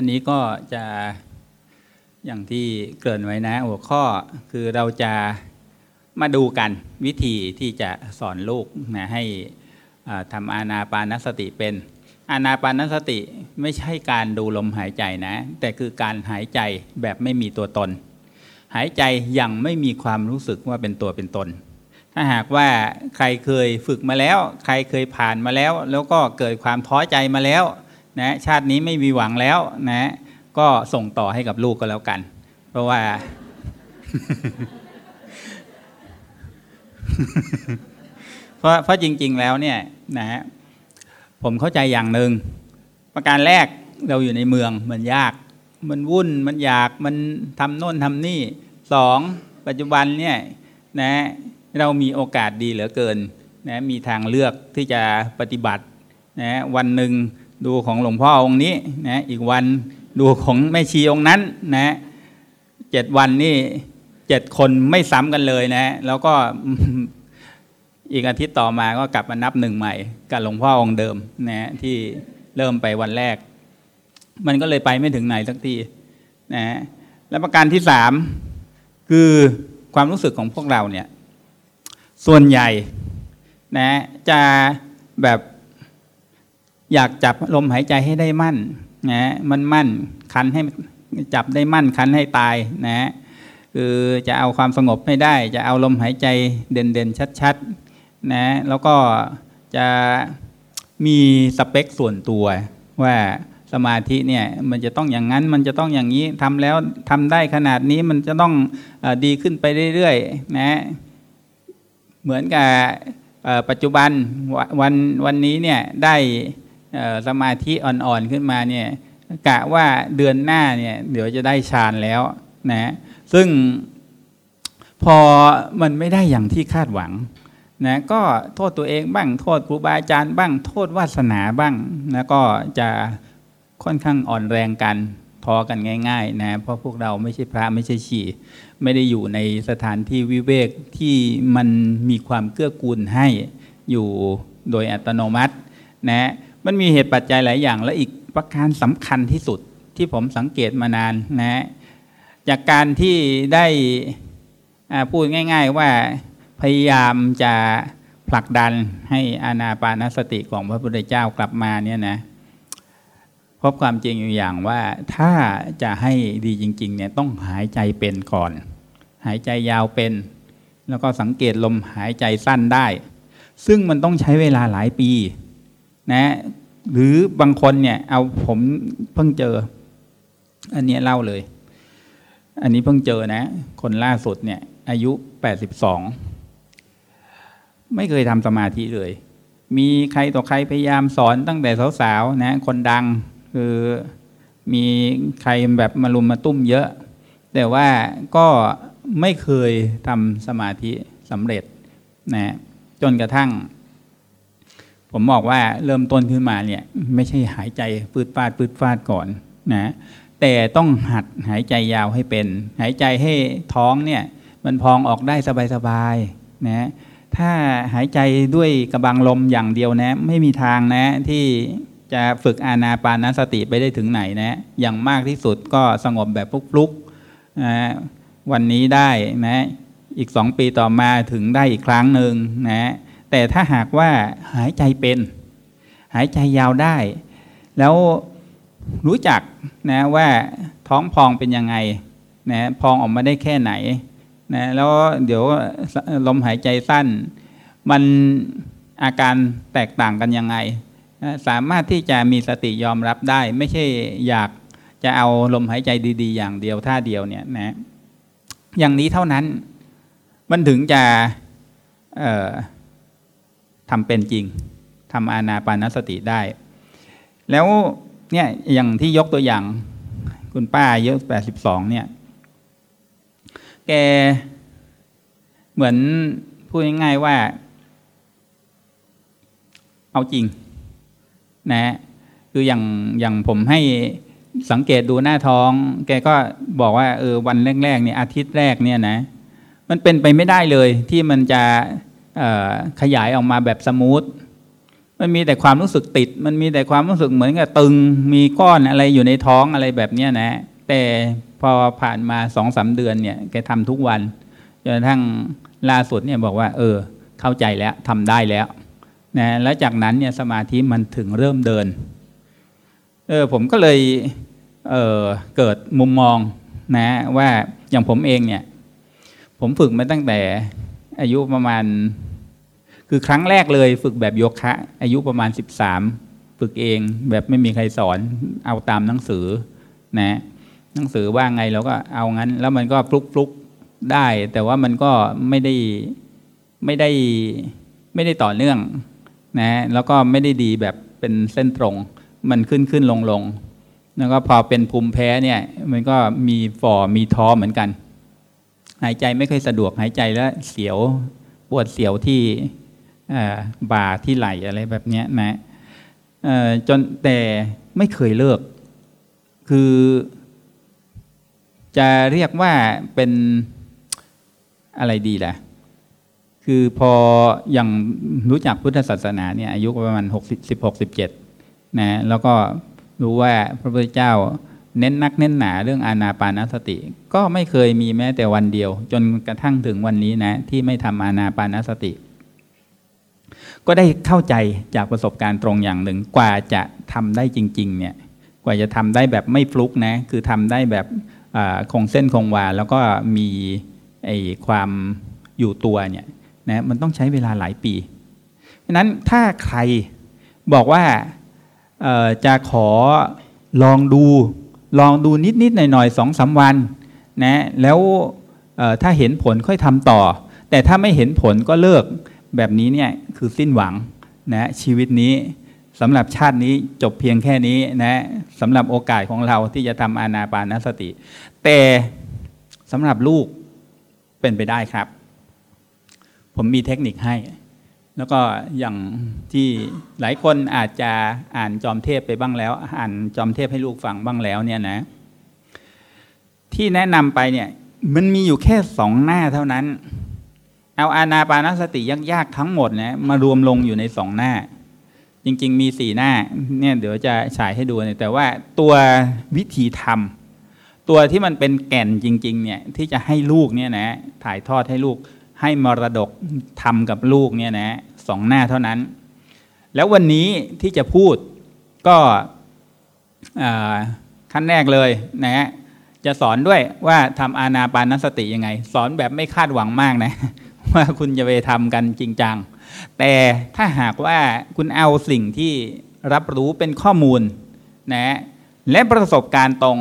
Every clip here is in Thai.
อันนี้ก็จะอย่างที่เกริ่นไว้นะ หัวข้อคือเราจะมาดูกันวิธีที่จะสอนลูกนะให้ทำอานาปานสติเป็น อานาปานสติไม่ใช่การดูลมหายใจนะ แต่คือการหายใจแบบไม่มีตัวตน หายใจอย่างไม่มีความรู้สึกว่าเป็นตัวเป็นตน ถ้าหากว่าใครเคยฝึกมาแล้ว ใครเคยผ่านมาแล้ว แล้วก็เกิดความท้อใจมาแล้ว นะชาตินี้ไม่มีหวังแล้วนะก็ส่งต่อให้กับลูกก็แล้วกัน เพราะว่า เพราะเพราะจริง ๆ แล้วเนี่ยนะฮะผมเข้าใจอย่างหนึ่งประการแรกเราอยู่ในเมืองมันยาก มันวุ่นมันอยากมันทำโน่นทำนี่สองปัจจุบันเนี่ยนะเรามีโอกาสดีเหลือเกินนะมีทางเลือกที่จะปฏิบัตินะวันหนึ่ง ดูของหลวงพ่อองค์นี้นะอีกวันดูของแม่ชีองค์นั้นนะเจ็ดวันนี่เจ็ดคนไม่ซ้ำกันเลยนะ แล้วก็อีกอาทิตย์ต่อมาก็กลับมานับหนึ่งใหม่ กับหลวงพ่อองค์เดิมนะที่เริ่มไปวันแรก มันก็เลยไปไม่ถึงไหนสักทีนะและประการที่สามคือความรู้สึกของพวกเราเนี่ย ส่วนใหญ่นะจะแบบ อยากจับลมหายใจให้ได้มั่นนะมันมั่นคันให้จับได้มั่นคันให้ตายนะคือจะเอาความสงบไม่ได้ จะเอาลมหายใจเด่นๆชัดๆนะแล้วก็จะมีสเปคส่วนตัวว่าสมาธิเนี่ยมันจะต้องอย่างนั้นมันจะต้องอย่างนี้ทำแล้วทำได้ขนาดนี้มันจะต้องอดีขึ้นไปเรื่อยๆนะเหมือนกับปัจจุบันวันวันนี้เนี่ยได้ สมาธิอ่อนๆขึ้นมาเนี่ยกะว่าเดือนหน้าเนี่ยเดี๋ยวจะได้ฌานแล้วนะซึ่งพอมันไม่ได้อย่างที่คาดหวังนะก็โทษตัวเองบ้างโทษครูบาอาจารย์บ้างโทษวาสนาบ้างนะก็จะค่อนข้างอ่อนแรงกันทอกันง่ายๆนะเพราะพวกเราไม่ใช่พระไม่ใช่ชีไม่ได้อยู่ในสถานที่วิเวกที่มันมีความเกื้อกูลให้อยู่โดยอัตโนมัตินะ มันมีเหตุปัจจัยหลายอย่าง และอีกประการสำคัญที่สุดที่ผมสังเกตมานานนะจากการที่ได้พูดง่าย ๆ ว่าพยายามจะผลักดันให้อานาปานสติของพระพุทธเจ้ากลับมาเนี่ยนะพบความจริงอยู่อย่างว่าถ้าจะให้ดีจริง ๆ เนี่ยต้องหายใจเป็นก่อน หายใจยาวเป็น แล้วก็สังเกตลมหายใจสั้นได้ ซึ่งมันต้องใช้เวลาหลายปี นะหรือบางคนเนี่ย เอาผมเพิ่งเจอ อันนี้เล่าเลย อันนี้เพิ่งเจอนะ คนล่าสุดเนี่ย อายุแปดสิบสองไม่เคยทำสมาธิเลย มีใครต่อใครพยายามสอนตั้งแต่สาวๆนะ คนดังคือมีใครแบบมารุมมาตุ้มเยอะ แต่ว่าก็ไม่เคยทำสมาธิสำเร็จนะจนกระทั่ง ผมบอกว่าเริ่มต้นขึ้นมาเนี่ยไม่ใช่หายใจปืดฟาดปืดฟาดก่อนนะแต่ต้องหัดหายใจยาวให้เป็น หายใจให้ท้องเนี่ยมันพองออกได้สบายๆนะถ้าหายใจด้วยกระบังลมอย่างเดียวนะ ไม่มีทางนะที่จะฝึกอานาปานสติไปได้ถึงไหนนะอย่างมากที่สุดก็สงบแบบลุกๆนะวันนี้ได้นะอีกสองปีต่อมาถึงได้อีกครั้งหนึ่งนะ แต่ถ้าหากว่าหายใจเป็น หายใจยาวได้ แล้วรู้จักนะว่าท้องพองเป็นยังไงนะพองออกมาได้แค่ไหนนะแล้วเดี๋ยวลมหายใจสั้น มันอาการแตกต่างกันยังไงนะสามารถที่จะมีสติยอมรับได้ ไม่ใช่อยากจะเอาลมหายใจดีๆ อย่างเดียวท่าเดียวเนี่ยนะอย่างนี้เท่านั้นมันถึงจะ ทำเป็นจริงทำอานาปานสติได้ แล้วเนี่ยอย่างที่ยกตัวอย่างคุณป้าอายุแปดสิบสองเนี่ย แกเหมือนพูดง่ายๆว่า เอาจริง นะคืออย่างอย่างผมให้สังเกตดูหน้าท้อง แกก็บอกว่าเออวันแรกๆเนี่ยอาทิตย์แรกเนี่ยนะ มันเป็นไปไม่ได้เลยที่มันจะ ขยายออกมาแบบสมูทมันมีแต่ความรู้สึกติด มันมีแต่ความรู้สึกเหมือนกับตึง มีก้อนอะไรอยู่ในท้องอะไรแบบเนี้ยนะ แต่พอผ่านมาสองสาเดือนเนี่ยแกทำทุกวันจนกระทั่งล่าสุดเนี่ยบอกว่า เออ เข้าใจแล้วทำได้แล้วนะแล้วจากนั้นเนี่ยสมาธิมันถึงเริ่มเดินเออผมก็เลยเออเกิดมุมมองนะว่าอย่างผมเองเนี่ย ผมฝึกมาตั้งแต่อายุประมาณ คือครั้งแรกเลยฝึกแบบโยคะ อายุประมาณ 13 ฝึกเองแบบไม่มีใครสอนเอาตามหนังสือนะหนังสือว่าไงเราก็เอางั้น แล้วมันก็ฟลุกฟลุกได้ แต่ว่ามันก็ไม่ได้ไม่ได้ไม่ได้ต่อเนื่องนะแล้วก็ไม่ได้ดีแบบเป็นเส้นตรง มันขึ้นขึ้นลงลงแล้วก็พอเป็นภูมิแพ้เนี่ยมันก็มีฝ่อมีท้อเหมือนกัน หายใจไม่ค่อยสะดวกหายใจแล้วเสียวปวดเสียวที่ บ่าที่ไหลอะไรแบบนี้นะจนแต่ไม่เคยเลิก คือ จะเรียกว่าเป็นอะไรดีล่ะ คือพออย่างรู้จักพุทธศาสนาเนี่ยอายุประมาณหกสิบหกสิบเจ็ดนะแล้วก็รู้ว่าพระพุทธเจ้าเน้นนักเน้นหนาเรื่องอานาปานสติ ก็ไม่เคยมีแม้แต่วันเดียว จนกระทั่งถึงวันนี้นะ ที่ไม่ทำอานาปานสติ ก็ได้เข้าใจจากประสบการณ์ตรงอย่างหนึ่ง กว่าจะทำได้จริงๆเนี่ยกว่าจะทำได้แบบไม่ฟลุกนะคือทำได้แบบคงเส้นคงวา แล้วก็มีไอความอยู่ตัวเนี่ยนะมันต้องใช้เวลาหลายปีเพราะนั้นถ้าใครบอกว่าจะขอลองดูลองดูนิดนิดหน่อยหน่อยสองสาวันนะแล้วถ้าเห็นผลค่อยทำต่อ แต่ถ้าไม่เห็นผลก็เลิก แบบนี้เนี่ยคือสิ้นหวังนะชีวิตนี้สำหรับชาตินี้จบเพียงแค่นี้นะสำหรับโอกาสของเราที่จะทำอานาปานสติ แต่สำหรับลูกเป็นไปได้ครับ ผมมีเทคนิคให้ แล้วก็อย่างที่หลายคนอาจจะอ่านจอมเทพไปบ้างแล้ว อ่านจอมเทพให้ลูกฟังบ้างแล้วเนี่ยนะ ที่แนะนำไปเนี่ยมันมีอยู่แค่สองหน้าเท่านั้น เอาอานาปานสติยากๆทั้งหมดนะมารวมลงอยู่ในสองหน้า จริง ๆ มีสี่หน้าเนี่ยเดี๋ยวจะฉายให้ดูนแต่ว่าตัววิธีทำตัวที่มันเป็นแก่นจริง ๆ เนี่ยที่จะให้ลูกเนี่ยนะถ่ายทอดให้ลูกให้มรดกทำกับลูกเนี่ยนะสองหน้าเท่านั้น แล้ววันนี้ที่จะพูดก็ขั้นแรกเลยนะฮะจะสอนด้วยว่าทำอานาปานสติยังไง สอนแบบไม่คาดหวังมากนะ ว่าคุณจะไปทำกันจริงจัง แต่ถ้าหากว่าคุณเอาสิ่งที่รับรู้เป็นข้อมูลนะและประสบการณ์ตรง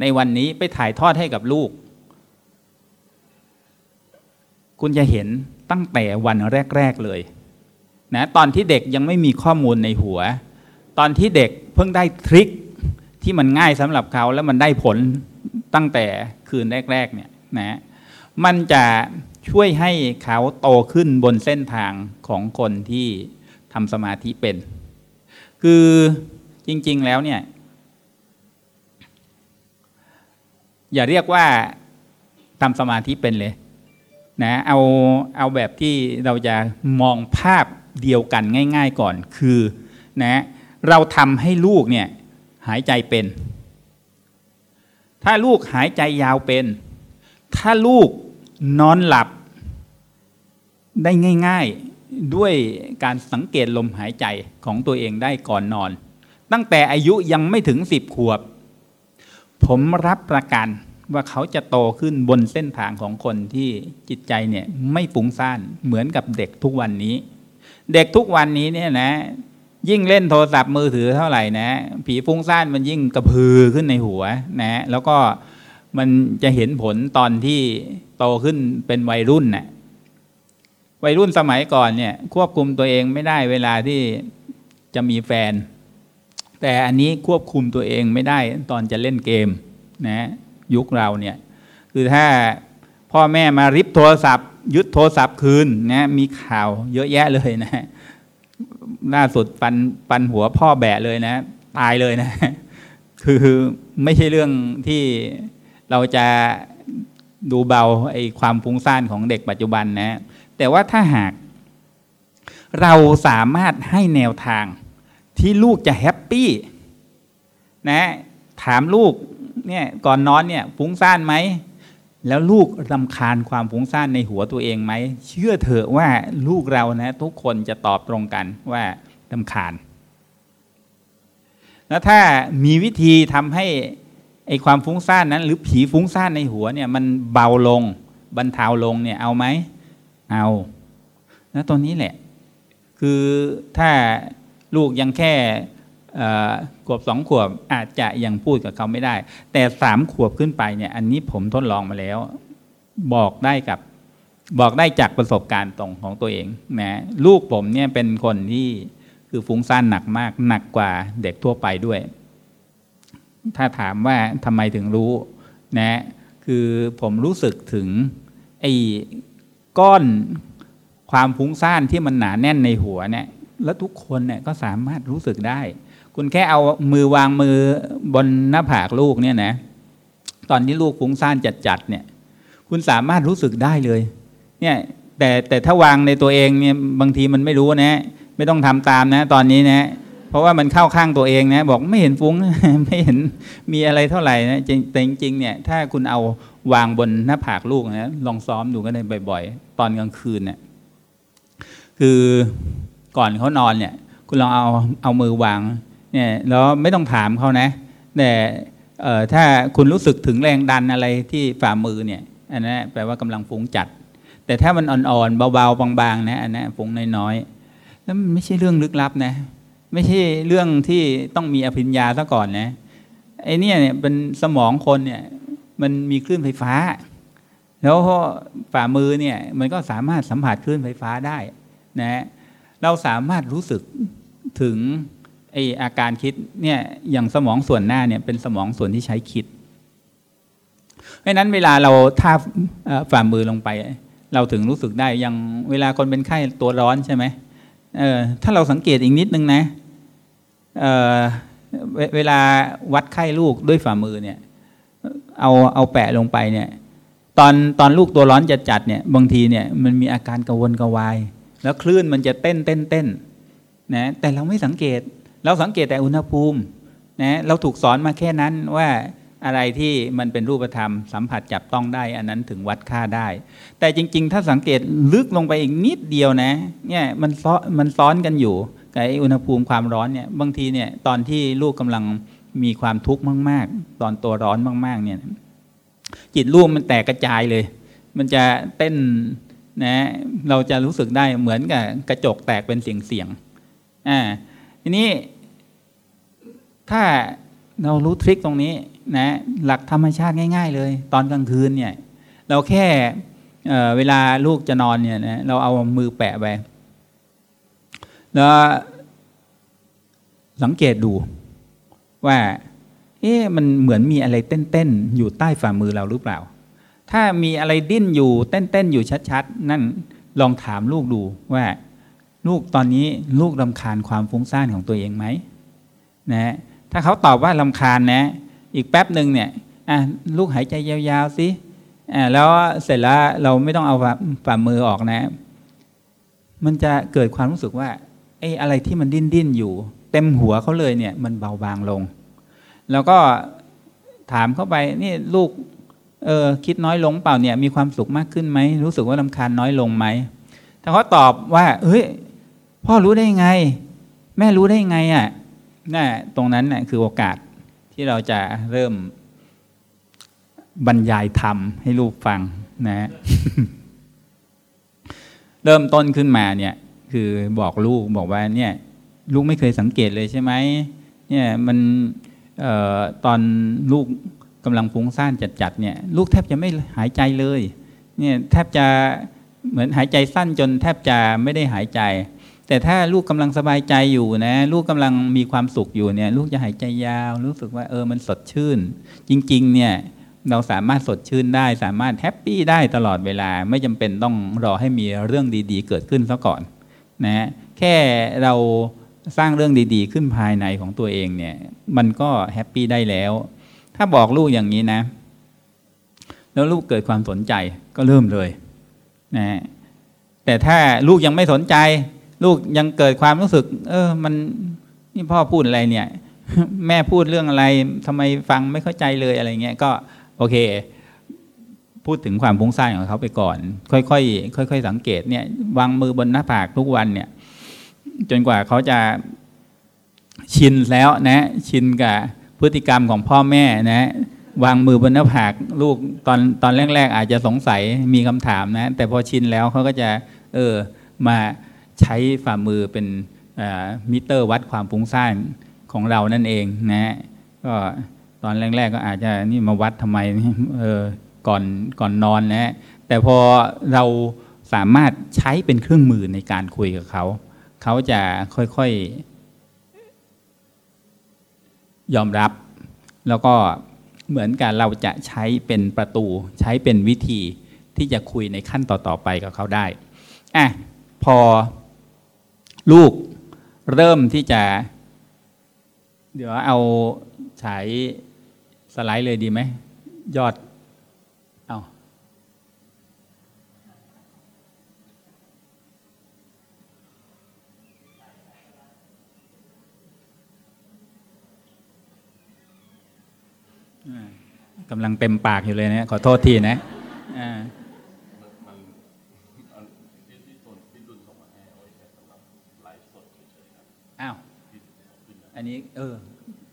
ในวันนี้ไปถ่ายทอดให้กับลูก คุณจะเห็นตั้งแต่วันแรก ๆเลยนะตอนที่เด็กยังไม่มีข้อมูลในหัว ตอนที่เด็กเพิ่งได้ทริคที่มันง่ายสำหรับเขาแล้วมันได้ผลตั้งแต่คืนแรก ๆ เนี่ยนะมันจะ ช่วยให้เขาโตขึ้นบนเส้นทางของคนที่ทำสมาธิเป็น คือจริง ๆ แล้วเนี่ย อย่าเรียกว่าทำสมาธิเป็นเลยนะเอาเอาแบบที่เราจะมองภาพเดียวกันง่าย ๆ ก่อนคือนะเราทำให้ลูกเนี่ยหายใจเป็น ถ้าลูกหายใจยาวเป็น ถ้าลูก นอนหลับได้ง่าย ๆด้วยการสังเกตลมหายใจของตัวเองได้ก่อนนอน ตั้งแต่อายุยังไม่ถึงสิบขวบ ผมรับประกันว่าเขาจะโตขึ้นบนเส้นทางของคนที่จิตใจเนี่ยไม่ฟุ้งซ่านเหมือนกับเด็กทุกวันนี้ เด็กทุกวันนี้เนี่ยนะ ยิ่งเล่นโทรศัพท์มือถือเท่าไหร่นะ ผีฟุ้งซ่านมันยิ่งกระพือขึ้นในหัวนะ แล้วก็ มันจะเห็นผลตอนที่โตขึ้นเป็นวัยรุ่นนะ่ะวัยรุ่นสมัยก่อนเนี่ย ควบคุมตัวเองไม่ได้เวลาที่จะมีแฟน แต่อันนี้ควบคุมตัวเองไม่ได้ตอนจะเล่นเกมนะยุคเราเนี่ย คือถ้าพ่อแม่มาริบโทรศัพท์ ยึดโทรศัพท์คืนนะมีข่าวเยอะแยะเลยนะล่าสุดปันปันหัวพ่อแบะเลยนะ ตายเลยนะ คือไม่ใช่เรื่องที่ เราจะดูเบาไอ้ความฟุ้งซ่านของเด็กปัจจุบันนะแต่ว่าถ้าหาก เราสามารถให้แนวทางที่ลูกจะแฮปปี้นะถามลูกเนี่ยก่อนนอนเนี่ยฟุ้งซ่านไหมแล้วลูกรำคาญความฟุ้งซ่านในหัวตัวเองไหม เชื่อเถอะว่าลูกเรานะ ทุกคนจะตอบตรงกันว่ารำคาญ แล้วถ้ามีวิธีทำให้ ไอความฟุ้งซ่านนั้น หรือผีฟุ้งซ่านในหัวเนี่ย มันเบาลงบรรเทาลงเนี่ยเอาไหมเอาแล้วตัวนี้แหละ คือถ้าลูกยังแค่ขวบสองขวบอาจจะยังพูดกับเขาไม่ได้ แต่สามขวบขึ้นไปเนี่ย อันนี้ผมทดลองมาแล้ว บอกได้กับบอกได้จากประสบการณ์ตรงของตัวเองนะลูกผมเนี่ยเป็นคนที่คือฟุ้งซ่านหนักมาก หนักกว่าเด็กทั่วไปด้วย ถ้าถามว่าทำไมถึงรู้นะคือผมรู้สึกถึงไอ้ก้อนความฟุ้งซ่านที่มันหนาแน่นในหัวเนี่ยแล้วทุกคนเนี่ยก็สามารถรู้สึกได้ คุณแค่เอามือวางมือบนหน้าผากลูกเนี่ยนะตอนที่ลูกฟุ้งซ่านจัดๆเนี่ยคุณสามารถรู้สึกได้เลยเนี่ยแต่แต่ถ้าวางในตัวเองเนี่ยบางทีมันไม่รู้นะ ไม่ต้องทำตามนะ ตอนนี้นะ เพราะว่ามันเข้าข้างตัวเองนะบอกไม่เห็นฟุ้งไม่เห็นมีอะไรเท่าไหร่นะแต่จริงๆเนี่ยถ้าคุณเอาวางบนหน้าผากลูกนะลองซ้อมดูก็ได้บ่อย ๆ ตอนกลางคืนเนี่ยคือก่อนเขานอนเนี่ย คุณลองเอาเอามือวางเนี่ยแล้วไม่ต้องถามเขานะแต่ถ้าคุณรู้สึกถึงแรงดันอะไรที่ฝ่ามือเนี่ยอันนั้นแปลว่ากำลังฟุ้งจัด แต่ถ้ามันอ่อนๆเบาๆบางๆนะอันนั้นฟุ้งน้อยๆแล้วมันไม่ใช่เรื่องลึกลับนะ ไม่ใช่เรื่องที่ต้องมีอภิญญาซะก่อนนะไอ้นี่เนี่ยเป็นสมองคนเนี่ย มันมีคลื่นไฟฟ้า แล้วฝ่ามือเนี่ยมันก็สามารถสัมผัสคลื่นไฟฟ้าได้นะเราสามารถรู้สึกถึงไออาการคิดเนี่ยอย่างสมองส่วนหน้าเนี่ยเป็นสมองส่วนที่ใช้คิดเพราะนั้นเวลาเราทาฝ่ามือลงไป เราถึงรู้สึกได้อย่างเวลาคนเป็นไข้ตัวร้อนใช่ไหมเออถ้าเราสังเกตอีกนิดนึงนะ เออเวลาวัดไข้ลูกด้วยฝ่ามือเนี่ย เอาเอาแปะลงไปเนี่ย ตอนตอนลูกตัวร้อนจัดจัดเนี่ย บางทีเนี่ยมันมีอาการกระวนกระวาย แล้วคลื่นมันจะเต้นเต้นเต้นนะแต่เราไม่สังเกต เราสังเกตแต่อุณหภูมินะเราถูกสอนมาแค่นั้นว่าอะไรที่มันเป็นรูปธรรม สัมผัสจับต้องได้ อันนั้นถึงวัดค่าได้ แต่จริง ๆ ถ้าสังเกตลึกลงไปอีกนิดเดียวนะ เนี่ยมันซ้อนมันซ้อนกันอยู่ กับอุณหภูมิความร้อนเนี่ยบางทีเนี่ยตอนที่ลูกกำลังมีความทุกข์มาก ๆ ตอนตัวร้อนมาก ๆ เนี่ย จิตลูกมันแตกกระจายเลย มันจะเต้นนะ เราจะรู้สึกได้เหมือนกับกระจกแตกเป็นเสียงเสียงอ่าทีนี้ ถ้าเรารู้ทริคตรงนี้นะ หลักธรรมชาติง่าย ๆ เลย ตอนกลางคืนเนี่ย เราแค่เเวลาลูกจะนอนเนี่ยนะเราเอามือแปะไป ล้วสังเกตดูว่า เอ๊ะมันเหมือนมีอะไรเต้นๆอยู่ใต้ฝ่ามือเราหรือเปล่า ถ้ามีอะไรดิ้นอยู่เต้นๆอยู่ชัดๆ นั่นลองถามลูกดูว่า ลูกตอนนี้ลูกลำคาญความฟุ้งซ่านของตัวเองไหมนะถ้าเขาตอบว่าลำคาญนะ อีกแป๊บหนึ่งเนี่ยอะลูกหายใจยาวๆสิอ่าแล้วเสร็จแล้วเราไม่ต้องเอาฝ่ามือออกนะ มันจะเกิดความรู้สึกว่า อ้อะไรที่มันดิ้นดิ้นอยู่ เต็มหัวเขาเลยเนี่ย มันเบาบางลง แล้วก็ถามเข้าไปนี่ลูกเออคิดน้อยลงเปล่าเนี่ยมีความสุขมากขึ้นไหมรู้สึกว่าลำคาญน้อยลงไหมถ้าเขาตอบว่าเฮ้ยพ่อรู้ได้ไง แม่รู้ได้ไงอะน่ะตรงนั้นน่ะคือโอกาสที่เราจะเริ่มบรรยายธรรมให้ลูกฟังนะ เริ่มต้นขึ้นมาเนี่ย คือบอกลูกบอกว่าเนี่ยลูกไม่เคยสังเกตเลยใช่ไหมเนี่ยมันออตอนลูกกำลังฟุ้งซ่านจัดๆเนี่ยลูกแทบจะไม่หายใจเลยเนี่ยแทบจะเหมือนหายใจสั้นจนแทบจะไม่ได้หายใจ แต่ถ้าลูกกำลังสบายใจอยู่นะลูกกำลังมีความสุขอยู่เนี่ยลูกจะหายใจยาว รู้สึกว่าเออมันสดชื่น จริงๆเนี่ยเราสามารถสดชื่นได้ สามารถ happy ได้ตลอดเวลาไม่จำเป็นต้องรอให้มีเรื่องดีๆ เกิดขึ้นซะก่อน นะแค่เราสร้างเรื่องดีๆ ขึ้นภายในของตัวเองเนี่ย มันก็ happy ได้แล้ว ถ้าบอกลูกอย่างนี้นะ แล้วลูกเกิดความสนใจก็เริ่มเลยนะแต่ถ้าลูกยังไม่สนใจ ลูกยังเกิดความรู้สึก เออ มันนี่พ่อพูดอะไรเนี่ย แม่พูดเรื่องอะไรทำไมฟังไม่เข้าใจเลยอะไรเงี้ยก็ โอเค พูดถึงความฟุ้งซ่านของเขาไปก่อน ค่อยๆค่อย ๆ สังเกตเนี่ยวางมือบนหน้าผากทุกวันเนี่ย จนกว่าเขาจะชินแล้วนะ ชินกับพฤติกรรมของพ่อแม่นะ วางมือบนหน้าผากลูกตอนตอนแรก ๆ อาจจะสงสัยมีคำถามนะ แต่พอชินแล้วเขาก็จะ เออมาใช้ฝ่ามือเป็นมิเตอร์วัดความฟุ้งซ่านของเรานั่นเองนะก็ตอนแรก ๆ ก็อาจจะนี่มาวัดทำไมเออ ก่อนก่อนนอนนะแต่พอเราสามารถใช้เป็นเครื่องมือในการคุยกับเขา เขาจะค่อยๆ ยอมรับ แล้วก็เหมือนกันเราจะใช้เป็นประตู ใช้เป็นวิธีที่จะคุยในขั้นต่อๆไปกับเขาได้อะพอลูกเริ่มที่จะ เดี๋ยวเอาฉายสไลด์เลยดีไหมยอด เอา กำลังเต็มปากอยู่เลยนะขอโทษทีนะอ้าวอันนี้ เออ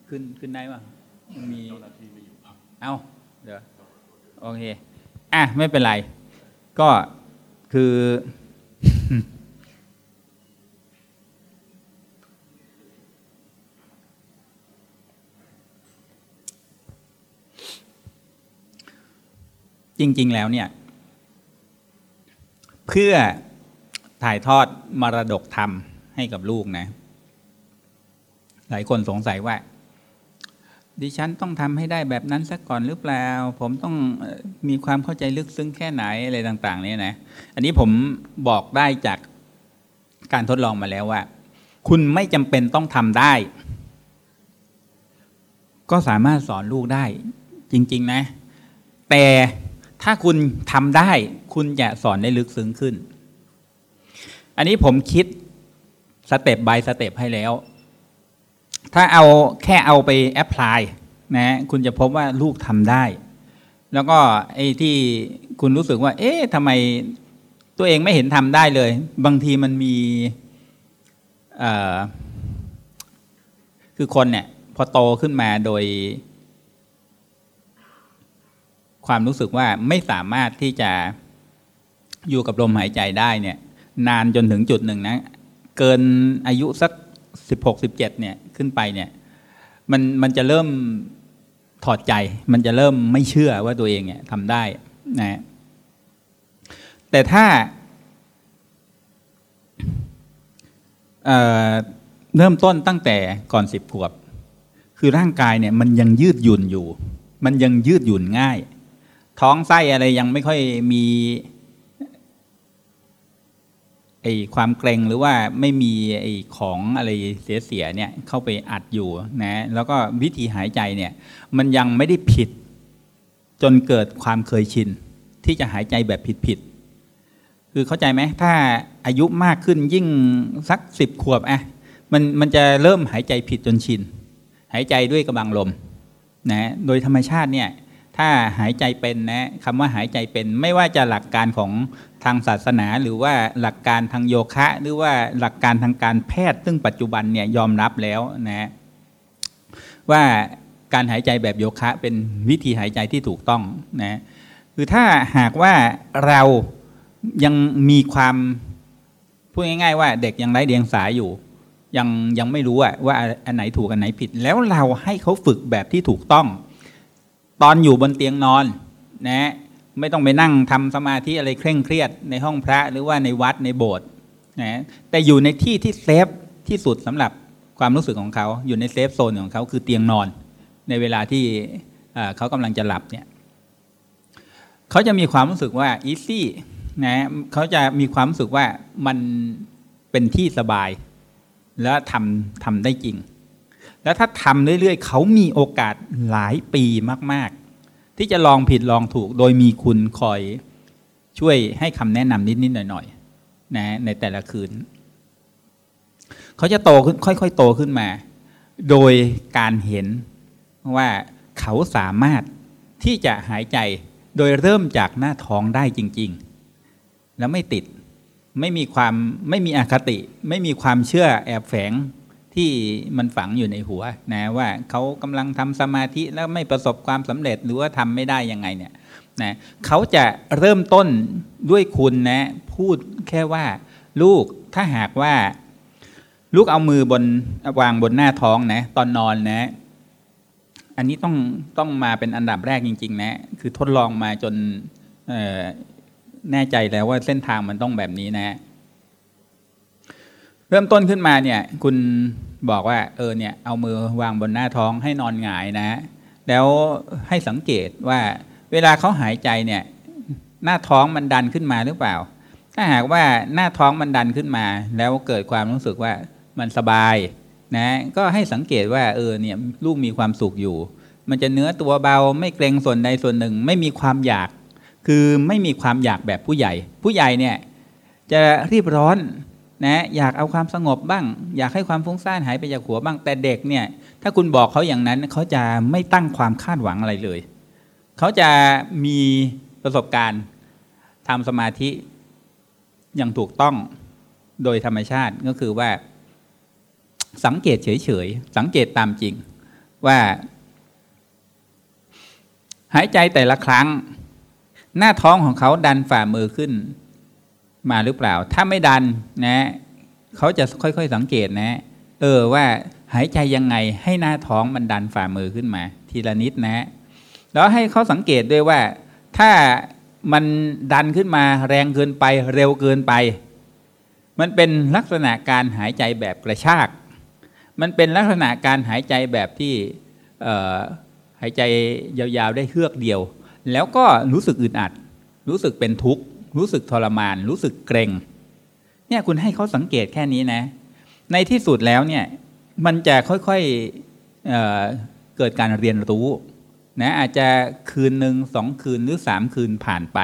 ขึ้นขึ้นได้ป่ะมีเอาเดี๋ยวโอเค อะ ไม่เป็นไร ก็คือ จริง ๆ แล้วเนี่ย เพื่อถ่ายทอดมรดกธรรมให้กับลูกนะ หลายคนสงสัยว่า ดิฉันต้องทำให้ได้แบบนั้นสักก่อนหรือเปล่า ผมต้องมีความเข้าใจลึกซึ้งแค่ไหนอะไรต่าง ๆ เนี่ยนะ อันนี้ผมบอกได้จากการทดลองมาแล้วว่า คุณไม่จำเป็นต้องทำได้ ก็สามารถสอนลูกได้ จริง ๆ นะ แต่ ถ้าคุณทำได้ คุณจะสอนได้ลึกซึ้งขึ้น อันนี้ผมคิด step by step ให้แล้ว ถ้าเอาแค่เอาไป apply นะคุณจะพบว่าลูกทำได้ แล้วก็ไอ้ที่คุณรู้สึกว่า เอ๊ะทำไมตัวเองไม่เห็นทำได้เลย บางทีมันมีคือคนเนี่ย พอโตขึ้นมาโดย ความรู้สึกว่าไม่สามารถที่จะอยู่กับลมหายใจได้เนี่ย นานจนถึงจุดหนึ่งนะ เกินอายุสักสิบหกสิบเจ็ดเนี่ยขึ้นไปเนี่ย มันมันจะเริ่มถอดใจ มันจะเริ่มไม่เชื่อว่าตัวเองเนี่ยทำได้นะแต่ถ้าเเริ่มต้นตั้งแต่ก่อนสิบขวบ คือร่างกายเนี่ยมันยังยืดหยุ่นอยู่ มันยังยืดหยุ่นง่าย ท้องไส้อะไรยังไม่ค่อยมีไอความเกรงหรือว่าไม่มีไอของอะไรเสียๆเนี่ยเข้าไปอัดอยู่นะแล้วก็วิธีหายใจเนี่ยมันยังไม่ได้ผิด จนเกิดความเคยชิน ที่จะหายใจแบบผิดๆคือเข้าใจไหมถ้าอายุมากขึ้นยิ่งสักสิบขวบอะมันมันจะเริ่มหายใจผิดจนชิน หายใจด้วยกำลังลมนะโดยธรรมชาติเนี่ย ถ้าหายใจเป็นนะคำว่าหายใจเป็นไม่ว่าจะหลักการของทางศาสนา หรือว่าหลักการทางโยคะ หรือว่าหลักการทางการแพทย์ ซึ่งปัจจุบันเนี่ยยอมรับแล้วนะว่าการหายใจแบบโยคะเป็นวิธีหายใจที่ถูกต้องนะคือถ้าหากว่าเรายังมีความพูดง่าย ๆ ว่าเด็กยังไร้เดียงสาอยู่ ยังยังไม่รู้ว่าอันไหนถูกอันไหนผิด แล้วเราให้เขาฝึกแบบที่ถูกต้อง ตอนอยู่บนเตียงนอนนะไม่ต้องไปนั่งทำสมาธิอะไรเคร่งเครียดในห้องพระหรือว่าในวัดในโบสถ์นะแต่อยู่ในที่ที่เซฟที่สุดสำหรับความรู้สึกของเขาอยู่ใน safe zone ของเขาคือเตียงนอน ในเวลาที่เขากำลังจะหลับเนี่ยเขาจะมีความรู้สึกว่า easy นะเขาจะมีความรู้สึกว่ามันเป็นที่สบาย แล้วทำทำได้จริง แล้วถ้าทำเรื่อยๆ เขามีโอกาสหลายปีมาก ๆ ที่จะลองผิดลองถูกโดยมีคุณคอยช่วยให้คำแนะนำนิดๆหน่อยๆนะในแต่ละคืน เขาจะโตขึ้นค่อยๆ โตขึ้นมา โดยการเห็นว่าเขาสามารถที่จะหายใจโดยเริ่มจากหน้าท้องได้จริง ๆ แล้วไม่ติดไม่มีความไม่มีอคติ ไม่มีความเชื่อแอบแฝง ที่มันฝังอยู่ในหัวนะว่าเขากำลังทำสมาธิแล้วไม่ประสบความสำเร็จหรือว่าทำไม่ได้ยังไงเนี่ยนะเขาจะเริ่มต้นด้วยคุณนะพูดแค่ว่าลูกถ้าหากว่า ลูกเอามือบนวางบนหน้าท้องนะตอนนอนนะ อันนี้ต้องต้องมาเป็นอันดับแรกจริง ๆ นะ คือทดลองมาจนแน่ใจแล้วว่าเส้นทางมันต้องแบบนี้นะ เริ่มต้นขึ้นมาเนี่ยคุณบอกว่าเออเนี่ยเอามือวางบนหน้าท้องให้นอนหงายนะ แล้วให้สังเกตว่าเวลาเขาหายใจเนี่ยหน้าท้องมันดันขึ้นมาหรือเปล่า ถ้าหากว่าหน้าท้องมันดันขึ้นมา แล้วเกิดความรู้สึกว่ามันสบายนะก็ให้สังเกตว่าเออเนี่ยลูกมีความสุขอยู่ มันจะเนื้อตัวเบาไม่เกรงส่วนใดส่วนหนึ่งไม่มีความอยาก คือไม่มีความอยากแบบผู้ใหญ่ ผู้ใหญ่เนี่ยจะรีบร้อน นะอยากเอาความสงบบ้าง อยากให้ความฟุ้งซ่านหายไปจากหัวบ้างแต่เด็กเนี่ย ถ้าคุณบอกเขาอย่างนั้นเขาจะไม่ตั้งความคาดหวังอะไรเลย เขาจะมีประสบการณ์ทำสมาธิอย่างถูกต้องโดยธรรมชาติก็คือว่า สังเกตเฉยๆ สังเกตตามจริงว่า หายใจแต่ละครั้ง หน้าท้องของเขาดันฝ่ามือขึ้น มาหรือเปล่า ถ้าไม่ดันนะเขาจะค่อยๆสังเกตนะ เออว่าหายใจยังไงให้หน้าท้องมันดันฝ่ามือขึ้นมา ทีละนิดนะ แล้วให้เขาสังเกตด้วยว่า ถ้ามันดันขึ้นมาแรงเกินไปเร็วเกินไป มันเป็นลักษณะการหายใจแบบกระชาก มันเป็นลักษณะการหายใจแบบที่หายใจยาวๆได้เฮือกเดียว แล้วก็รู้สึกอึดอัด รู้สึกเป็นทุกข์ รู้สึกทรมาน รู้สึกเกรงเนี่ยคุณให้เขาสังเกตแค่นี้นะ ในที่สุดแล้วเนี่ยมันจะค่อยๆเเกิดการเรียนรู้นะอาจจะคืนหนึ่งสองคืนหรือสามคืนผ่านไป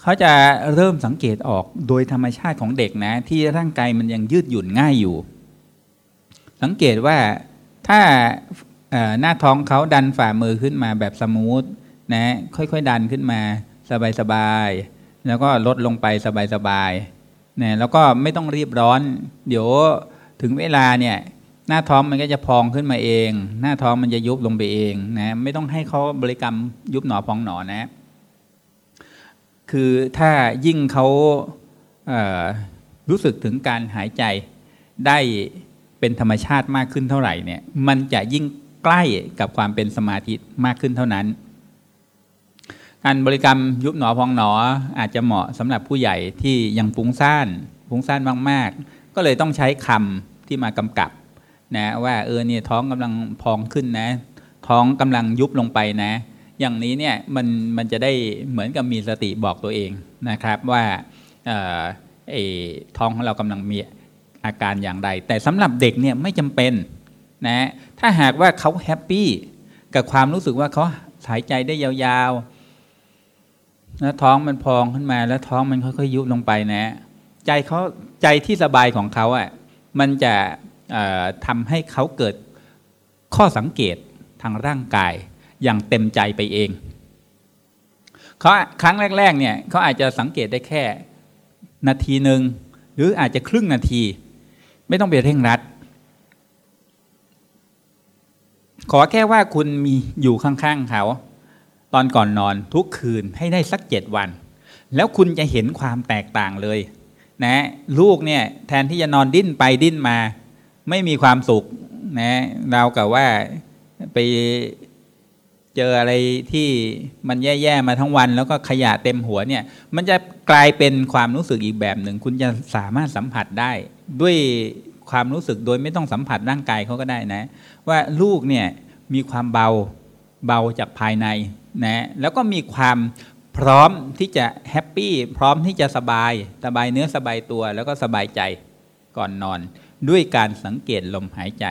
เขาจะเริ่มสังเกตออกโดยธรรมชาติของเด็กนะ ที่ร่างกายมันยังยืดหยุ่นง่ายอยู่ สังเกตว่าถ้าหน้าท้องเขาดันฝ่ามือขึ้นมาแบบสมูทนะค่อยๆดันขึ้นมา สบายๆ แล้วก็ลดลงไปสบายๆนะแล้วก็ไม่ต้องรีบร้อน เดี๋ยวถึงเวลาเนี่ยหน้าท้องมันก็จะพองขึ้นมาเอง หน้าท้องมันจะยุบลงไปเองนะไม่ต้องให้เขาบริกรรมยุบหนอพองหนอนะ คือถ้ายิ่งเขาเรู้สึกถึงการหายใจได้เป็นธรรมชาติมากขึ้นเท่าไหร่เนี่ย มันจะยิ่งใกล้กับความเป็นสมาธิมากขึ้นเท่านั้น การบริกรรมยุบหนอพองหนออาจจะเหมาะสำหรับผู้ใหญ่ที่ยังฟุ้งซ่านฟุ้งซ่านมาก ๆ ก็เลยต้องใช้คำที่มากำกับนะว่าเออเนี่ยท้องกำลังพองขึ้นนะ ท้องกำลังยุบลงไปนะ อย่างนี้เนี่ยมันมันจะได้เหมือนกับมีสติบอกตัวเองนะครับว่าไอ้ท้องของเรากำลังมีอาการอย่างใด แต่สำหรับเด็กเนี่ยไม่จำเป็นนะถ้าหากว่าเขาแฮปปี้กับความรู้สึกว่าเขาหายใจได้ยาวๆ แล้วท้องมันพองขึ้นมาแล้วท้องมันค่อยๆยุบลงไปนะ ใจเขาใจที่สบายของเขาอะมันจะทำให้เขาเกิดข้อสังเกตทางร่างกายอย่างเต็มใจไปเองเขาครั้งแรก ๆ เนี่ยเขาอาจจะสังเกตได้แค่นาทีหนึ่งหรืออาจจะครึ่งนาที ไม่ต้องไปเร่งรัด ขอแค่ว่าคุณมีอยู่ข้างๆเขา ตอนก่อนนอนทุกคืนให้ได้สักเจ็ดวัน แล้วคุณจะเห็นความแตกต่างเลยนะลูกเนี่ยแทนที่จะนอนดิ้นไปดิ้นมา ไม่มีความสุขนะเรากับว่าไปเจออะไรที่มันแย่ๆมาทั้งวัน แล้วก็ขยะเต็มหัวเนี่ยมันจะกลายเป็นความรู้สึกอีกแบบหนึ่ง คุณจะสามารถสัมผัสได้ ด้วยความรู้สึกโดยไม่ต้องสัมผัสร่างกายเขาก็ได้นะ ว่าลูกเนี่ยมีความเบาเบาจากภายใน นะแล้วก็มีความพร้อมที่จะ happy พร้อมที่จะสบายสบายเนื้อสบายตัว แล้วก็สบายใจก่อนนอน ด้วยการสังเกตลมหายใจ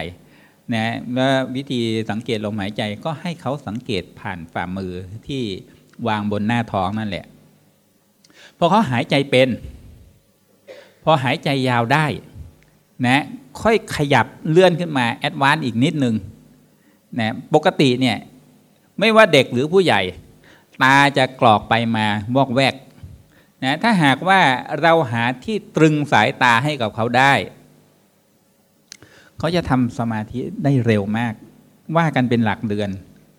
นะแล้ววิธีสังเกตลมหายใจก็ให้เขาสังเกตผ่านฝ่ามือที่วางบนหน้าท้องนั่นแหละพอเขาหายใจเป็น พอหายใจยาวได้นะค่อยขยับเลื่อนขึ้นมา advance อีกนิดนึงนะปกติเนี่ย ไม่ว่าเด็กหรือผู้ใหญ่ ตาจะกรอกไปมาวอกแวกนะถ้าหากว่าเราหาที่ตรึงสายตาให้กับเขาได้ เขาจะทำสมาธิได้เร็วมาก ว่ากันเป็นหลักเดือน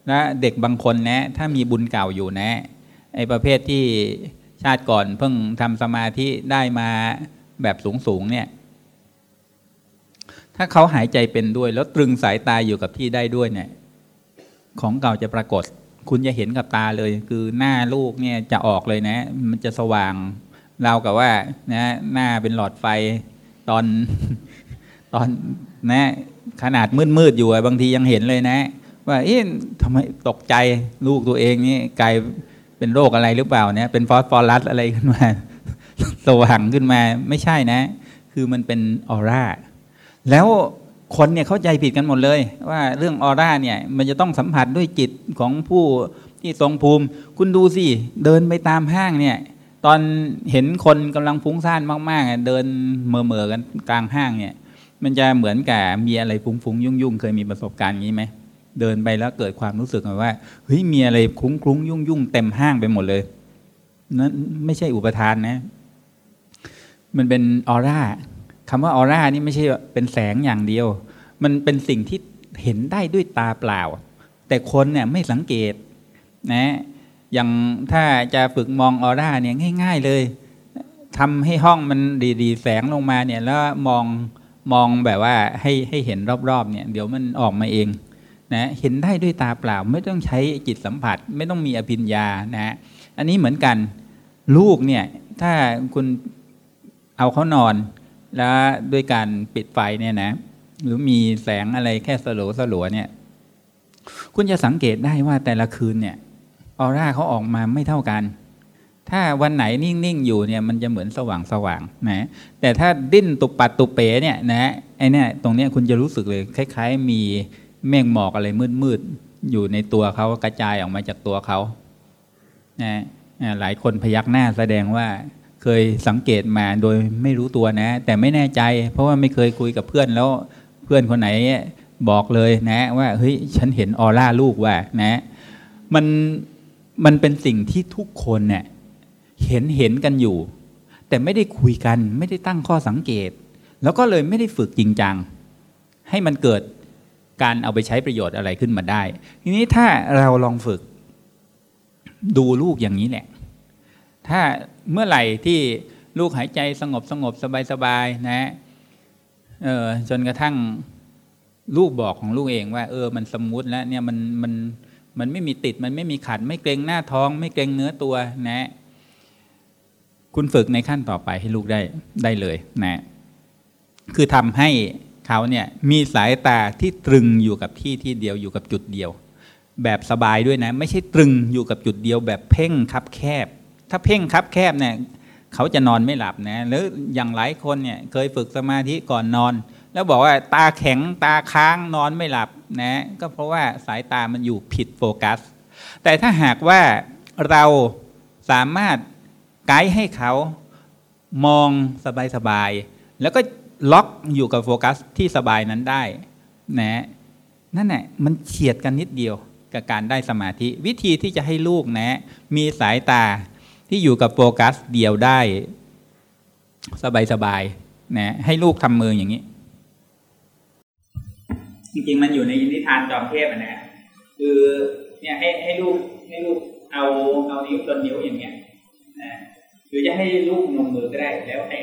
และเด็กบางคนนะ ถ้ามีบุญเก่าอยู่นะ ไอ้ประเภทที่ชาติก่อนเพิ่งทำสมาธิได้มาแบบสูงๆเนี่ย ถ้าเขาหายใจเป็นด้วย แล้วตรึงสายตาอยู่กับที่ได้ด้วยเนี่ย ของเก่าจะปรากฏ คุณจะเห็นกับตาเลย คือหน้าลูกเนี่ยจะออกเลยนะ มันจะสว่างเรากับว่านะหน้าเป็นหลอดไฟตอนตอนนะขนาดมืดๆอยู่บางทียังเห็นเลยนะ ว่าเอ๊ะทำไมตกใจลูกตัวเองนี่กลายเป็นโรคอะไรหรือเปล่าเนี่ยเป็นฟอสฟอรัสอะไรขึ้นมาสว่างขึ้นมาไม่ใช่นะ คือมันเป็นออร่าแล้ว คนเนี่ยเข้าใจผิดกันหมดเลย ว่าเรื่องออร่าเนี่ยมันจะต้องสัมผัสด้วยจิตของผู้ที่ทรงภูมิ คุณดูสิ เดินไปตามห้างเนี่ย ตอนเห็นคนกำลังฟุ้งซ่านมากๆ เดินเมื่อๆกันกลางห้างเนี่ย มันจะเหมือนกับมีอะไรฟุ้งๆยุ่งๆ เคยมีประสบการณ์อย่างนี้ไหมเดินไปแล้วเกิดความรู้สึกว่าเฮ้ยมีอะไรคลุ้งคลุ้งยุ่งยุ่งเต็มห้างไปหมดเลยนั้นไม่ใช่อุปทานนะ มันเป็นออร่า คำว่าออร่านี่ไม่ใช่เป็นแสงอย่างเดียว มันเป็นสิ่งที่เห็นได้ด้วยตาเปล่า แต่คนเนี่ยไม่สังเกตนะอย่างถ้าจะฝึกมองออร่าเนี่ยง่าย ๆเลยทำให้ห้องมันดีๆ แสงลงมาเนี่ยแล้วมองมองแบบว่าให้ให้เห็นรอบๆเนี่ยเดี๋ยวมันออกมาเองนะเห็นได้ด้วยตาเปล่า ไม่ต้องใช้จิตสัมผัส ไม่ต้องมีอภิญญานะอันนี้เหมือนกันลูกเนี่ยถ้าคุณเอาเขานอน แล้วด้วยการปิดไฟเนี่ยนะ หรือมีแสงอะไรแค่สลัวสลัวเนี่ย คุณจะสังเกตได้ว่าแต่ละคืนเนี่ยออร่าเขาออกมาไม่เท่ากัน ถ้าวันไหนนิ่งๆอยู่เนี่ยมันจะเหมือนสว่างสว่างนะแต่ถ้าดิ้นตุบปัดตุเป๋เนี่ยนะไอเนี่ยตรงเนี้ยคุณจะรู้สึกเลย คล้าย ๆ มีเมฆหมอกอะไรมืดๆอยู่ในตัวเขากระจายออกมาจากตัวเขานะหลายคนพยักหน้าแสดงว่า เคยสังเกตมาโดยไม่รู้ตัวนะ แต่ไม่แน่ใจ เพราะว่าไม่เคยคุยกับเพื่อนแล้วเพื่อนคนไหนบอกเลยนะ ว่าเฮ้ยฉันเห็นออร่าลูกว่านะ มันมันเป็นสิ่งที่ทุกคนเนี่ยเห็นเห็นกันอยู่ แต่ไม่ได้คุยกัน ไม่ได้ตั้งข้อสังเกต แล้วก็เลยไม่ได้ฝึกจริงจัง ให้มันเกิดการเอาไปใช้ประโยชน์อะไรขึ้นมาได้ ทีนี้ถ้าเราลองฝึก ดูลูกอย่างนี้แหละ ถ้าเมื่อไหร่ที่ลูกหายใจสงบสงบสบายสบายนะเออจนกระทั่งลูกบอกของลูกเองว่า เออมันสมูทแล้วเนี่ยมันมันมันไม่มีติดมันไม่มีขัด ไม่เกรงหน้าท้อง ไม่เกรงเนื้อตัวนะ คุณฝึกในขั้นต่อไปให้ลูกได้ได้เลยนะ คือทำให้เขาเนี่ยมีสายตาที่ตรึงอยู่กับที่ที่เดียวอยู่กับจุดเดียว แบบสบายด้วยนะ ไม่ใช่ตรึงอยู่กับจุดเดียว แบบเพ่งคับแคบ ถ้าเพ่งคับแคบเนี่ยเขาจะนอนไม่หลับนะหรืออย่างหลายคนเนี่ยเคยฝึกสมาธิก่อนนอน แล้วบอกว่าตาแข็งตาค้างนอนไม่หลับนะก็เพราะว่าสายตามันอยู่ผิดโฟกัส แต่ถ้าหากว่าเราสามารถไกด์ให้เขามองสบายๆแล้วก็ล็อกอยู่กับโฟกัสที่สบายนั้นได้นะนั่นแหละมันเฉียดกันนิดเดียวกับการได้สมาธิ วิธีที่จะให้ลูกนะ มีสายตา ที่อยู่กับโฟกัสเดียวได้ สบายๆนะให้ลูกทำมืออย่างนี้ จริงๆมันอยู่ในนิทานจอมเทพนะคือเนี่ยให้ให้ลูกให้ลูกเอาเอานิ้วต้นนิ้วอย่างเงี้ยนะหรือจะให้ลูกนมมือก็ได้แล้วแต่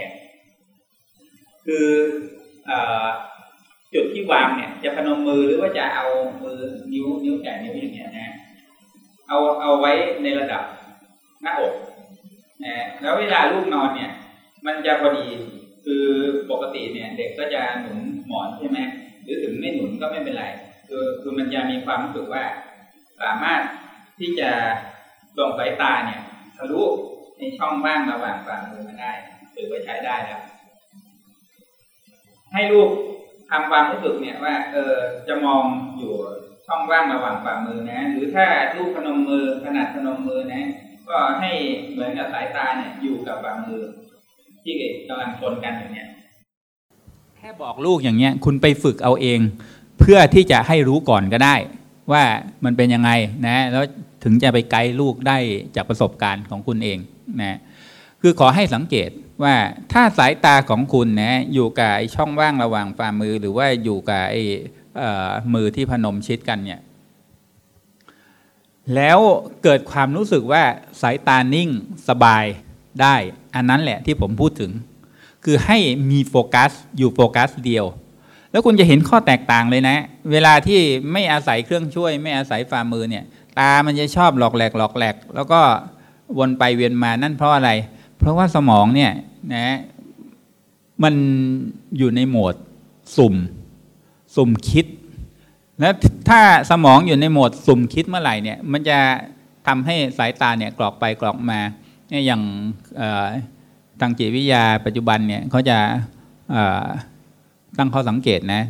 คืออจุดที่วางเนี่ย จะพนมมือหรือว่าจะเอามือนิ้วนิ้วแกะนิ้วอย่างเงี้ยนะเอาเอาไว้ในระดับหน้าอก นะแล้วเวลาลูกนอนเนี่ย มันจะพอดีคือปกติเนี่ย เด็กก็จะหนุนหมอนใช่ไหมหรือถึงไม่หนุนก็ไม่เป็นไรคือคือมันจะมีความรู้สึกว่า สามารถที่จะส่งสายตาเนี่ยทะลุในช่องว่างระหว่างฝ่ามือมาได้ถือว่าใช้ได้แล้วให้ลูกทำความรู้สึกเนี่ยว่า เออจะมองอยู่ช่องว่างระหว่างฝ่ามือนะ หรือถ้าลูกพนมมือขนาดพนมมือนะ ก็ให้เหมือนกับสายตาเนี่ยอยู่กับฝ่ามือ ที่กำลังชนกันอย่างเนี้ยแค่บอกลูกอย่างเงี้ย คุณไปฝึกเอาเอง เพื่อที่จะให้รู้ก่อนก็ได้ ว่ามันเป็นยังไงนะ แล้วถึงจะไปไกด์ลูกได้จากประสบการณ์ของคุณเองนะคือขอให้สังเกตว่าถ้าสายตาของคุณนะอยู่กับช่องว่างระหว่างฝ่ามือ หรือว่าอยู่กับไอ้มือที่พนมชิดกันเนี่ย แล้วเกิดความรู้สึกว่าสายตานิ่งสบายได้ อันนั้นแหละที่ผมพูดถึง คือให้มีโฟกัสอยู่โฟกัสเดียว แล้วคุณจะเห็นข้อแตกต่างเลยนะ เวลาที่ไม่อาศัยเครื่องช่วย ไม่อาศัยฝ่ามือเนี่ย ตามันจะชอบหลอกแหลกหลอกแหลก แล้วก็วนไปเวียนมานั่นเพราะอะไร เพราะว่าสมองเนี่ยนะมันอยู่ในโหมดสุ่ม สุ่มคิด แล้วถ้าสมองอยู่ในโหมดสุ่มคิดเมื่อไหร่เนี่ยมันจะทำให้สายตาเนี่ยกรอกไปกรอกมาเนี่ยอย่างทางจิตวิทยาปัจจุบันเนี่ยเขาจะตั้งข้อสังเกตนะ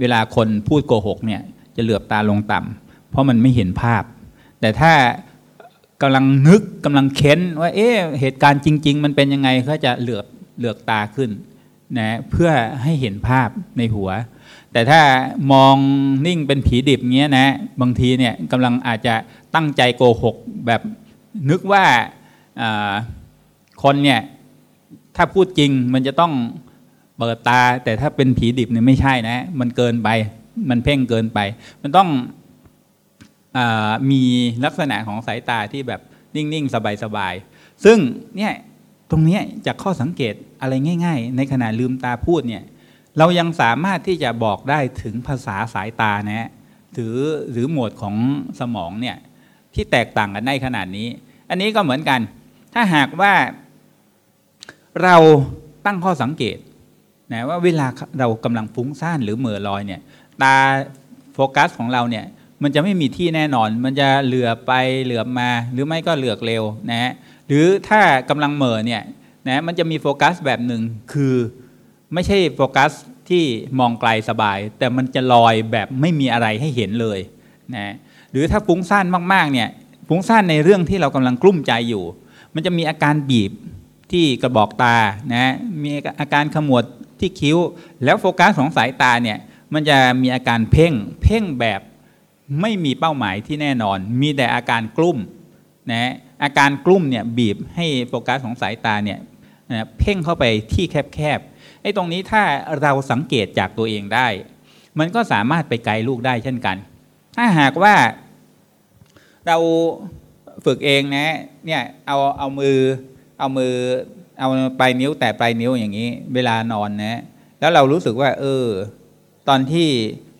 เวลาคนพูดโกหกเนี่ยจะเหลือบตาลงต่ำเพราะมันไม่เห็นภาพ แต่ถ้ากำลังนึกกำลังเค้นว่าเอ๊ะเหตุการณ์จริง ๆ มันเป็นยังไงเขาจะเหลือบเหลือกตาขึ้นนะเพื่อให้เห็นภาพในหัว แต่ถ้ามองนิ่งเป็นผีดิบเงี้ยนะบางทีเนี่ยกำลังอาจจะตั้งใจโกหกแบบนึกว่าคนเนี่ยถ้าพูดจริงมันจะต้องเปิดตา แต่ถ้าเป็นผีดิบเนี่ยไม่ใช่นะ มันเกินไป มันเพ่งเกินไป มันต้องอมีลักษณะของสายตาที่แบบนิ่งๆ สบายๆ ซึ่งเนี่ยตรงนี้จากข้อสังเกตอะไรง่าย ๆ ในขณะลืมตาพูดเนี่ย เรายังสามารถที่จะบอกได้ถึงภาษาสายตานะหรือหรือหมวดของสมองเนี่ยที่แตกต่างกันได้ขนาดนี้ อันนี้ก็เหมือนกัน ถ้าหากว่าเราตั้งข้อสังเกตนะว่าเวลาเรากำลังฟุ้งซ่านหรือเหม่อลอยเนี่ยตาโฟกัสของเราเนี่ยมันจะไม่มีที่แน่นอน มันจะเหลือไปเหลือมา หรือไม่ก็เหลือกเร็วนะฮะหรือถ้ากำลังเหม่อเนี่ยนะมันจะมีโฟกัสแบบหนึ่งคือไม่ใช่โฟกัส ที่มองไกลสบาย แต่มันจะลอยแบบไม่มีอะไรให้เห็นเลยนะหรือถ้าฟุ้งซ่านมากๆเนี่ยฟุ้งซ่านในเรื่องที่เรากำลังกลุ้มใจอยู่ มันจะมีอาการบีบที่กระบอกตานะมีอาการขมวดที่คิ้ว แล้วโฟกัสของสายตาเนี่ยมันจะมีอาการเพ่งเพ่งแบบไม่มีเป้าหมายที่แน่นอน มีแต่อาการกลุ้มนะอาการกลุ้มเนี่ยบีบให้โฟกัสของสายตาเนี่ยเพ่งเข้าไปที่แคบ ไอ้ตรงนี้ถ้าเราสังเกตจากตัวเองได้ มันก็สามารถไปไกลลูกได้เช่นกัน ถ้าหากว่าเราฝึกเองนะเนี่ยเอาเอามือเอามือเอาปลายนิ้วแต่ปลายนิ้วอย่างนี้ เวลานอนนะ แล้วเรารู้สึกว่า เออ ตอนที่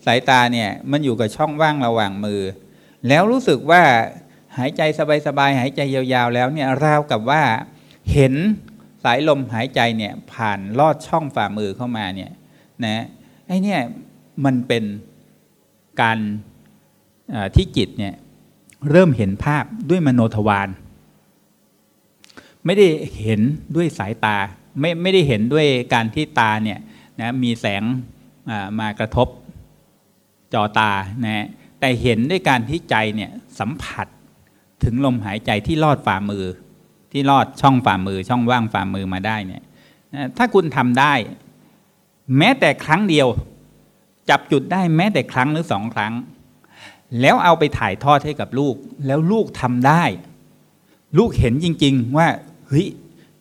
สายตาเนี่ยมันอยู่กับช่องว่างระหว่างมือ แล้วรู้สึกว่าหายใจสบายๆหายใจยาวๆแล้วเนี่ยราวกับว่าเห็น สายลมหายใจเนี่ยผ่านลอดช่องฝ่ามือเข้ามาเนี่ยนะไอ้เนี่ยมันเป็นการที่จิตเนี่ยเริ่มเห็นภาพด้วยมโนทวารไม่ได้เห็นด้วยสายตาไม่ไม่ได้เห็นด้วยการที่ตาเนี่ยนะมีแสงมากระทบจอตานะแต่เห็นด้วยการที่ใจเนี่ยสัมผัสถึงลมหายใจที่ลอดฝ่ามือ ที่ลอดช่องฝ่ามือช่องว่างฝ่ามือมาได้เนี่ยถ้าคุณทำได้ แม้แต่ครั้งเดียว จับจุดได้แม้แต่ครั้งหรือสองครั้ง แล้วเอาไปถ่ายทอดให้กับลูก แล้วลูกทำได้ ลูกเห็นจริง ๆ ว่าเฮ้ย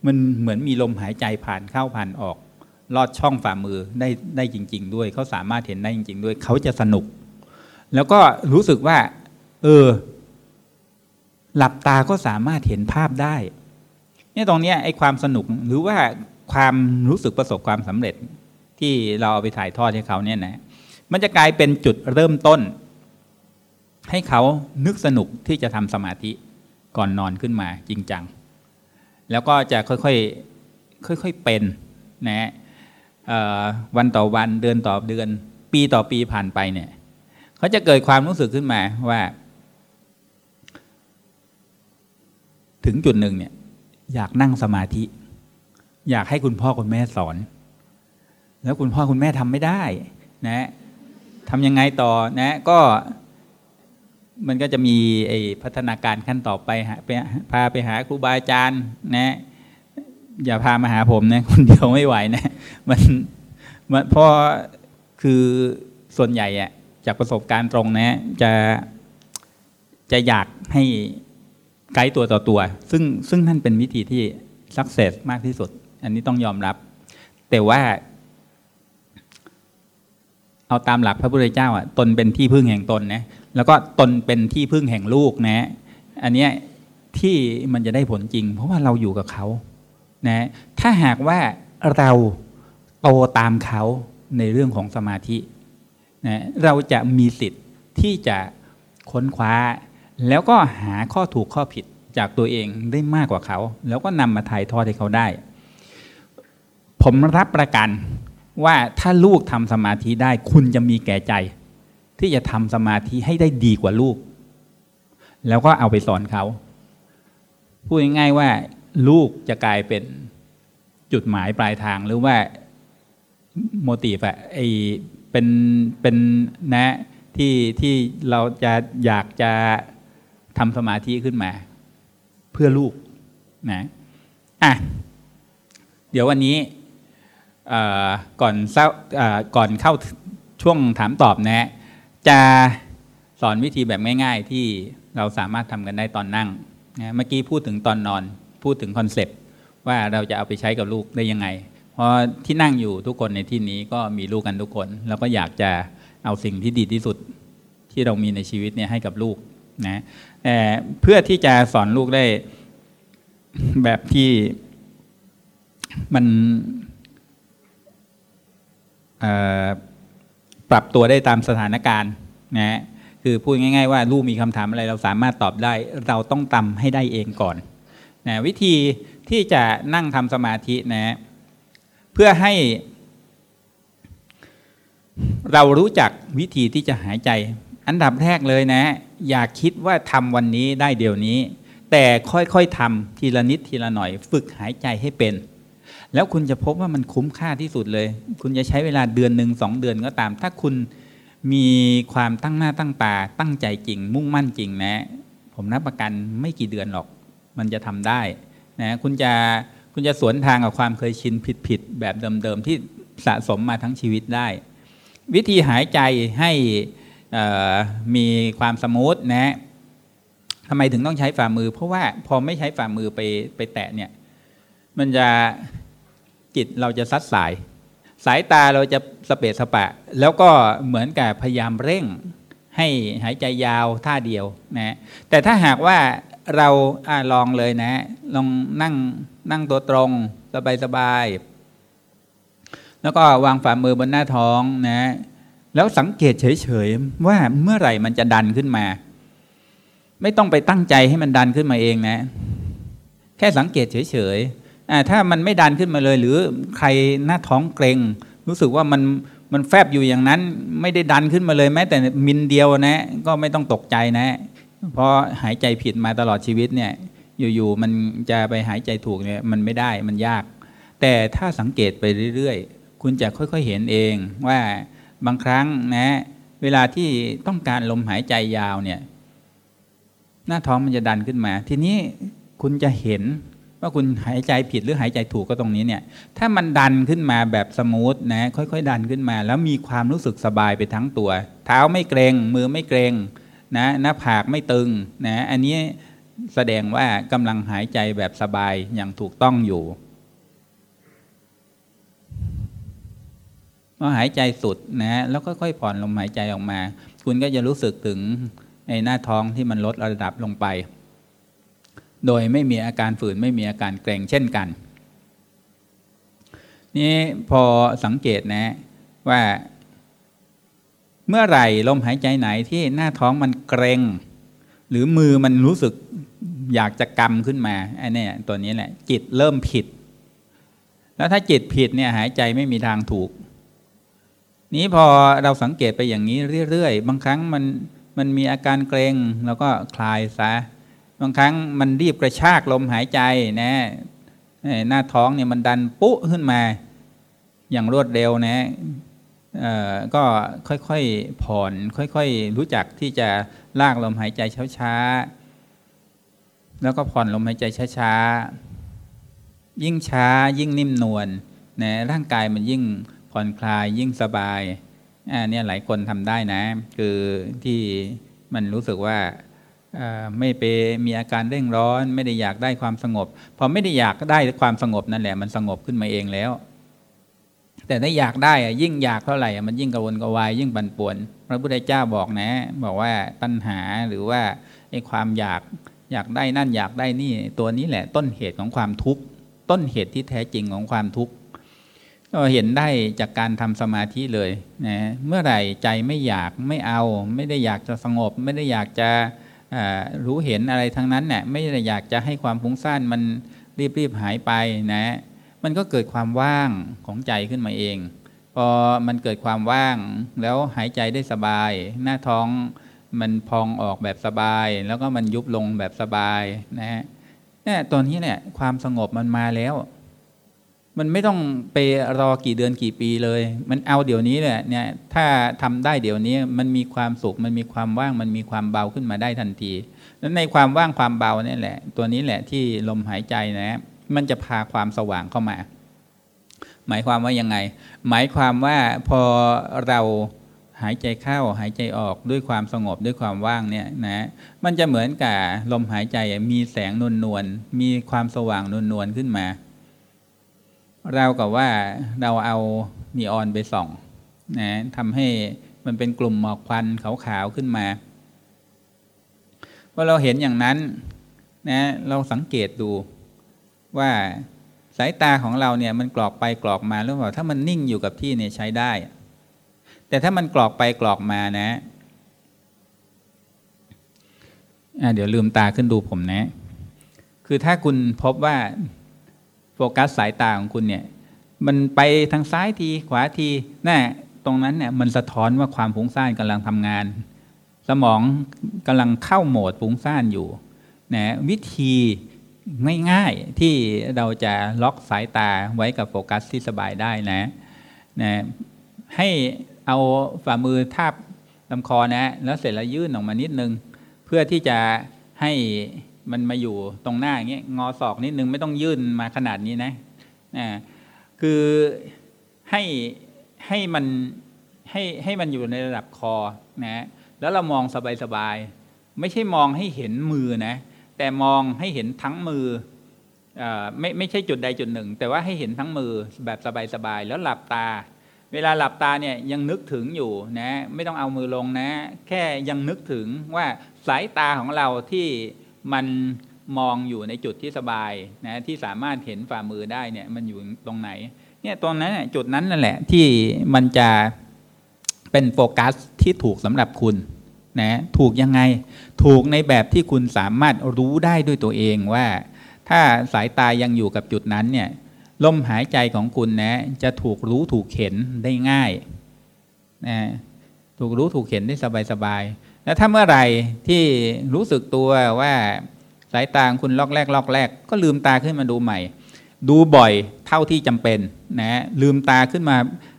มันเหมือนมีลมหายใจผ่านเข้าผ่านออก ลอดช่องฝ่ามือได้ได้จริง ๆ ด้วยเขาสามารถเห็นได้จริง ๆ ด้วยเขาจะสนุก แล้วก็รู้สึกว่า เออ หลับตาก็สามารถเห็นภาพได้ นี่ตรงนี้ไอ้ความสนุกหรือว่าความรู้สึกประสบความสำเร็จที่เราเอาไปถ่ายทอดให้เขาเนี่ยนะมันจะกลายเป็นจุดเริ่มต้น ให้เขานึกสนุกที่จะทำสมาธิก่อนนอนขึ้นมาจริงจัง แล้วก็จะค่อยๆค่อยๆเป็นนะวันต่อวันเดือนต่อเดือน ปีต่อปีผ่านไปเนี่ยเขาจะเกิดความรู้สึกขึ้นมาว่า ถึงจุดหนึ่งเนี่ย อยากนั่งสมาธิ อยากให้คุณพ่อคุณแม่สอน แล้วคุณพ่อคุณแม่ทำไม่ได้นะทำยังไงต่อนะก็มันก็จะมีไอ้พัฒนาการขั้นต่อไปฮะไปพาไปหาครูบาอาจารย์นะอย่าพามาหาผมนะคนเดียวไม่ไหวนะมันเพราะคือส่วนใหญ่อะจากประสบการณ์ตรงนะจะจะอยากให้ ไกด์ตัวต่อตัว ซึ่งซึ่งนั่นเป็นวิธีที่สักเซสมากที่สุด อันนี้ต้องยอมรับ แต่ว่า เอาตามหลักพระพุทธเจ้าอะตนเป็นที่พึ่งแห่งตนนะแล้วก็ตนเป็นที่พึ่งแห่งลูกนะ อันเนี้ยที่มันจะได้ผลจริง เพราะว่าเราอยู่กับเขานะถ้าหากว่าเราโตตามเขาในเรื่องของสมาธินะเราจะมีสิทธิ์ที่จะค้นคว้า แล้วก็หาข้อถูกข้อผิดจากตัวเองได้มากกว่าเขา แล้วก็นำมาถ่ายทอดให้เขาได้ ผมรับประกันว่าถ้าลูกทำสมาธิได้ คุณจะมีแก่ใจ ที่จะทำสมาธิให้ได้ดีกว่าลูก แล้วก็เอาไปสอนเขา พูดง่ายๆว่า ลูกจะกลายเป็นจุดหมายปลายทางหรือว่าโมทีฟอะไอเป็นเป็นนะที่ที่เราจะอยากจะ ทำสมาธิขึ้นมา เพื่อลูกนะอะเดี๋ยววันนี้ก่อนเศร้าก่อนเข้าช่วงถามตอบนะ จะสอนวิธีแบบง่าย ๆ ที่เราสามารถทำกันได้ตอนนั่งนะเมื่อกี้พูดถึงตอนนอน พูดถึงคอนเซปต์ว่าเราจะเอาไปใช้กับลูกได้ยังไง เพราะที่นั่งอยู่ทุกคนในที่นี้ก็มีลูกกันทุกคน แล้วก็อยากจะเอาสิ่งที่ดีที่สุดที่เรามีในชีวิตเนี่ยให้กับลูกนะแต่ เพื่อที่จะสอนลูกได้แบบที่มันปรับตัวได้ตามสถานการณ์นะคือพูดง่าย ๆ ว่าลูกมีคำถามอะไรเราสามารถตอบได้ เราต้องทำให้ได้เองก่อนนะวิธีที่จะนั่งทำสมาธินะเพื่อให้ เรารู้จักวิธีที่จะหายใจ อันดับแรกเลยนะ อย่าคิดว่าทำวันนี้ได้เดี๋ยวนี้ แต่ค่อยๆทำทีละนิดทีละหน่อย ฝึกหายใจให้เป็น แล้วคุณจะพบว่ามันคุ้มค่าที่สุดเลย คุณจะใช้เวลาเดือนหนึ่งสองเดือนก็ตาม ถ้าคุณมีความตั้งหน้าตั้งตา ตั้งใจจริง มุ่งมั่นจริงนะ ผมรับประกันไม่กี่เดือนหรอก มันจะทำได้นะคุณจะคุณจะสวนทางกับความเคยชินผิดๆแบบเดิมๆที่สะสมมาทั้งชีวิตได้ วิธีหายใจให้ มีความสมูทนะทำไมถึงต้องใช้ฝ่ามือ เพราะว่าพอไม่ใช้ฝ่ามือไปไปแตะเนี่ยมันจะจิตเราจะซัดสาย สายตาเราจะสเปดสปะ แล้วก็เหมือนกับพยายามเร่ง ให้หายใจยาวท่าเดียวนะแต่ถ้าหากว่าเราอลองเลยนะ ลองนั่งนั่งตัวตรงสบายสบาย แล้วก็วางฝ่ามือบนหน้าท้องนะ แล้วสังเกตเฉยๆว่าเมื่อไหร่มันจะดันขึ้นมา ไม่ต้องไปตั้งใจให้มันดันขึ้นมาเองนะ แค่สังเกตเฉยๆถ้ามันไม่ดันขึ้นมาเลย หรือใครหน้าท้องเกรง รู้สึกว่ามันมันแฟบอยู่อย่างนั้น ไม่ได้ดันขึ้นมาเลยแม้แต่มินเดียวนะ ก็ไม่ต้องตกใจนะ เพราะหายใจผิดมาตลอดชีวิตเนี่ย อยู่ๆมันจะไปหายใจถูกเนี่ยมันไม่ได้มันยาก แต่ถ้าสังเกตไปเรื่อยๆ คุณจะค่อยๆเห็นเองว่า บางครั้งนะเวลาที่ต้องการลมหายใจยาวเนี่ย หน้าท้องมันจะดันขึ้นมา ทีนี้คุณจะเห็นว่าคุณหายใจผิดหรือหายใจถูกก็ตรงนี้เนี่ย ถ้ามันดันขึ้นมาแบบสมูทนะ ค่อยๆ ดันขึ้นมา แล้วมีความรู้สึกสบายไปทั้งตัว เท้าไม่เกรง มือไม่เกรงนะหน้าผากไม่ตึงนะ อันนี้แสดงว่ากำลังหายใจแบบสบายอย่างถูกต้องอยู่ พอหายใจสุดนะแล้วค่อยๆผ่อนลมหายใจออกมา คุณก็จะรู้สึกถึงในหน้าท้องที่มันลดระดับลงไป โดยไม่มีอาการฝืนไม่มีอาการเกรงเช่นกัน นี่พอสังเกตนะว่าเมื่อไหร่ลมหายใจไหนที่หน้าท้องมันเกรงหรือมือมันรู้สึกอยากจะกำขึ้นมาไอ้นี่ตัวนี้แหละ จิตเริ่มผิด แล้วถ้าจิตผิดเนี่ยหายใจไม่มีทางถูก นี้พอเราสังเกตไปอย่างนี้เรื่อยๆ บางครั้งมันมันมีอาการเกรงแล้วก็คลายซะ บางครั้งมันรีบกระชากลมหายใจนะหน้าท้องเนี่ยมันดันปุ๊ขึ้นมา อย่างรวดเร็วนะก็ค่อยๆผ่อน ค่อยๆรู้จักที่จะลากลมหายใจช้าๆ แล้วก็ผ่อนลมหายใจช้าๆ ยิ่งช้ายิ่งนิ่มนวลนะร่างกายมันยิ่ง ผ่อนคลายยิ่งสบายอ่าเนี่ยหลายคนทำได้นะ คือที่มันรู้สึกว่าไม่ไปมีอาการเร่งร้อน ไม่ได้อยากได้ความสงบพอไม่ได้อยากได้ความสงบนั่นแหละ มันสงบขึ้นมาเองแล้ว แต่ถ้าอยากได้อะยิ่งอยากเท่าไหร่มันยิ่งกระวนกระวายยิ่งบันป่วน พระพุทธเจ้าบอกนะ บอกว่าตัณหาหรือว่าไอ้ความอยากอยากได้นั่นอยากได้นี่ตัวนี้แหละ ต้นเหตุของความทุกข์ต้นเหตุที่แท้จริงของความทุกข์ ก็เห็นได้จากการทำสมาธิเลยนะเมื่อไหร่ใจไม่อยากไม่เอา ไม่ได้อยากจะสงบ ไม่ได้อยากจะรู้เห็นอะไรทั้งนั้นเนี่ยไม่ได้อยากจะให้ความฟุ้งซ่านมันรีบๆหายไปนะมันก็เกิดความว่างของใจขึ้นมาเอง พอมันเกิดความว่างแล้วหายใจได้สบาย หน้าท้องมันพองออกแบบสบาย แล้วก็มันยุบลงแบบสบายนะฮะเนี่ยตอนนี้เนี่ยความสงบมันมาแล้ว มันไม่ต้องไปรอกี่เดือนกี่ปีเลย มันเอาเดี๋ยวนี้แหละเนี่ยถ้าทำได้เดี๋ยวนี้มันมีความสุขมันมีความว่างมันมีความเบาขึ้นมาได้ทันทีแล้วในความว่างความเบาเนี่ยแหละ ตัวนี้แหละที่ลมหายใจนะมันจะพาความสว่างเข้ามา หมายความว่ายังไง หมายความว่าพอเราหายใจเข้าหายใจออกด้วยความสงบด้วยความว่างเนี่ยนะมันจะเหมือนกับลมหายใจมีแสงนวลนวลมีความสว่างนวลนวลขึ้นมา เรากับว่าเราเอานีออนไปส่องนะทำให้มันเป็นกลุ่มหมอกควันขาวๆขึ้นมาพอเราเห็นอย่างนั้นนะเราสังเกตดูว่าสายตาของเราเนี่ยมันกรอกไปกรอกมาหรือเปล่าถ้ามันนิ่งอยู่กับที่เนี่ยใช้ได้ แต่ถ้ามันกรอกไปกรอกมานะะเดี๋ยวลืมตาขึ้นดูผมนะ คือถ้าคุณพบว่า โฟกัสสายตาของคุณเนี่ยมันไปทางซ้ายทีขวาทีน่ะตรงนั้นเนี่ยมันสะท้อนว่าความฟุ้งซ่านกำลังทำงาน สมองกำลังเข้าโหมดฟุ้งซ่านอยู่นะวิธีง่ายๆที่เราจะล็อกสายตาไว้กับโฟกัสที่สบายได้นะนะให้เอาฝ่ามือทาบลำคอนะแล้วเสร็จแล้วยื่นออกมานิดนึง เพื่อที่จะให้ มันมาอยู่ตรงหน้าอย่างเงี้ยงอศอกนิดนึงไม่ต้องยื่นมาขนาดนี้นะนะคือให้ให้มันให้ให้มันอยู่ในระดับคอนะแล้วเรามองสบายๆไม่ใช่มองให้เห็นมือนะ แต่มองให้เห็นทั้งมืออไม่ไม่ใช่จุดใดจุดหนึ่ง แต่ว่าให้เห็นทั้งมือแบบสบายๆแล้วหลับตา เวลาหลับตาเนี่ยยังนึกถึงอยู่นะ ไม่ต้องเอามือลงนะ แค่ยังนึกถึงว่าสายตาของเราที่ มันมองอยู่ในจุดที่สบายนะที่สามารถเห็นฝ่ามือได้เนี่ยมันอยู่ตรงไหนเนี่ยตรงนั้นจุดนั้นนั่นแหละที่มันจะเป็นโฟกัสที่ถูกสำหรับคุณนะถูกยังไงถูกในแบบที่คุณสามารถรู้ได้ด้วยตัวเองว่า ถ้าสายตายังอยู่กับจุดนั้นเนี่ยลมหายใจของคุณนะจะถูกรู้ถูกเข็นได้ง่ายนะถูกรู้ถูกเข็นได้สบายๆ แล้วถ้าเมื่อไหร่ที่รู้สึกตัวว่าสายตาคุณลอกแรกลอกแรก ก็ลืมตาขึ้นมาดูใหม่ ดูบ่อยเท่าที่จำเป็นนะลืมตาขึ้นมา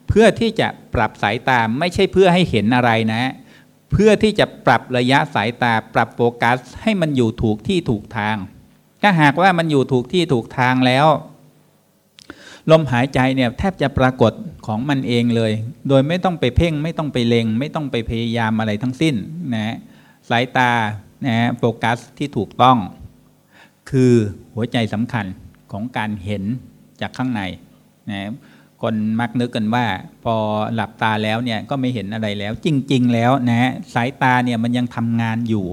เพื่อที่จะปรับสายตาไม่ใช่เพื่อให้เห็นอะไรนะ เพื่อที่จะปรับระยะสายตาปรับโฟกัส ให้มันอยู่ถูกที่ถูกทาง ถ้าหากว่ามันอยู่ถูกที่ถูกทางแล้ว ลมหายใจเนี่ยแทบจะปรากฏของมันเองเลย โดยไม่ต้องไปเพ่ง ไม่ต้องไปเลงไม่ต้องไปพยายามอะไรทั้งสิ้นนะสายตานะโฟกัสที่ถูกต้อง คือหัวใจสำคัญของการเห็นจากข้างในนะคนมักนึกกันว่า พอหลับตาแล้วเนี่ยก็ไม่เห็นอะไรแล้ว จริง ๆ แล้วนะสายตาเนี่ยมันยังทำงานอยู่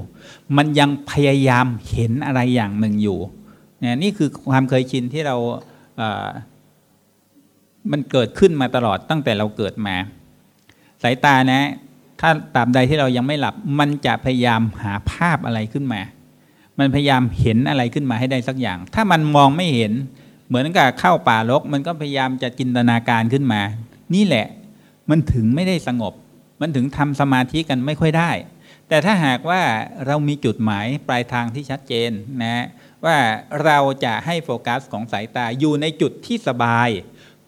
มันยังพยายามเห็นอะไรอย่างหนึ่งอยู่นะนี่คือความเคยชินที่เรา มันเกิดขึ้นมาตลอดตั้งแต่เราเกิดมา สายตานะ ถ้าตาบใดที่เรายังไม่หลับ มันจะพยายามหาภาพอะไรขึ้นมา มันพยายามเห็นอะไรขึ้นมาให้ได้สักอย่าง ถ้ามันมองไม่เห็น เหมือนกับเข้าป่ารก มันก็พยายามจะจินตนาการขึ้นมา นี่แหละ มันถึงไม่ได้สงบ มันถึงทำสมาธิกันไม่ค่อยได้ แต่ถ้าหากว่าเรามีจุดหมายปลายทางที่ชัดเจนนะว่าเราจะให้โฟกัสของสายตาอยู่ในจุดที่สบาย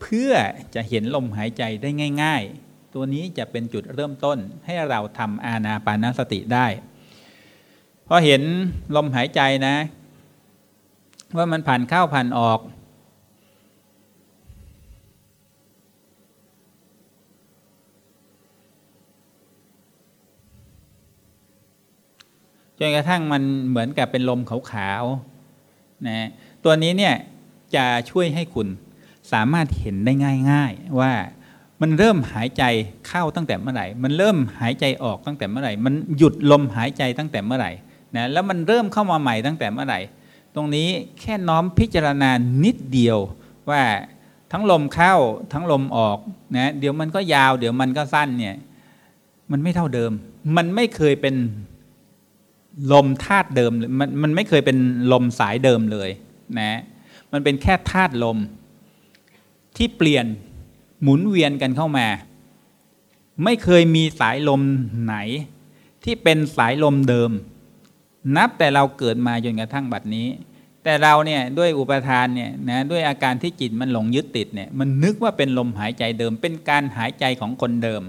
เพื่อจะเห็นลมหายใจได้ง่าย ๆ ตัวนี้จะเป็นจุดเริ่มต้นให้เราทำอาณาปานสติได้พอเห็นลมหายใจนะ ว่ามันผ่านเข้าผ่านออก จนกระทั่งมันเหมือนกับเป็นลมขาวๆนะตัวนี้เนี่ยจะช่วยให้คุณ สามารถเห็นได้ง่าย ๆ ว่ามันเริ่มหายใจเข้าตั้งแต่เมื่อไหร่ มันเริ่มหายใจออกตั้งแต่เมื่อไหร่ มันหยุดลมหายใจตั้งแต่เมื่อไหร่นะแล้วมันเริ่มเข้ามาใหม่ตั้งแต่เมื่อไหร่ ตรงนี้แค่น้อมพิจารณานิดเดียวว่าทั้งลมเข้าทั้งลมออกนะเดี๋ยวมันก็ยาว เดี๋ยวมันก็สั้นเนี่ยมันไม่เท่าเดิม มันไม่เคยเป็นลมธาตุเดิมมันมันไม่เคยเป็นลมสายเดิมเลยนะมันเป็นแค่ธาตุลม ที่เปลี่ยนหมุนเวียนกันเข้ามา ไม่เคยมีสายลมไหน ที่เป็นสายลมเดิม นับแต่เราเกิดมาจนกระทั่งบัดนี้ แต่เราเนี่ยด้วยอุปทานเนี่ยนะด้วยอาการที่จิตมันหลงยึดติดเนี่ยมันนึกว่าเป็นลมหายใจเดิม เป็นการหายใจของคนเดิม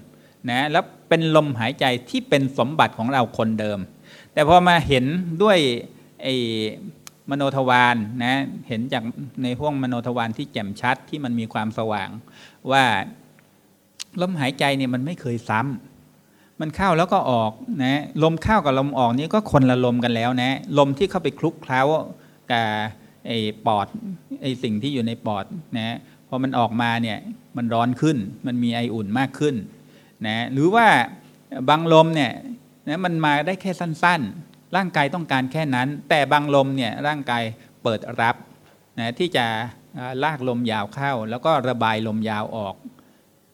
นะแล้วเป็นลมหายใจที่เป็นสมบัติของเราคนเดิม แต่พอมาเห็นด้วยไอ้ มโนทวารนนะเห็นจากในห้วงมโนทวารที่แจ่มชัดที่มันมีความสว่าง ว่าลมหายใจเนี่ยมันไม่เคยซ้ำมันเข้าแล้วก็ออกนะลมเข้ากับลมออกนี่ก็คนละลมกันแล้วนะลมที่เข้าไปคลุกเคล้ากับไอ้ปอดไอ้สิ่งที่อยู่ในปอดนะพอมันออกมาเนี่ยมันร้อนขึ้น มันมีไออุ่นมากขึ้นนะหรือว่าบางลมเนี่ยนะมันมาได้แค่สั้นๆ ร่างกายต้องการแค่นั้น แต่บางลมเนี่ยร่างกายเปิดรับนะที่จะลากลมยาวเข้า แล้วก็ระบายลมยาวออก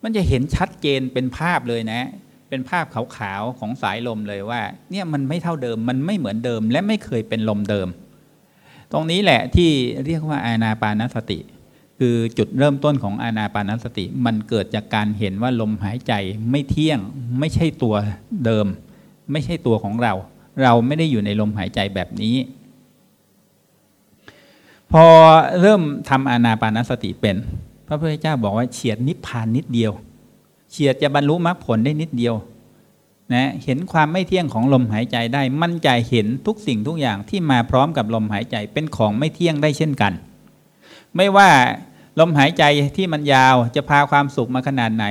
มันจะเห็นชัดเจนเป็นภาพเลยนะ เป็นภาพขาวๆของสายลมเลยว่าเนี่ยมันไม่เท่าเดิมมันไม่เหมือนเดิม และไม่เคยเป็นลมเดิม ตรงนี้แหละที่เรียกว่าอานาปานสติ คือจุดเริ่มต้นของอานาปานสติ มันเกิดจากการเห็นว่าลมหายใจไม่เที่ยง ไม่ใช่ตัวเดิม ไม่ใช่ตัวของเรา เราไม่ได้อยู่ในลมหายใจแบบนี้ พอเริ่มทำอานาปานสติเป็น พระพุทธเจ้าบอกว่าเฉียดนิพพานนิดเดียว เฉียดจะบรรลุมรรคผลได้นิดเดียวนะเห็นความไม่เที่ยงของลมหายใจได้มั่นใจเห็นทุกสิ่งทุกอย่างที่มาพร้อมกับลมหายใจเป็นของไม่เที่ยงได้เช่นกัน ไม่ว่าลมหายใจที่มันยาวจะพาความสุขมาขนาดไหน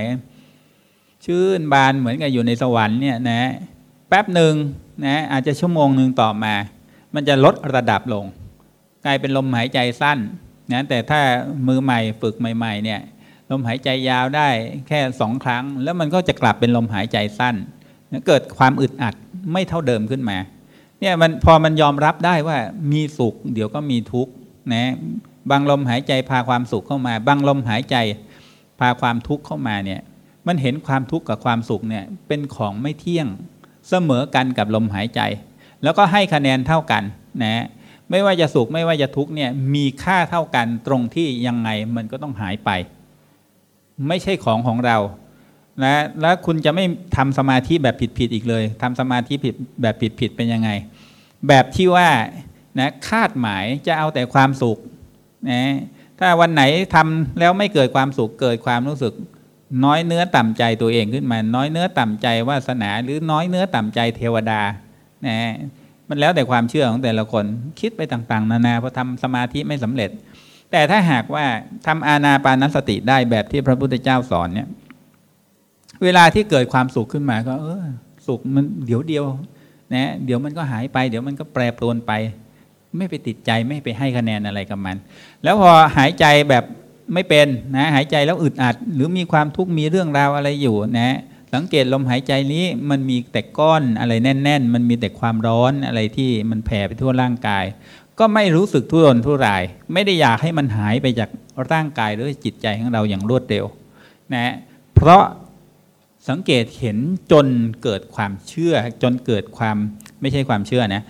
ชื่นบานเหมือนกับอยู่ในสวรรค์เนี่ยนะแป๊บหนึ่ง นะอาจจะชั่วโมงหนึ่งต่อมา มันจะลดระดับลง กลายเป็นลมหายใจสั้นนะแต่ถ้ามือใหม่ฝึกใหม่ ๆ เนี่ยลมหายใจยาวได้แค่สองครั้ง แล้วมันก็จะกลับเป็นลมหายใจสั้นเกิดความอึดอัดไม่เท่าเดิมขึ้นมาเนี่ยมันพอมันยอมรับได้ว่ามีสุข เดี๋ยวก็มีทุกข์นะบางลมหายใจพาความสุขเข้ามา บางลมหายใจพาความทุกข์เข้ามาเนี่ยมันเห็นความทุกข์กับความสุขเนี่ยเป็นของไม่เที่ยง เสมอกันกับลมหายใจ แล้วก็ให้คะแนนเท่ากันนะไม่ว่าจะสุขไม่ว่าจะทุกเนี่ยมีค่าเท่ากันตรงที่ยังไงมันก็ต้องหายไป ไม่ใช่ของของเรานะแล้วคุณจะไม่ทำสมาธิแบบผิดๆอีกเลยทำสมาธิผิดแบบผิดๆเป็นยังไง แบบที่ว่านะคาดหมายจะเอาแต่ความสุขนะถ้าวันไหนทำแล้วไม่เกิดความสุขเกิดความรู้สึก น้อยเนื้อต่ำใจตัวเองขึ้นมา น้อยเนื้อต่ำใจวาสนา หรือน้อยเนื้อต่ำใจเทวดานะมันแล้วแต่ความเชื่อของแต่ละคนคิดไปต่างๆ นานาพอทำสมาธิไม่สำเร็จ แต่ถ้าหากว่าทำอาณาปานสติได้แบบที่พระพุทธเจ้าสอนเนี่ย เวลาที่เกิดความสุขขึ้นมาก็ เออ สุขมันเดี๋ยวเดียวนะเดี๋ยวมันก็หายไป เดี๋ยวมันก็แปรปรวนไป ไม่ไปติดใจไม่ไปให้คะแนนอะไรกับมัน แล้วพอหายใจแบบ ไม่เป็นนะหายใจแล้วอึดอัด หรือมีความทุกข์มีเรื่องราวอะไรอยู่นะสังเกตลมหายใจนี้มันมีแต่ก้อนอะไรแน่น ๆ มันมีแต่ความร้อนอะไรที่มันแผ่ไปทั่วร่างกาย ก็ไม่รู้สึกทุรนทุราย ไม่ได้อยากให้มันหายไปจากร่างกายหรือจิตใจของเราอย่างรวดเร็วนะเพราะสังเกตเห็นจนเกิดความเชื่อจนเกิดความไม่ใช่ความเชื่อนะ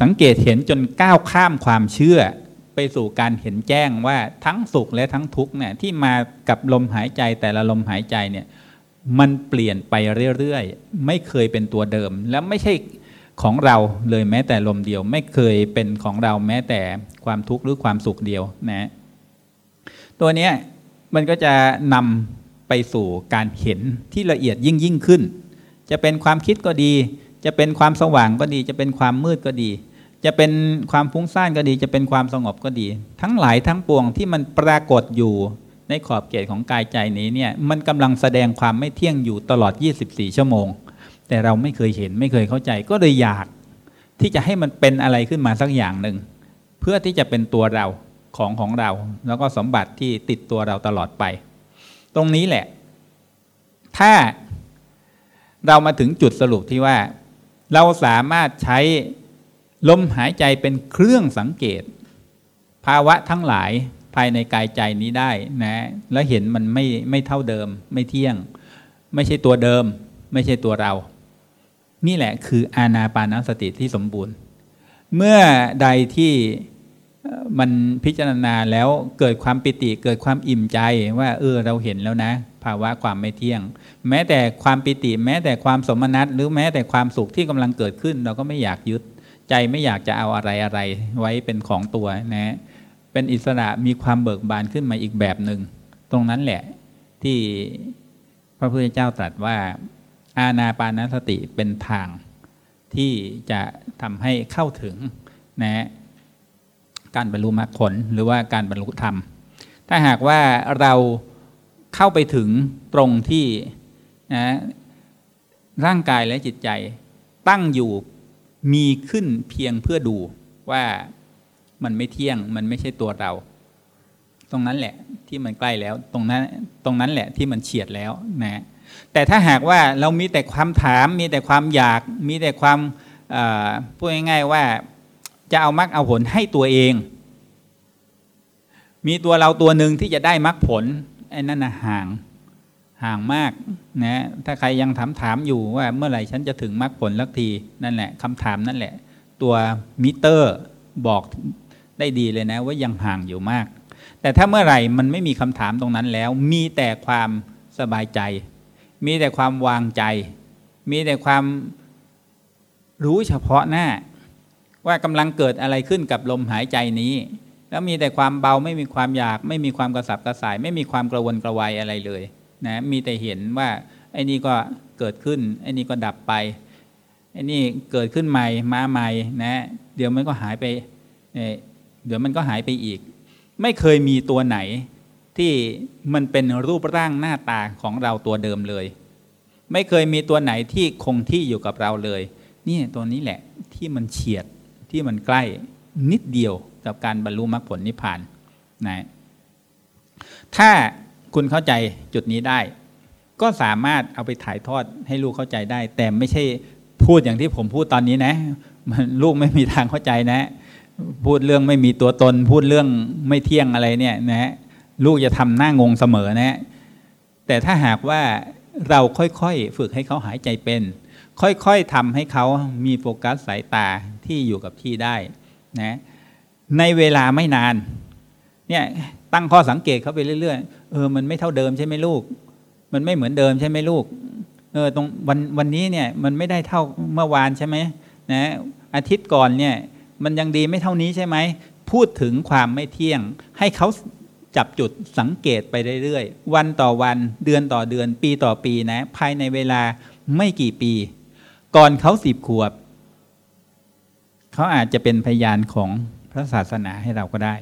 สังเกตเห็นจนก้าวข้ามความเชื่อ ไปสู่การเห็นแจ้งว่าทั้งสุขและทั้งทุกข์เนี่ยที่มากับลมหายใจแต่ละลมหายใจเนี่ยมันเปลี่ยนไปเรื่อยๆ ไม่เคยเป็นตัวเดิม แล้วไม่ใช่ของเราเลยแม้แต่ลมเดียว ไม่เคยเป็นของเราแม้แต่ความทุกข์หรือความสุขเดียวนะตัวนี้มันก็จะนำไปสู่การเห็นที่ละเอียดยิ่งยิ่งขึ้น จะเป็นความคิดก็ดี จะเป็นความสว่างก็ดี จะเป็นความมืดก็ดี จะเป็นความฟุ้งซ่านก็ดี จะเป็นความสงบก็ดี ทั้งหลายทั้งปวงที่มันปรากฏอยู่ในขอบเขตของกายใจนี้เนี่ยมันกำลังแสดงความไม่เที่ยงอยู่ตลอด 24 ชั่วโมง แต่เราไม่เคยเห็นไม่เคยเข้าใจ ก็เลยอยากที่จะให้มันเป็นอะไรขึ้นมาสักอย่างหนึ่งเพื่อที่จะเป็นตัวเราของของเรา แล้วก็สมบัติที่ติดตัวเราตลอดไป ตรงนี้แหละ ถ้าเรามาถึงจุดสรุปที่ว่า เราสามารถใช้ ลมหายใจเป็นเครื่องสังเกต ภาวะทั้งหลายภายในกายใจนี้ได้นะ แล้วเห็นมันไม่ไม่เท่าเดิม ไม่เที่ยง ไม่ใช่ตัวเดิม ไม่ใช่ตัวเรา นี่แหละคืออานาปานสติที่สมบูรณ์ เมื่อใดที่มันพิจารณาแล้วเกิดความปิติเกิดความอิ่มใจว่า เออเราเห็นแล้วนะ ภาวะความไม่เที่ยง แม้แต่ความปิติ แม้แต่ความสมนัตหรือแม้แต่ความสุขที่กำลังเกิดขึ้น เราก็ไม่อยากยึด ใจไม่อยากจะเอาอะไรอะไรไว้เป็นของตัวนะเป็นอิสระมีความเบิกบานขึ้นมาอีกแบบหนึ่งตรงนั้นแหละที่พระพุทธเจ้าตรัสว่า อาณาปานสติเป็นทางที่จะทำให้เข้าถึงนะการบรรลุมรรคผลหรือว่าการบรรลุธรรม ถ้าหากว่าเราเข้าไปถึงตรงที่นะร่างกายและจิตใจตั้งอยู่ มีขึ้นเพียงเพื่อดูว่ามันไม่เที่ยงมันไม่ใช่ตัวเรา ตรงนั้นแหละที่มันใกล้แล้วตรงนั้นตรงนั้นแหละที่มันเฉียดแล้วนะแต่ถ้าหากว่าเรามีแต่ความถาม มีแต่ความอยาก มีแต่ความพูดง่ายๆว่าจะเอามรรคเอาผลให้ตัวเอง มีตัวเราตัวหนึ่งที่จะได้มรรคผลไอ้นั่นนะห่าง ห่างมากนะถ้าใครยังถามถามอยู่ว่าเมื่อไหร่ฉันจะถึงมรรคผลลักทีนั่นแหละคำถามนั่นแหละ ตัวมิเตอร์บอกได้ดีเลยนะ ว่ายังห่างอยู่มาก แต่ถ้าเมื่อไหร่มันไม่มีคำถามตรงนั้นแล้ว มีแต่ความสบายใจ มีแต่ความวางใจ มีแต่ความรู้เฉพาะหน้า ว่ากำลังเกิดอะไรขึ้นกับลมหายใจนี้ แล้วมีแต่ความเบาไม่มีความอยาก ไม่มีความกระสับกระส่าย ไม่มีความกระวนกระวายอะไรเลย นะมีแต่เห็นว่าไอ้นี่ก็เกิดขึ้นไอ้นี่ก็ดับไปไอ้นี่เกิดขึ้นใหม่มาใหม่นะ เดี๋ยวมันก็หายไปเดี๋ยวมันก็หายไปอีก ไม่เคยมีตัวไหนที่มันเป็นรูปร่างหน้าตาของเราตัวเดิมเลย ไม่เคยมีตัวไหนที่คงที่อยู่กับเราเลยนี่ตัวนี้แหละที่มันเฉียดที่มันใกล้นิดเดียวกับการบรรลุมรรคผลนิพพานนะถ้า คุณเข้าใจจุดนี้ได้ ก็สามารถเอาไปถ่ายทอดให้ลูกเข้าใจได้ แต่ไม่ใช่พูดอย่างที่ผมพูดตอนนี้นะลูกไม่มีทางเข้าใจนะ พูดเรื่องไม่มีตัวตน พูดเรื่องไม่เที่ยงอะไรเนี่ยนะลูกจะทำหน้างงเสมอนะ แต่ถ้าหากว่าเราค่อยๆ ฝึกให้เขาหายใจเป็น ค่อยๆทำให้เขามีโฟกัสสายตาที่อยู่กับที่ได้นะในเวลาไม่นานเนี่ย ตั้งข้อสังเกตเขาไปเรื่อยๆเออมันไม่เท่าเดิมใช่ไหมลูก มันไม่เหมือนเดิมใช่ไหมลูกเออตรงวันวันนี้เนี่ยมันไม่ได้เท่าเมื่อวานใช่ไหมนะอาทิตย์ก่อนเนี่ยมันยังดีไม่เท่านี้ใช่ไหมพูดถึงความไม่เที่ยง ให้เขาจับจุดสังเกตไปเรื่อยๆ วันต่อวันเดือนต่อเดือน ปีต่อปีนะ ภายในเวลาไม่กี่ปี ก่อนเขาสิบขวบ เขาอาจจะเป็นพยานของพระศาสนาให้เราก็ได้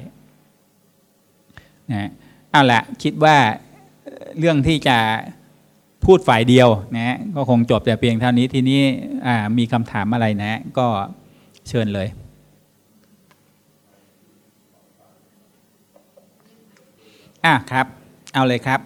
นะเอาละคิดว่าเรื่องที่จะพูดฝ่ายเดียวนะก็คงจบแต่เพียงเท่านี้ทีนี้มีคำถามอะไรนะ ก็เชิญเลย อะครับ เอาเลยครับ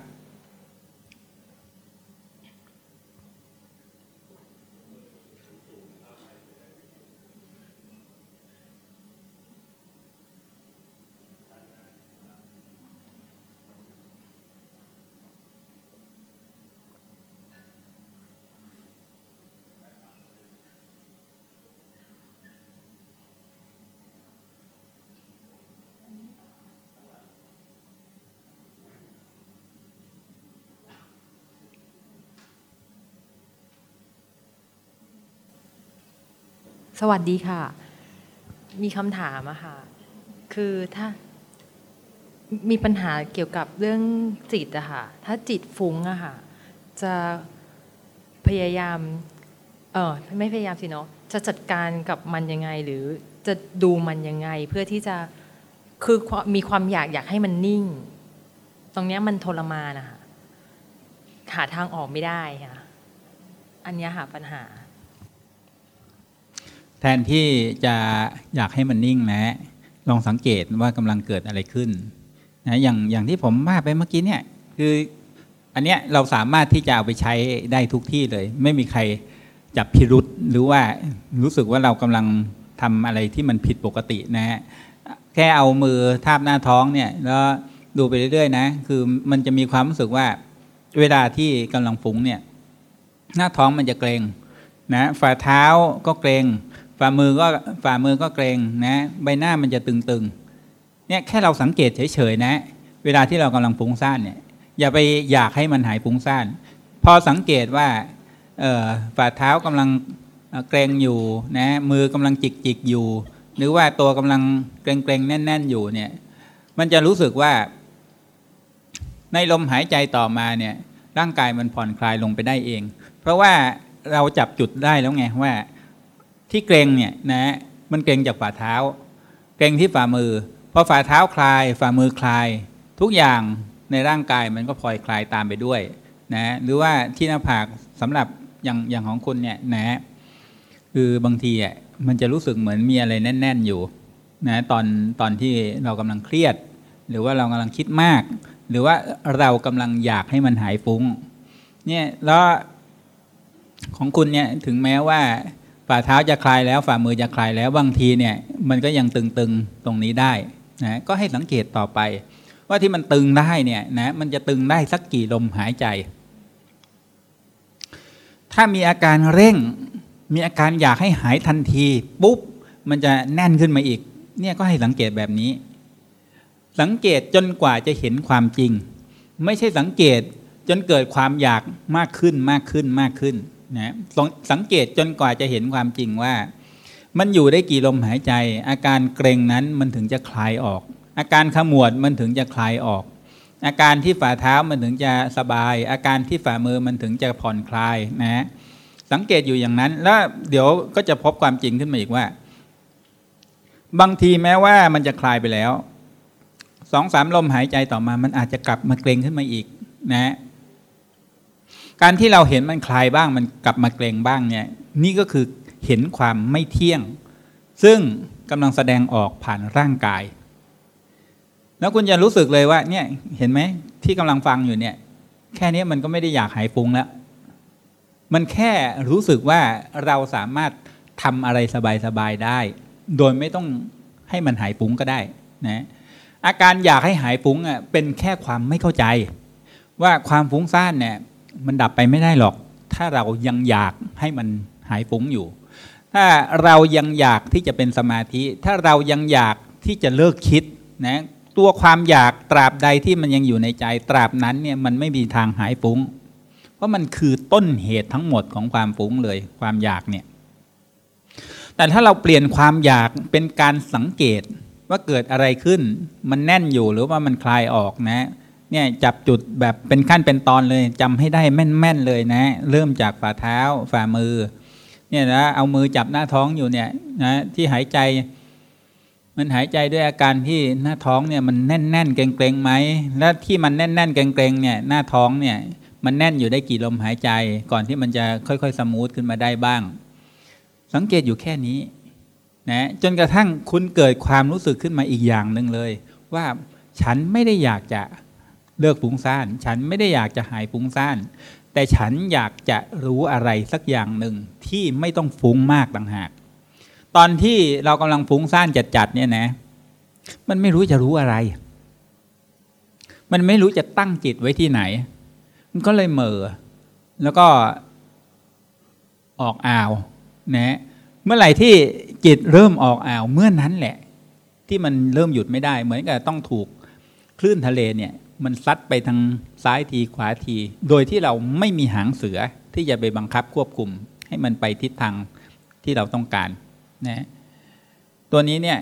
สวัสดีค่ะ มีคำถามอะค่ะ คือถ้ามีปัญหาเกี่ยวกับเรื่องจิตอะค่ะ ถ้าจิตฟุ้งอะค่ะ จะพยายาม เออไม่พยายามสิเนาะ จะจัดการกับมันยังไง หรือจะดูมันยังไง เพื่อที่จะ คือมีความอยากอยากให้มันนิ่ง ตรงนี้มันทรมานอะค่ะหาทางออกไม่ได้ค่ะ อันนี้หาปัญหา ทนที่จะอยากให้มันนิ่งนะ ลองสังเกตว่ากำลังเกิดอะไรขึ้นนะอย่างอย่างที่ผมว่าไปเมื่อกี้เนี่ยคืออันเนี้ยเราสามารถที่จะเอาไปใช้ได้ทุกที่เลย ไม่มีใครจับพิรุษหรือว่ารู้สึกว่าเรากำลังทำอะไรที่มันผิดปกตินะฮะแค่เอามือทาบหน้าท้องเนี่ยแล้วดูไปเรื่อยๆนะ คือมันจะมีความรู้สึกว่าเวลาที่กำลังฟุ้งเนี่ย หน้าท้องมันจะเกรงนะฝ่าเท้าก็เกรง ฝ่ามือก็ฝ่ามือก็เกรงนะ ใบหน้ามันจะตึงๆ เนี่ยแค่เราสังเกตเฉยๆนะ เวลาที่เรากำลังฟุ้งซ่านเนี่ยอย่าไปอยากให้มันหายฟุ้งซ่าน พอสังเกตว่าฝ่าเท้ากำลังเกรงอยู่นะมือกำลังจิกจิกอยู่ หรือว่าตัวกำลังเกรงเกรงแน่น ๆ อยู่เนี่ยมันจะรู้สึกว่า ในลมหายใจต่อมาเนี่ยร่างกายมันผ่อนคลายลงไปได้เอง เพราะว่าเราจับจุดได้แล้วไงว่า ที่เกรงเนี่ยนะมันเกรงจากฝ่าเท้า เกรงที่ฝ่ามือพอฝ่าเท้าคลาย ฝ่ามือคลาย ทุกอย่างในร่างกายมันก็พลอยคลายตามไปด้วยนะหรือว่าที่หน้าผากสำหรับอย่างอย่างของคุณเนี่ยนะคือบางทีอะมันจะรู้สึกเหมือนมีอะไรแน่น ๆอยู่นะตอนตอนที่เรากำลังเครียด หรือว่าเรากำลังคิดมาก หรือว่าเรากำลังอยากให้มันหายฟุง้งเนี่ยแล้วของคุณเนี่ยถึงแม้ว่า ฝ่าเท้าจะคลายแล้วฝ่ามือจะคลายแล้วบางทีเนี่ยมันก็ยังตึงๆตรงนี้ได้นะก็ให้สังเกตต่อไป ว่าที่มันตึงได้เนี่ยนะมันจะตึงได้สักกี่ลมหายใจ ถ้ามีอาการเร่ง มีอาการอยากให้หายทันที ปุ๊บมันจะแน่นขึ้นมาอีก เนี่ยก็ให้สังเกตแบบนี้ สังเกตจนกว่าจะเห็นความจริง ไม่ใช่สังเกตจนเกิดความอยากมากขึ้นมากขึ้นมากขึ้น นะสังเกตจนกว่าจะเห็นความจริงว่า มันอยู่ได้กี่ลมหายใจ อาการเกรงนั้นมันถึงจะคลายออก อาการขมวดมันถึงจะคลายออก อาการที่ฝ่าเท้ามันถึงจะสบาย อาการที่ฝ่ามือมันถึงจะผ่อนคลายนะสังเกตอยู่อย่างนั้น แล้วเดี๋ยวก็จะพบความจริงขึ้นมาอีกว่า บางทีแม้ว่ามันจะคลายไปแล้วสองสามลมหายใจต่อมา มันอาจจะกลับมาเกรงขึ้นมาอีกนะ การที่เราเห็นมันคลายบ้างมันกลับมาเกรงบ้างเนี่ยนี่ก็คือเห็นความไม่เที่ยง ซึ่งกำลังแสดงออกผ่านร่างกาย แล้วคุณจะรู้สึกเลยว่าเนี่ยเห็นไหมที่กำลังฟังอยู่เนี่ย แค่นี้มันก็ไม่ได้อยากหายฟุ้งแล้วมันแค่รู้สึกว่าเราสามารถทำอะไรสบายๆได้ โดยไม่ต้องให้มันหายฟุ้งก็ได้นะอาการอยากให้หายฟุ้งอะเป็นแค่ความไม่เข้าใจ ว่าความฟุ้งซ่านเนี่ย มันดับไปไม่ได้หรอก ถ้าเรายังอยากให้มันหายฟุ้งอยู่ ถ้าเรายังอยากที่จะเป็นสมาธิ ถ้าเรายังอยากที่จะเลิกคิดนะตัวความอยากตราบใดที่มันยังอยู่ในใจตราบนั้นเนี่ยมันไม่มีทางหายฟุ้ง เพราะมันคือต้นเหตุทั้งหมดของความฟุ้งเลยความอยากเนี่ยแต่ถ้าเราเปลี่ยนความอยากเป็นการสังเกตว่าเกิดอะไรขึ้น มันแน่นอยู่หรือว่ามันคลายออกนะ เนี่ยจับจุดแบบเป็นขั้นเป็นตอนเลยจำให้ได้แม่นๆเลยนะ เริ่มจากฝ่าเท้าฝ่ามือเนี่ยนะเอามือจับหน้าท้องอยู่เนี่ยนะที่หายใจ มันหายใจด้วยอาการที่หน้าท้องเนี่ยมันแน่นแน่นเกรงเกรงไหมแล้วที่มันแน่นแน่นเกรงเกรงเนี่ยหน้าท้องเนี่ยมันแน่นอยู่ได้กี่ลมหายใจ ก่อนที่มันจะค่อยๆ สมูทขึ้นมาได้บ้าง สังเกตอยู่แค่นี้นะจนกระทั่งคุณเกิดความรู้สึกขึ้นมาอีกอย่างหนึ่งเลย ว่าฉันไม่ได้อยากจะ เลิกฟุ้งซ่าน ฉันไม่ได้อยากจะหายฟุ้งซ่าน แต่ฉันอยากจะรู้อะไรสักอย่างหนึ่งที่ไม่ต้องฟุ้งมากต่างหาก ตอนที่เรากำลังฟุ้งซ่านจัดๆเนี่ยนะ มันไม่รู้จะรู้อะไร มันไม่รู้จะตั้งจิตไว้ที่ไหน มันก็เลยเมอแล้วก็ออกอ่าวนะเมื่อไหร่ที่จิตเริ่มออกอ่าวเมื่อนนั้นแหละ ที่มันเริ่มหยุดไม่ได้ เหมือนกับต้องถูกคลื่นทะเลเนี่ย มันซัดไปทางซ้ายทีขวาที โดยที่เราไม่มีหางเสือที่จะไปบังคับควบคุม ให้มันไปทิศทางที่เราต้องการนะตัวนี้เนี่ย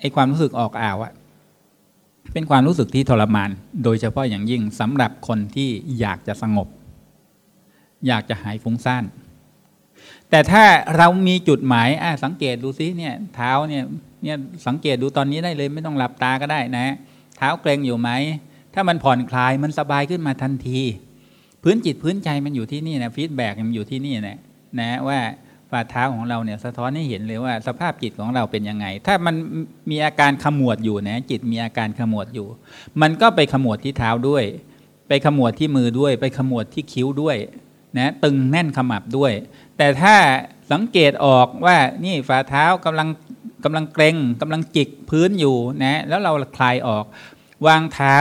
ไอความรู้สึกออกอ่าวอะเป็นความรู้สึกที่ทรมาน โดยเฉพาะอย่างยิ่งสำหรับคนที่อยากจะสงบ อยากจะหายฟุ้งซ่านแต่ถ้าเรามีจุดหมายอ่สังเกตดูซิเนี่ยเท้าเนี่ยเนี่ยสังเกตดูตอนนี้ได้เลยไม่ต้องหลับตาก็ได้นะ เท้าเกร็งอยู่ไหม ถ้ามันผ่อนคลายมันสบายขึ้นมาทันที พื้นจิตพื้นใจมันอยู่ที่นี่นะ feedback มันอยู่ที่นี่นะนะว่าฝ่าเท้าของเราเนี่ยสะท้อนให้เห็นเลยว่าสภาพจิตของเราเป็นยังไง ถ้ามันมีอาการขมวดอยู่นะจิตมีอาการขมวดอยู่ มันก็ไปขมวดที่เท้าด้วย ไปขมวดที่มือด้วย ไปขมวดที่คิ้วด้วยนะตึงแน่นขมับด้วย แต่ถ้าสังเกตออกว่านี่ฝ่าเท้ากำลังกำลังเกรงกำลังจิกพื้นอยู่นะแล้วเราคลายออก วางเท้า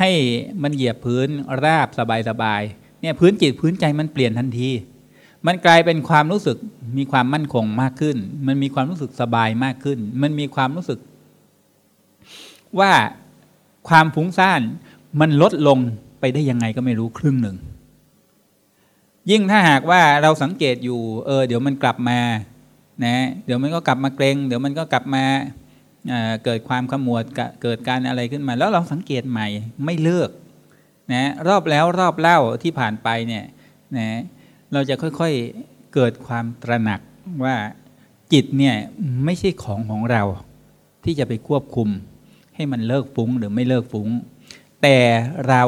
ให้มันเหยียบพื้นราบสบายๆเนี่ยพื้นจิตพื้นใจมันเปลี่ยนทันที มันกลายเป็นความรู้สึกมีความมั่นคงมากขึ้น มันมีความรู้สึกสบายมากขึ้น มันมีความรู้สึก ว่าความฟุ้งซ่านมันลดลงไปได้ยังไงก็ไม่รู้ครึ่งหนึ่ง ยิ่งถ้าหากว่าเราสังเกตอยู่ เออ เดี๋ยวมันกลับมา นะ เดี๋ยวมันก็กลับมาเกรง เดี๋ยวมันก็กลับมา เกิดความขมวดเกิดการอะไรขึ้นมา แล้วเราสังเกตใหม่ไม่เลิกนะรอบแล้วรอบเล่าที่ผ่านไปเนี่ยนะเราจะค่อยๆเกิดความตระหนักว่าจิตเนี่ยไม่ใช่ของของเรา ที่จะไปควบคุม ให้มันเลิกฟุ้งหรือไม่เลิกฟุ้ง แต่เรา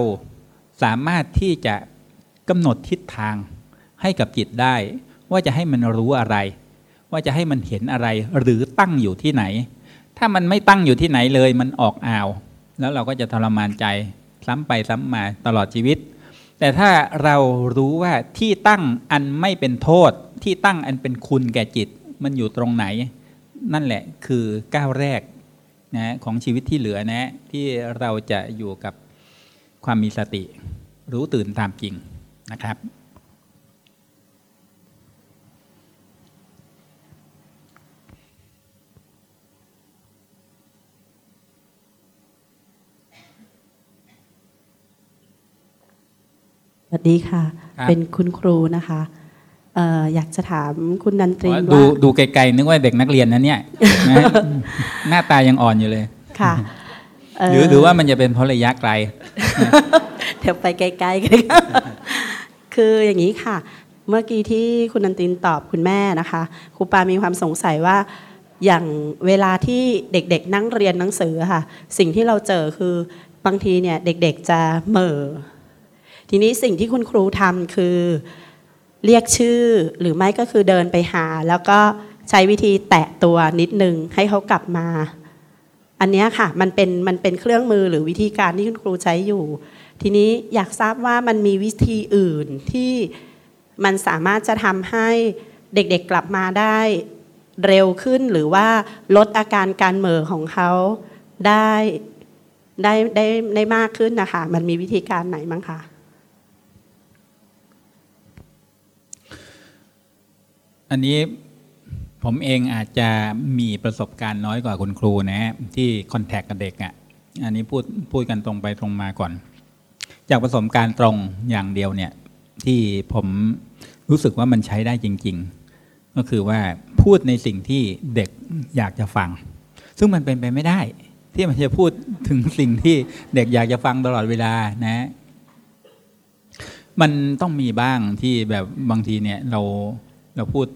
สามารถที่จะกำหนดทิศทางให้กับจิตได้ ว่าจะให้มันรู้อะไร ว่าจะให้มันเห็นอะไรหรือตั้งอยู่ที่ไหน ถ้ามันไม่ตั้งอยู่ที่ไหนเลยมันออกอ่าว แล้วเราก็จะทรมานใจซ้ำไปซ้ำมาตลอดชีวิต แต่ถ้าเรารู้ว่าที่ตั้งอันไม่เป็นโทษ ที่ตั้งอันเป็นคุณแก่จิต มันอยู่ตรงไหน นั่นแหละคือก้าวแรกนะของชีวิตที่เหลือนะที่เราจะอยู่กับความมีสติ รู้ตื่นตามจริงนะครับ สวัสดีค่ะ ครับ เป็นคุณครูนะคะเอ่ออยากจะถามคุณนันตรีดูว่าดูไกลๆนึกว่าเด็กนักเรียนนะเนี่ยนะ หน้าตายังอ่อนอยู่เลย ค่ะเหรือหรือว่ามันจะเป็นเพราะระยะไกล เดี๋ยวไปไกลๆกันค่ะคืออย่างนี้ค่ะ เมื่อกี้ที่คุณนันตินตอบคุณแม่นะคะครูปามีความสงสัยว่า อย่างเวลาที่เด็กๆนั่งเรียนหนังสือค่ะ สิ่งที่เราเจอคือบางทีเนี่ยเด็กๆจะเหม่อ ทีนี้สิ่งที่คุณครูทำคือเรียกชื่อหรือไม่ก็คือเดินไปหา แล้วก็ใช้วิธีแตะตัวนิดนึงให้เขากลับมา อันนี้ค่ะมันเป็นมันเป็นเครื่องมือหรือวิธีการที่คุณครูใช้อยู่ ทีนี้อยากทราบว่ามันมีวิธีอื่นที่มันสามารถจะทำให้เด็กๆกลับมาได้เร็วขึ้นหรือว่าลดอาการการเหม่อของเขาได้ได้ได้ได้มากขึ้นนะคะ มันมีวิธีการไหนบ้างคะ อันนี้ผมเองอาจจะมีประสบการณ์น้อยกว่าคุณครูนะฮะที่คอนแทคกับเด็กอะ่ะอันนี้พูดพูดกันตรงไปตรงมาก่อน จากประสบการณ์ตรงอย่างเดียวเนี่ยที่ผมรู้สึกว่ามันใช้ได้จริง ๆ ก็คือว่าพูดในสิ่งที่เด็กอยากจะฟัง ซึ่งมันเป็นไปไม่ได้ ที่มันจะพูดถึงสิ่งที่เด็กอยากจะฟังตลอดเวลานะมันต้องมีบ้างที่แบบบางทีเนี่ยเรา เราพูด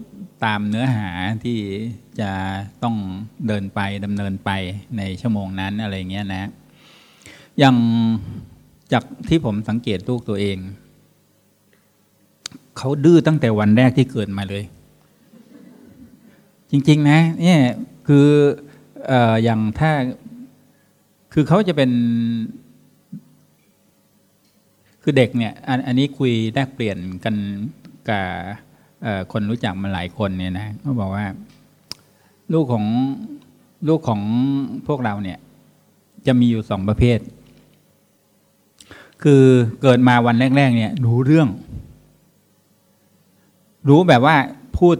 ตามเนื้อหาที่จะต้องเดินไปดำเนินไปในชั่วโมงนั้นอะไรเงี้ยนะ อย่างจากที่ผมสังเกตลูกตัวเอง เขาดื้อตั้งแต่วันแรกที่เกิดมาเลย จริง ๆ นะเนี่ยคือออย่างถ้าคือเขาจะเป็น คือเด็กเนี่ย อันนี้คุยแลกเปลี่ยนกันกับ คนรู้จักมาหลายคนเนี่ยนะเขาบอกว่า ลูกของลูกของพวกเราเนี่ย จะมีอยู่สองประเภท คือเกิดมาวันแรก ๆ เนี่ย รู้เรื่อง รู้แบบว่าพูด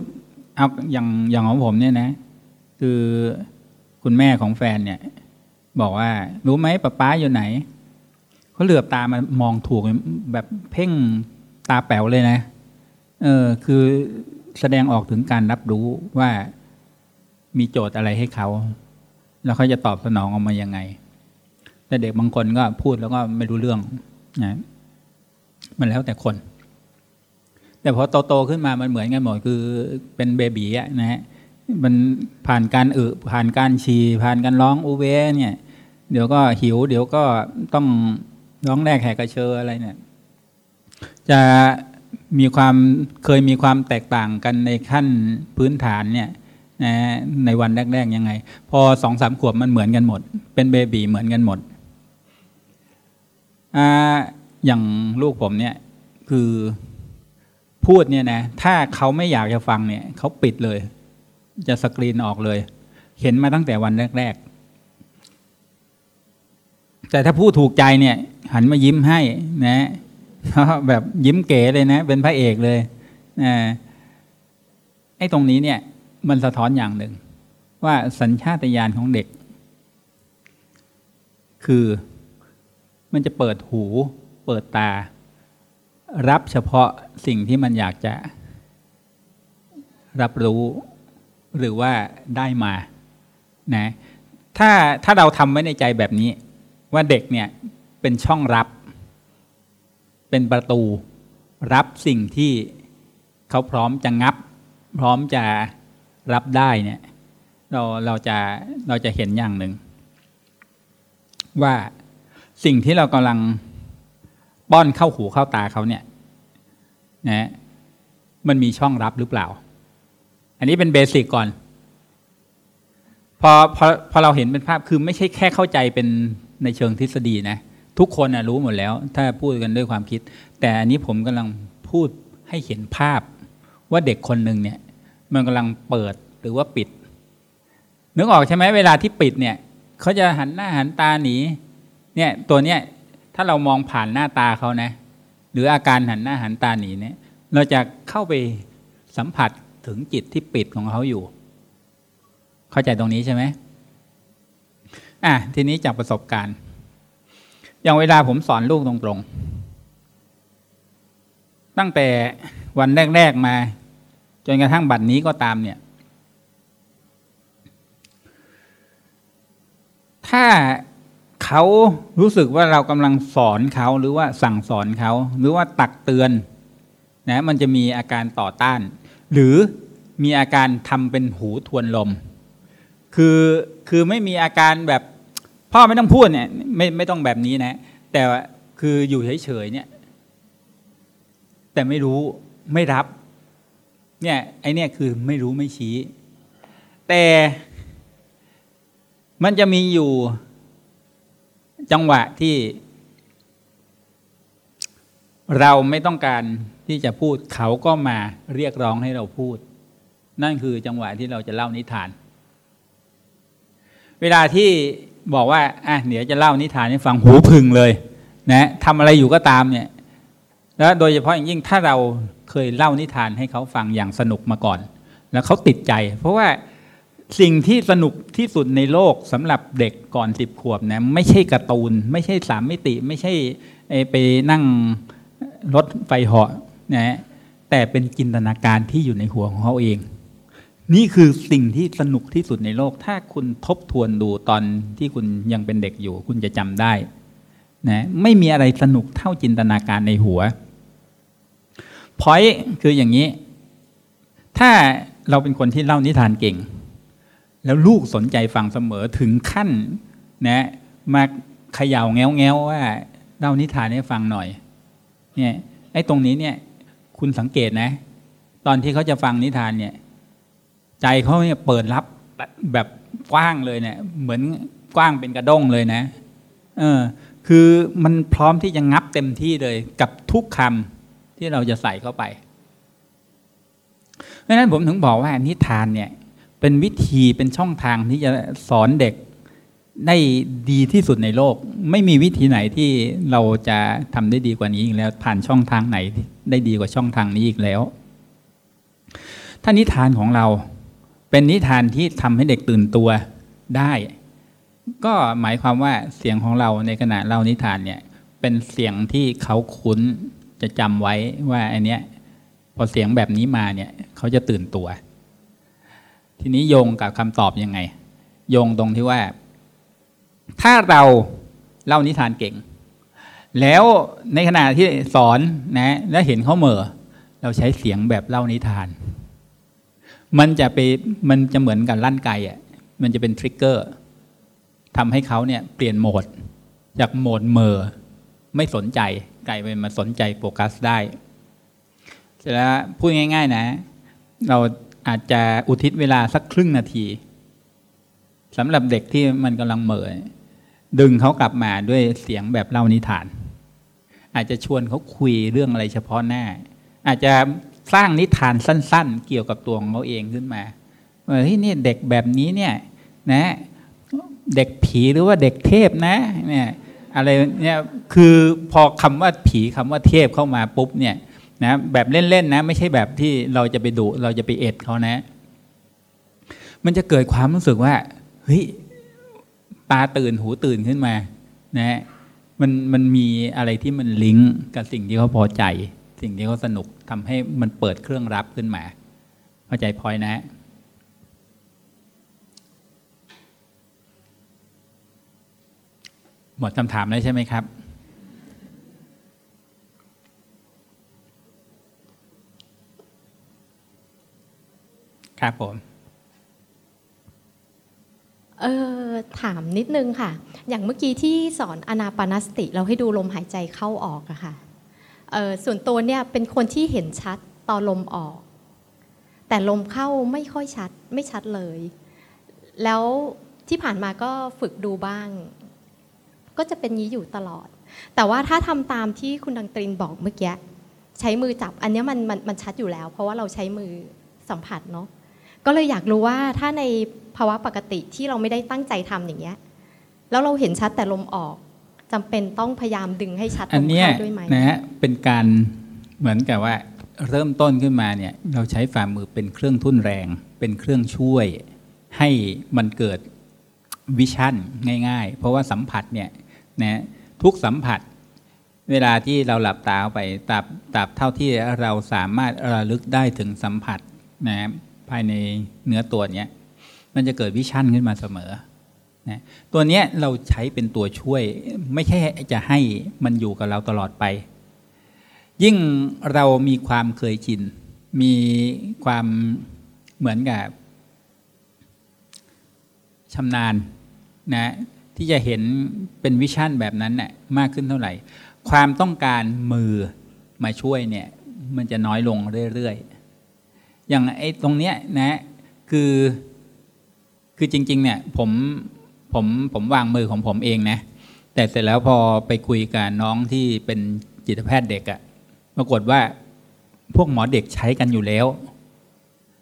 เอาอย่างอย่างของผมเนี่ยนะ คือคุณแม่ของแฟนเนี่ย บอกว่า รู้ไหมป้าป้าอยู่ไหนเขาเหลือบตามามองถูกแบบเพ่งตาแป๋วเลยนะ เออคือแสดงออกถึงการรับรู้ว่ามีโจทย์อะไรให้เขา แล้วเขาจะตอบสนองออกมายังไง แต่เด็กบางคนก็พูดแล้วก็ไม่รู้เรื่องนะมันแล้วแต่คน แต่พอโตๆขึ้นมามันเหมือนกันหมดคือเป็นเบบีอะนะฮะมันผ่านการอึผ่านการฉี่ผ่านการร้องอูเวเนี่ย เดี๋ยวก็หิว เดี๋ยวก็ต้องร้องแรกแหกกระเชออะไรเนี่ย จะ มีความเคยมีความแตกต่างกันในขั้นพื้นฐานเนี่ยนะในวันแรกๆยังไง พอสองสามขวบมันเหมือนกันหมด เป็นเบบีเหมือนกันหมดออย่างลูกผมเนี่ยคือพูดเนี่ยนะถ้าเขาไม่อยากจะฟังเนี่ยเขาปิดเลย จะสกรีนออกเลย เห็นมาตั้งแต่วันแรก ๆ แต่ถ้าพูดถูกใจเนี่ย หันมายิ้มให้นะ แบบยิ้มเก๋เลยนะ เป็นพระเอกเลยนะไอ้ตรงนี้เนี่ย มันสะท้อนอย่างหนึ่ง ว่าสัญชาตญาณของเด็ก คือมันจะเปิดหู เปิดตา รับเฉพาะสิ่งที่มันอยากจะ รับรู้หรือว่าได้มานะถ้าถ้าเราทำไว้ในใจแบบนี้ ว่าเด็กเนี่ยเป็นช่องรับ เป็นประตูรับสิ่งที่เขาพร้อมจะงับ พร้อมจะรับได้เนี่ยเราเราจะเราจะเห็นอย่างหนึ่ง ว่าสิ่งที่เรากำลังป้อนเข้าหูเข้าตาเขาเนี่ยนะมันมีช่องรับหรือเปล่า อันนี้เป็นเบสิกก่อนพอพอพอเราเห็นเป็นภาพคือไม่ใช่แค่เข้าใจเป็นในเชิงทฤษฎีนะ ทุกคนนะรู้หมดแล้ว ถ้าพูดกันด้วยความคิด แต่อันนี้ผมกำลังพูดให้เห็นภาพ ว่าเด็กคนหนึ่งเนี่ย มันกำลังเปิดหรือว่าปิด นึกออกใช่ไหมเวลาที่ปิดเนี่ยเขาจะหันหน้าหันตาหนีเนี่ยตัวเนี้ยถ้าเรามองผ่านหน้าตาเขานะ หรืออาการหันหน้าหันตาหนีเนี่ย เราจะเข้าไปสัมผัสถึงจิตที่ปิดของเขาอยู่ เข้าใจตรงนี้ใช่ไหมอะทีนี้จากประสบการณ์ อย่างเวลาผมสอนลูกตรงๆ ตั้งแต่วันแรก ๆมา จนกระทั่งบัดนนี้ก็ตามเนี่ย ถ้าเขารู้สึกว่าเรากำลังสอนเขาหรือว่าสั่งสอนเขา หรือว่าตักเตือนนะมันจะมีอาการต่อต้าน หรือมีอาการทำเป็นหูทวนลม คือคือไม่มีอาการแบบ พ่อไม่ต้องพูดเนี่ยไม่ไม่ต้องแบบนี้นะ แต่คืออยู่เฉยๆเนี่ย แต่ไม่รู้ไม่รับ เนี่ยไอเนี่ยคือไม่รู้ไม่ชี้ แต่มันจะมีอยู่จังหวะที่ เราไม่ต้องการที่จะพูดเขาก็มาเรียกร้องให้เราพูด นั่นคือจังหวะที่เราจะเล่านิทาน เวลาที่ บอกว่าอะเดี๋ยวจะเล่านิทานให้ฟังหูพึงเลยนะทำอะไรอยู่ก็ตามเนี่ยแล้วโดยเฉพาะอย่างยิ่งถ้าเราเคยเล่านิทานให้เขาฟังอย่างสนุกมาก่อน แล้วเขาติดใจ เพราะว่าสิ่งที่สนุกที่สุดในโลกสำหรับเด็กก่อนสิบขวบนะไม่ใช่การ์ตูน ไม่ใช่สามมิติ ไม่ใช่ไปนั่งรถไฟเหาะนะแต่เป็นจินตนาการที่อยู่ในหัวของเขาเอง นี่คือสิ่งที่สนุกที่สุดในโลก ถ้าคุณทบทวนดูตอนที่คุณยังเป็นเด็กอยู่ คุณจะจำได้นะไม่มีอะไรสนุกเท่าจินตนาการในหัวพอยคืออย่างนี้ ถ้าเราเป็นคนที่เล่านิทานเก่ง แล้วลูกสนใจฟังเสมอถึงขั้นนะมาเขย่าแง้วแง้วว่าเล่านิทานให้ฟังหน่อยเนี่ยไอ้ตรงนี้เนี่ยคุณสังเกตนะ ตอนที่เขาจะฟังนิทานเนี่ย ใจเขาเนี่ยเปิดรับแบบกว้างเลยเนี่ยเหมือนกว้างเป็นกระด้งเลยนะ เออ คือมันพร้อมที่จะงับเต็มที่เลยกับทุกคำที่เราจะใส่เข้าไป เพราะฉะนั้นผมถึงบอกว่านิทานเนี่ย เป็นวิธีเป็นช่องทางที่จะสอนเด็กได้ดีที่สุดในโลก ไม่มีวิธีไหนที่เราจะทำได้ดีกว่านี้อีกแล้ว ผ่านช่องทางไหนได้ดีกว่าช่องทางนี้อีกแล้ว ถ้านิทานของเรา เป็นนิทานที่ทำให้เด็กตื่นตัวได้ ก็หมายความว่าเสียงของเราในขณะเล่านิทานเนี่ยเป็นเสียงที่เขาคุ้นจะจำไว้ว่าอันเนี้ยพอเสียงแบบนี้มาเนี่ยเขาจะตื่นตัว ทีนี้โยงกับคำตอบยังไง โยงตรงที่ว่า ถ้าเราเล่านิทานเก่ง แล้วในขณะที่สอนนะแล้วเห็นเขาเหม่อเราใช้เสียงแบบเล่านิทาน มันจะไปมันจะเหมือนกับลั่นไกอะมันจะเป็นทริกเกอร์ทำให้เขาเนี่ยเปลี่ยนโหมด จากโหมดเมอไม่สนใจไกลไปมาสนใจโฟกัสได้เสร็จแล้วพูดง่าย ๆ นะ เราอาจจะอุทิศเวลาสักครึ่งนาทีสำหรับเด็กที่มันกำลังเหม่อดึงเขากลับมาด้วยเสียงแบบเล่านิทาน อาจจะชวนเขาคุยเรื่องอะไรเฉพาะหน้า อาจจะ สร้างนิทานสั้น ๆ เกี่ยวกับตัวของเขาเองขึ้นมาว่าเฮ้ยนี่เด็กแบบนี้เนี่ยนะเด็กผีหรือว่าเด็กเทพนะเนี่ยอะไรเนี่ยคือพอคำว่าผีคำว่าเทพเข้ามาปุ๊บเนี่ยนะแบบเล่นๆนะไม่ใช่แบบที่เราจะไปดุเราจะไปเอ็ดเขานะ มันจะเกิดความรู้สึกว่าเฮ้ยตาตื่นหูตื่นขึ้นมานะมันมันมีอะไรที่มันลิงก์กับสิ่งที่เขาพอใจ สิ่งที่เขาสนุกทำให้มันเปิดเครื่องรับขึ้นมา เข้าใจพลอยนะ หมดคำถามแล้วใช่ไหมครับ ครับผม เออถามนิดนึงค่ะ อย่างเมื่อกี้ที่สอนอนาปานสติ เราให้ดูลมหายใจเข้าออกอะค่ะ ส่วนตัวเนี่ยเป็นคนที่เห็นชัดตอนลมออก แต่ลมเข้าไม่ค่อยชัดไม่ชัดเลย แล้วที่ผ่านมาก็ฝึกดูบ้าง ก็จะเป็นนี้อยู่ตลอด แต่ว่าถ้าทำตามที่คุณดังตรินบอกเมื่อกี้ใช้มือจับอันนี้มันมันมันชัดอยู่แล้ว เพราะว่าเราใช้มือสัมผัสเนาะก็เลยอยากรู้ว่าถ้าในภาวะปกติที่เราไม่ได้ตั้งใจทำอย่างเงี้ยแล้วเราเห็นชัดแต่ลมออก จำเป็นต้องพยายามดึงให้ชัดลอันมเนี้ยเข้าด้วยไหมนะฮะเป็นการเหมือนกับว่าเริ่มต้นขึ้นมาเนี่ยเราใช้ฝ่ามือเป็นเครื่องทุ่นแรง เป็นเครื่องช่วยให้มันเกิดวิชั่นง่าย ๆ เพราะว่าสัมผัสเนี่ยนะทุกสัมผัส เวลาที่เราหลับตาไปตราบตราบเท่าที่เราสามารถระลึกได้ถึงสัมผัสนะภายในเนื้อตัวเนี้ยมันจะเกิดวิชั่นขึ้นมาเสมอ นะตัวเนี้ยเราใช้เป็นตัวช่วย ไม่ใช่จะให้มันอยู่กับเราตลอดไป ยิ่งเรามีความเคยชิน มีความเหมือนกับชำนาญนะที่จะเห็นเป็นวิชั่นแบบนั้นน่ะมากขึ้นเท่าไหร่ ความต้องการมือมาช่วยเนี่ยมันจะน้อยลงเรื่อยๆ อย่างไอ้ตรงเนี้ยนะคือคือจริงๆเนี่ยผม ผมผมวางมือของผมเองนะ แต่เสร็จแล้วพอไปคุยกับน้องที่เป็นจิตแพทย์เด็กอะปรากฏว่าพวกหมอเด็กใช้กันอยู่แล้ว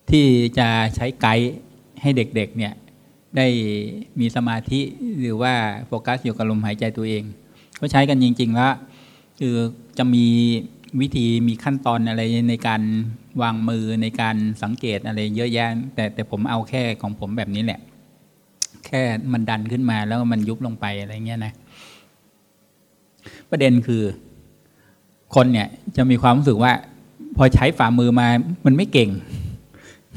ที่จะใช้ไกด์ให้เด็กๆเนี่ยได้มีสมาธิหรือว่าโฟกัสอยู่กับลมหายใจตัวเองเขาใช้กันจริง ๆ แล้วคือจะมีวิธีมีขั้นตอนอะไรในการวางมือในการสังเกตอะไรเยอะแยะแต่แต่ผมเอาแค่ของผมแบบนี้แหละ แค่มันดันขึ้นมาแล้วมันยุบลงไปอะไรเงี้ยนะ ประเด็นคือ คนเนี่ยจะมีความรู้สึกว่า พอใช้ฝ่ามือมามันไม่เก่ง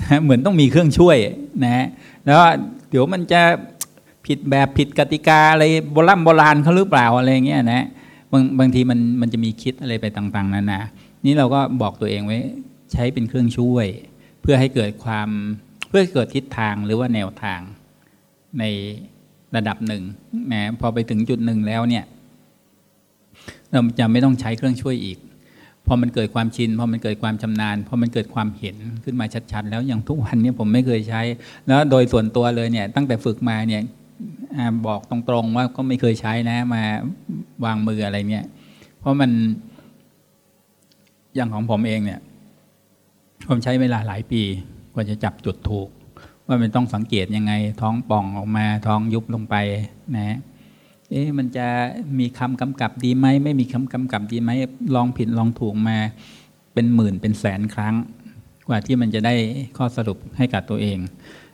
นะเหมือนต้องมีเครื่องช่วยนะแล้วเดี๋ยวมันจะผิดแบบผิดกติกาอะไรโบราณโบราณเขาหรือเปล่าอะไรเงี้ยนะบางบางทีมันมันจะมีคิดอะไรไปต่างๆนานานี่เราก็บอกตัวเองไว้ใช้เป็นเครื่องช่วย เพื่อให้เกิดความเพื่อเกิดทิศทางหรือว่าแนวทาง ในระดับหนึ่งนะพอไปถึงจุดหนึ่งแล้วเนี่ยเราจะไม่ต้องใช้เครื่องช่วยอีกพอมันเกิดความชินพอมันเกิดความชำนาญพอมันเกิดความเห็นขึ้นมาชัดๆ แล้วอย่างทุกวันนี้ผมไม่เคยใช้ แล้วโดยส่วนตัวเลยเนี่ยตั้งแต่ฝึกมาเนี่ยบอกตรงๆว่าก็ไม่เคยใช้นะ มาวางมืออะไรเนี่ย เพราะมันอย่างของผมเองเนี่ย ผมใช้เวลาหลายปีกว่าจะจับจุดถูก ว่ามันต้องสังเกตยังไง ท้องป่องออกมาท้องยุบลงไปนะเอ๊ะมันจะมีคำกำกับดีไหมไม่มีคำกำกับดีไหมลองผิดลองถูกมาเป็นหมื่นเป็นแสนครั้ง กว่าที่มันจะได้ข้อสรุปให้กับตัวเอง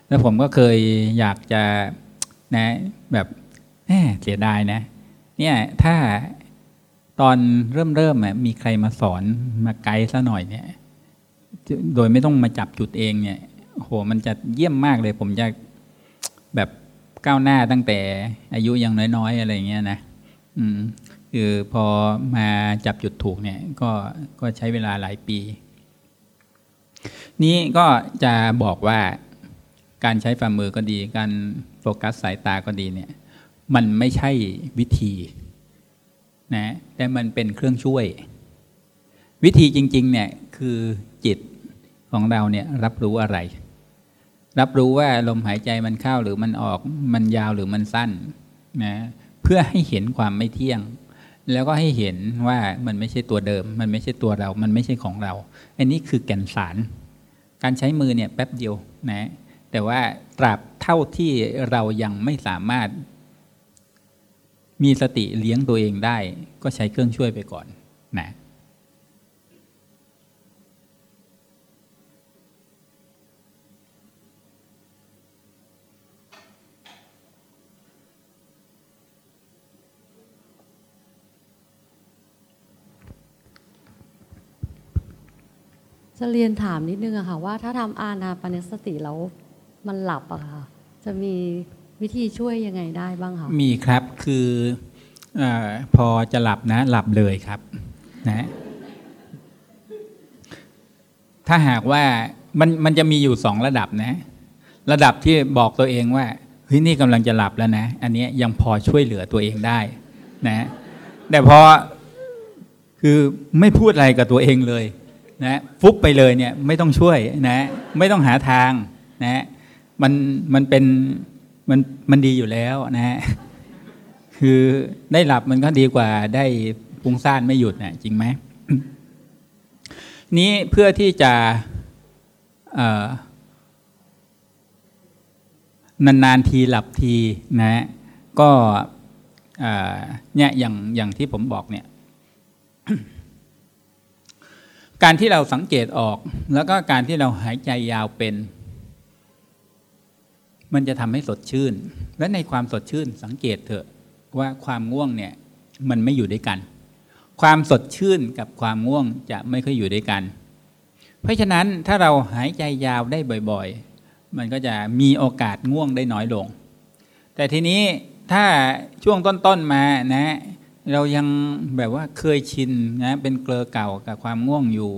แล้วผมก็เคยอยากจะนะแบบแหมเสียดายนะ เนี่ยถ้าตอนเริ่มเริ่มมีใครมาสอนมาไกด์ซะหน่อยเนี่ย โดยไม่ต้องมาจับจุดเองเนี่ย โหมันจะเยี่ยมมากเลย ผมจะแบบก้าวหน้าตั้งแต่อายุยังน้อยๆ อะไรเงี้ยนะอืมคือพอมาจับจุดถูกเนี่ยก็ก็ใช้เวลาหลายปี นี้ก็จะบอกว่าการใช้ฝ่ามือก็ดี การโฟกัสสายตาก็ดีเนี่ย มันไม่ใช่วิธีนะแต่มันเป็นเครื่องช่วย วิธีจริง ๆ เนี่ยคือจิตของเราเนี่ยรับรู้อะไร รับรู้ว่าลมหายใจมันเข้าหรือมันออกมันยาวหรือมันสั้นนะเพื่อให้เห็นความไม่เที่ยง แล้วก็ให้เห็นว่ามันไม่ใช่ตัวเดิม มันไม่ใช่ตัวเรา มันไม่ใช่ของเรา อันนี้คือแก่นสาร การใช้มือเนี่ยแป๊บเดียวนะแต่ว่าตราบเท่าที่เรายังไม่สามารถ มีสติเลี้ยงตัวเองได้ ก็ใช้เครื่องช่วยไปก่อนนะ จะเรียนถามนิดนึงอะค่ะว่าถ้าทำอานาปานสติแล้วมันหลับอะค่ะจะมีวิธีช่วยยังไงได้บ้างคะมีครับคืออพอจะหลับนะ หลับเลยครับนะถ้าหากว่ามันมันจะมีอยู่สองระดับนะ ระดับที่บอกตัวเองว่าเฮ้ยนี่กำลังจะหลับแล้วนะ อันนี้ยังพอช่วยเหลือตัวเองได้นะแต่พอคือไม่พูดอะไรกับตัวเองเลย นะฟุบไปเลยเนี่ยไม่ต้องช่วยนะไม่ต้องหาทางนะมันมันเป็นมันมันดีอยู่แล้วนะฮะคือได้หลับมันก็ดีกว่าได้ฟุ้งซ่านไม่หยุดนะจริงไหมนี้เพื่อที่จะนานๆทีหลับทีนะ ก็เนี่ยอย่างอย่างที่ผมบอกเนี่ย การที่เราสังเกตออก แล้วก็การที่เราหายใจยาวเป็น มันจะทำให้สดชื่น และในความสดชื่นสังเกตเถอะว่าความง่วงเนี่ยมันไม่อยู่ด้วยกัน ความสดชื่นกับความง่วงจะไม่ค่อยอยู่ด้วยกัน เพราะฉะนั้นถ้าเราหายใจยาวได้บ่อยๆ มันก็จะมีโอกาสง่วงได้น้อยลง แต่ทีนี้ถ้าช่วงต้นๆมานะ เรายังแบบว่าเคยชินนะเป็นเกลอเก่ากับความง่วงอยู่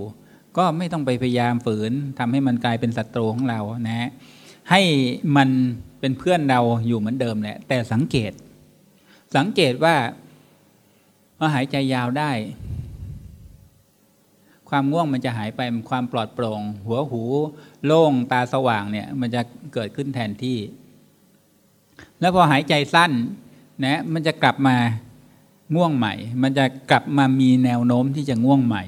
ก็ไม่ต้องไปพยายามฝืนทำให้มันกลายเป็นศัตรูของเรานะให้มันเป็นเพื่อนเราอยู่เหมือนเดิมแหละแต่สังเกต สังเกตว่าพอหายใจยาวได้ ความง่วงมันจะหายไปความปลอดโปร่ง หัวหู โล่งตาสว่างเนี่ย มันจะเกิดขึ้นแทนที่ แล้วพอหายใจสั้นนะมันจะกลับมา ง่วงใหม่ มันจะกลับมามีแนวโน้มที่จะง่วงใหม่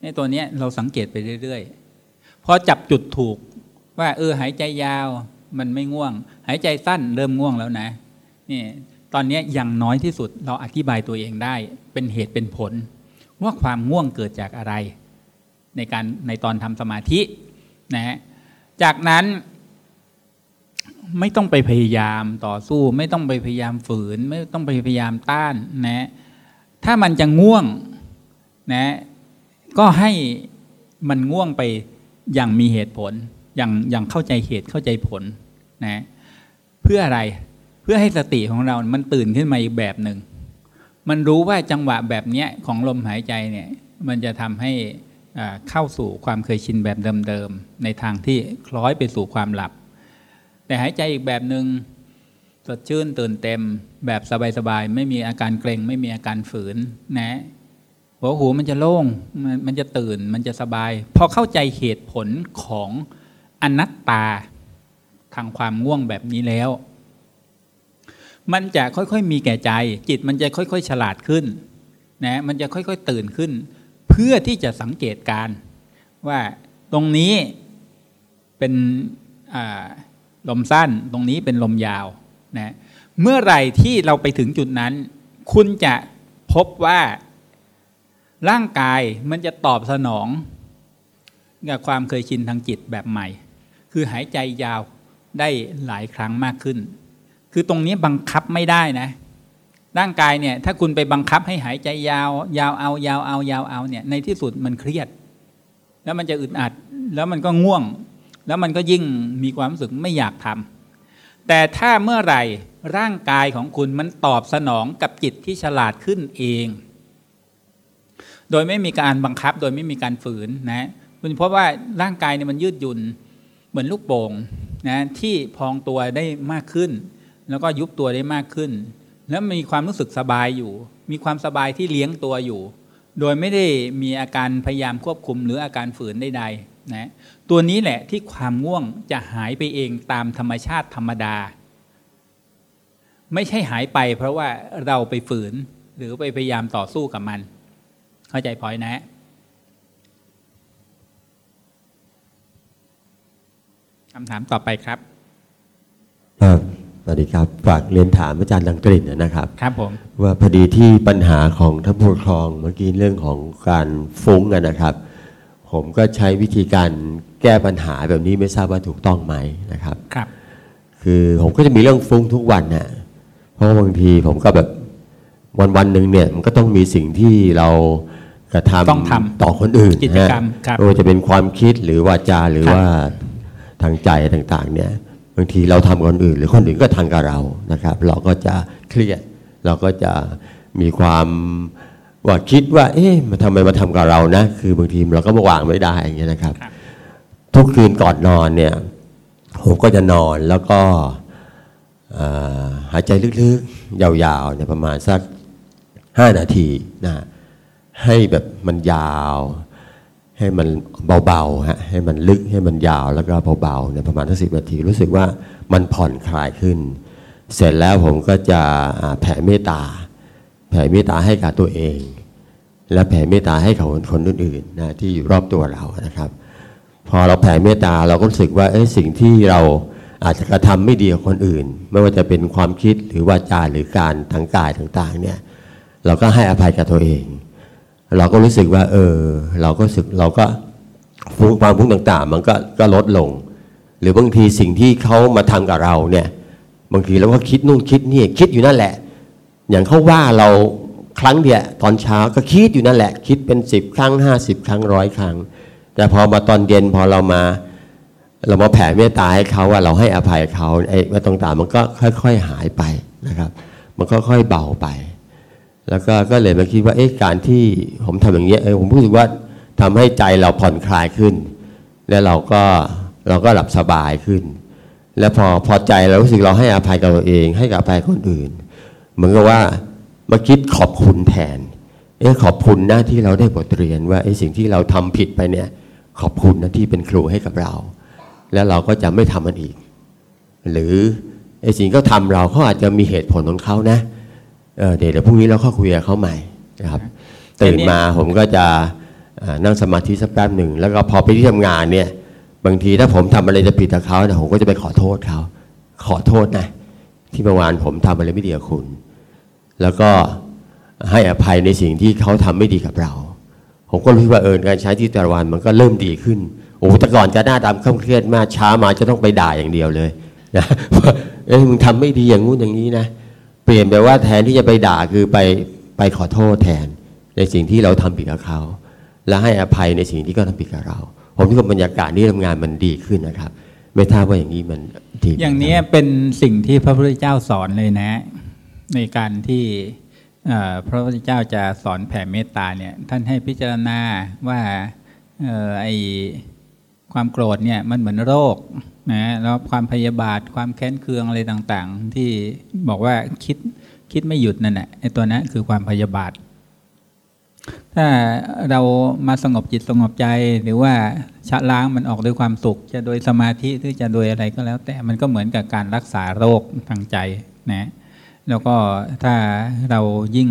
ในตัวนี้เราสังเกตไปเรื่อยๆพอจับจุดถูกว่า เออหายใจยาว มันไม่ง่วง หายใจสั้นเริ่มง่วงแล้วนะนี่ตอนนี้อย่างน้อยที่สุดเราอธิบายตัวเองได้ เป็นเหตุเป็นผล ว่าความง่วงเกิดจากอะไร ในการในตอนทำสมาธินะฮะจากนั้น ไม่ต้องไปพยายามต่อสู้ ไม่ต้องไปพยายามฝืน ไม่ต้องไปพยายามต้านนะถ้ามันจะง่วงนะก็ให้มันง่วงไปอย่างมีเหตุผล อย่างอย่างเข้าใจเหตุเข้าใจผลนะเพื่ออะไรเพื่อให้สติของเรา มันตื่นขึ้นมาอีกแบบหนึ่งมันรู้ว่าจังหวะแบบนี้ของลมหายใจเนี่ยมันจะทำให้เข้าสู่ความเคยชินแบบเดิมๆในทางที่คล้อยไปสู่ความหลับ แต่หายใจอีกแบบหนึง่งสดชื่นตื่นเต็มแบบสบายๆไม่มีอาการเกรงไม่มีอาการฝืนนะหัวหูมันจะโล่งมันจะตื่นมันจะสบาย พอเข้าใจเหตุผลของอนัตตาทางความง่วงแบบนี้แล้ว มันจะค่อยๆมีแก่ใจ จิตมันจะค่อยๆ ฉลาดขึ้นนะมันจะค่อยๆตื่นขึ้น เพื่อที่จะสังเกตการว่าตรงนี้เป็น ลมสั้นตรงนี้เป็นลมยาวนะเมื่อไหร่ที่เราไปถึงจุดนั้น คุณจะพบว่าร่างกายมันจะตอบสนองกับความเคยชินทางจิตแบบใหม่ คือหายใจยาวได้หลายครั้งมากขึ้น คือตรงนี้บังคับไม่ได้นะ ร่างกายเนี่ยถ้าคุณไปบังคับให้หายใจยาว ยาวเอา ยาวเอา ยาวเอาเนี่ยในที่สุดมันเครียด แล้วมันจะอึดอัด แล้วมันก็ง่วง แล้วมันก็ยิ่งมีความรู้สึกไม่อยากทำแต่ถ้าเมื่อไหร่ร่างกายของคุณมันตอบสนองกับจิตที่ฉลาดขึ้นเอง โดยไม่มีการบังคับโดยไม่มีการฝืนนะคุณพบว่าร่างกายเนี่ยมันยืดหยุ่นเหมือนลูกโป่งนะที่พองตัวได้มากขึ้น แล้วก็ยุบตัวได้มากขึ้น แล้วมีความรู้สึกสบายอยู่ มีความสบายที่เลี้ยงตัวอยู่ โดยไม่ได้มีอาการพยายามควบคุมหรืออาการฝืนใดๆนะ ตัวนี้แหละที่ความง่วงจะหายไปเองตามธรรมชาติธรรมดา ไม่ใช่หายไปเพราะว่าเราไปฝืนหรือไปพยายามต่อสู้กับมัน เข้าใจพอยนะ คำถามต่อไปครับครับสวัสดีครับ ฝากเรียนถามอาจารย์ดังกลิ่นนะครับ ครับผม ว่าพอดีที่ปัญหาของท่านผู้ปกครองเมื่อกี้เรื่องของการฟุ้งอะนะครับ ผมก็ใช้วิธีการ แก้ปัญหาแบบนี้ไม่ทราบว่าถูกต้องไหมนะครับ ครับ คือผมก็จะมีเรื่องฟุ้งทุกวันน่ะเพราะว่าบางทีผมก็แบบวันวันๆหนึ่งเนี่ยมันก็ต้องมีสิ่งที่เรากระทต้องทำำต่อคนอื่นกิจกรรมนะครับครับไม่ว่าจะเป็นความคิดหรือวาจาหรือครับว่าทางใจต่างๆ เนี่ยบางทีเราทำกับคนอื่น หรือคนอื่นก็ทำกับเรานะครับ เราก็จะเครียด เราก็จะมีความว่าคิดว่า เอ๊ะมันทำไมมาทำกับเรานะ คือบางทีเราก็มาวางไม่ได้อย่างเงี้ยนะครับครับ ทุกคืนก่อนนอนเนี่ยผมก็จะนอนแล้วก็หายใจลึกๆ ยาวๆเนี่ยประมาณสัก 5 นาทีนะให้แบบมันยาว ให้มันเบาๆฮะให้มันลึกให้มันยาวแล้วก็เบาๆเนี่ยประมาณสักสินาที รู้สึกว่ามันผ่อนคลายขึ้น เสร็จแล้วผมก็จะแผ่เมตตา แผ่เมตตาให้กับตัวเอง และแผ่เมตตาให้กับคนอื่นๆนะที่อยู่รอบตัวเรานะครับ พอเราแผ่เมตตาเราก็รู้สึกว่าสิ่งที่เราอาจจะกระทำไม่ดีกับคนอื่น ไม่ว่าจะเป็นความคิดหรือวาจาหรือการทางกายต่างๆเนี่ยเราก็ให้อภัยกับตัวเอง เราก็รู้สึกว่า เออ เราก็รู้สึกเราก็ฟุ้งความฟุ้งต่างๆ มันก็ก็ลดลง หรือบางทีสิ่งที่เขามาทำกับเราเนี่ย บางทีเราก็คิดนู่นคิดนี่คิดอยู่นั่นแหละ อย่างเขาว่าเราครั้งเดียวตอนเช้าก็คิดอยู่นั่นแหละ คิดเป็นสิบครั้งห้าสิบครั้งร้อยครั้ง แต่พอมาตอนเย็นพอเรามา เรามาแผ่เมตตาให้เขาว่าเราให้อภัยเขาไอ้ว่าต่างมันก็ค่อย ๆหายไปนะครับ มันก็ค่อยเบาไป แล้วก็ก็เลยมาคิดว่าเอ๊ะการที่ผมทำอย่างเงี้ยเออผมรู้สึกว่าทำให้ใจเราผ่อนคลายขึ้น แล้วเราก็เราก็หลับสบายขึ้น แล้วพอพอใจเรารู้สึกเราให้อภัยกับตัวเอง ให้กับอภัยคนอื่น เหมือนกับว่ามาคิดขอบคุณแทนเอ๊ะขอบคุณหนะที่เราได้บทเรียนว่าไอ้สิ่งที่เราทำผิดไปเนี่ย ขอบคุณนะที่เป็นครูให้กับเรา แล้วเราก็จะไม่ทำมันอีก หรือไอ้สิ่งที่เขาทำเราเขาอาจจะมีเหตุผลของเขานะเออเดี๋ยวเดี๋ยวพรุ่งนี้เราก็คุยกับเขาใหม่นะครับตื่นมาผมก็จะอ่านั่งสมาธิสักแป๊บหนึ่งแล้วก็พอไปที่ทำงานเนี่ยบางทีถ้าผมทำอะไรจะผิดกับเขาเนี่ยผมก็จะไปขอโทษเขา ขอโทษนะที่เมื่อวานผมทำอะไรไม่ดีกับคุณ แล้วก็ให้อภัยในสิ่งที่เขาทำไม่ดีกับเรา ผมก็รู้ว่าเออการใช้ที่ตะวันมันก็เริ่มดีขึ้นโอ้แต่ก่อนจะหน้าดำเคร่งเครียดมากช้ามาจะต้องไปด่าอย่างเดียวเลยนะว่าเอ้ยมึงทำไม่ดีอย่างงู้นอย่างนี้นะเปลี่ยนไปว่าแทนที่จะไปด่าคือไปไปขอโทษแทน ในสิ่งที่เราทำผิดกับเขา และให้อภัยในสิ่งที่เขาทำผิดกับเรา ผมคิดว่าบรรยากาศที่ทำงานมันดีขึ้นนะครับ ไม่ทราบว่าอย่างนี้มันดีอย่างนี้เป็นสิ่งที่พระพุทธเจ้าสอนเลยนะ ในการที่ พระพุทธเจ้าจะสอนแผ่เมตตาเนี่ยท่านให้พิจารณาว่าออไอความโกรธเนี่ยมันเหมือนโรคนะแล้วความพยาบาทความแค้นเคืองอะไรต่างๆ ที่บอกว่าคิดคิดไม่หยุดนั่นแหละไอตัวนั้นคือความพยาบาท ถ้าเรามาสงบจิตสงบใจหรือว่าชะล้างมันออกด้วยความสุข จะโดยสมาธิหรือจะโดยอะไรก็แล้ว แต่มันก็เหมือนกับการรักษาโรคทางใจนะ แล้วก็ถ้าเรายิ่ง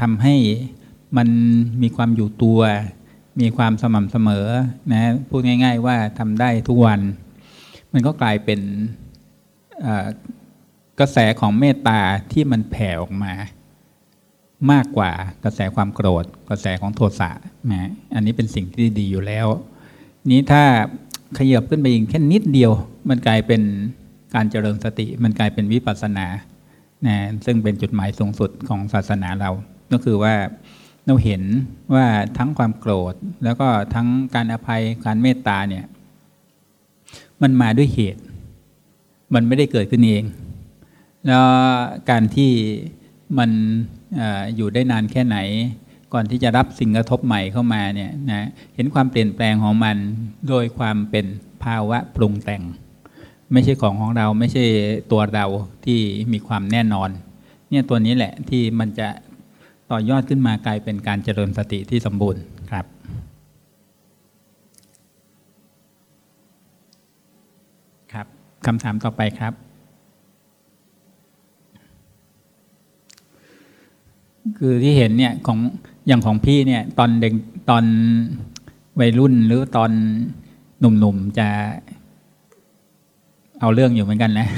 ทำให้มันมีความอยู่ตัว มีความสม่ำเสมอนะพูดง่าย ๆ ว่าทำได้ทุกวัน มันก็กลายเป็นกระแสของเมตตาที่มันแผ่ออกมา มากกว่ากระแสความโกรธ กระแสของโทสะนะอันนี้เป็นสิ่งที่ดีอยู่แล้ว นี้ถ้าขยับขึ้นไปอีกแค่นิดเดียว มันกลายเป็น การเจริญสติมันกลายเป็นวิปัสสนานะซึ่งเป็นจุดหมายสูงสุดของศาสนาเรา ก็คือว่าเราเห็นว่าทั้งความโกรธ แล้วก็ทั้งการอภัยการเมตตาเนี่ย มันมาด้วยเหตุ มันไม่ได้เกิดขึ้นเอง แล้วการที่มันออยู่ได้นานแค่ไหน ก่อนที่จะรับสิ่งกระทบใหม่เข้ามาเนี่ยนะเห็นความเปลี่ยนแปลงของมันโดยความเป็นภาวะปรุงแต่ง ไม่ใช่ของของเราไม่ใช่ตัวเราที่มีความแน่นอน เนี่ยตัวนี้แหละที่มันจะต่อยอดขึ้นมากลายเป็นการเจริญสติที่สมบูรณ์ครับ ครับคำถามต่อไปครับ คือที่เห็นเนี่ยของอย่างของพี่เนี่ยตอนเด็กตอนวัยรุ่นหรือตอนหนุ่มๆจะ เอาเรื่องอยู่เหมือนกันนะ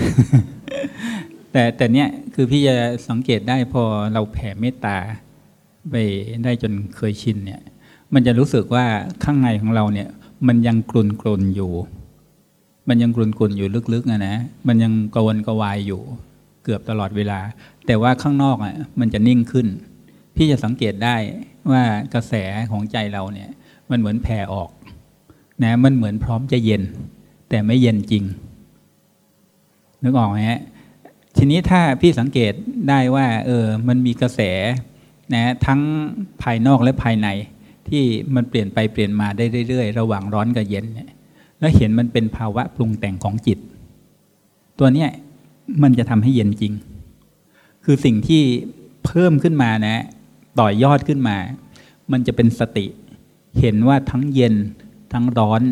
แต่แต่เนี้ยคือพี่จะสังเกตได้พอเราแผ่เมตตาไปได้จนเคยชินเนี่ย มันจะรู้สึกว่าข้างในของเราเนี่ย มันยังกลุนกลนอยู่ มันยังกลุนกลนอยู่ลึกๆนะนะ มันยังกวนกวายอยู่ เกือบตลอดเวลา แต่ว่าข้างนอกอะมันจะนิ่งขึ้น พี่จะสังเกตได้ว่ากระแสของใจเราเนี่ย มันเหมือนแผ่ออกนะมันเหมือนพร้อมจะเย็น แต่ไม่เย็นจริง นึกออกไหมฮะทีนี้ถ้าพี่สังเกตได้ว่า เออมันมีกระแสนะทั้งภายนอกและภายในที่มันเปลี่ยนไปเปลี่ยนมาได้เรื่อยๆ ระหว่างร้อนกับเย็นเนี่ยแล้วเห็นมันเป็นภาวะปรุงแต่งของจิต ตัวเนี้ยมันจะทำให้เย็นจริง คือสิ่งที่เพิ่มขึ้นมานะ ต่อยอดขึ้นมา มันจะเป็นสติ เห็นว่าทั้งเย็นทั้งร้อน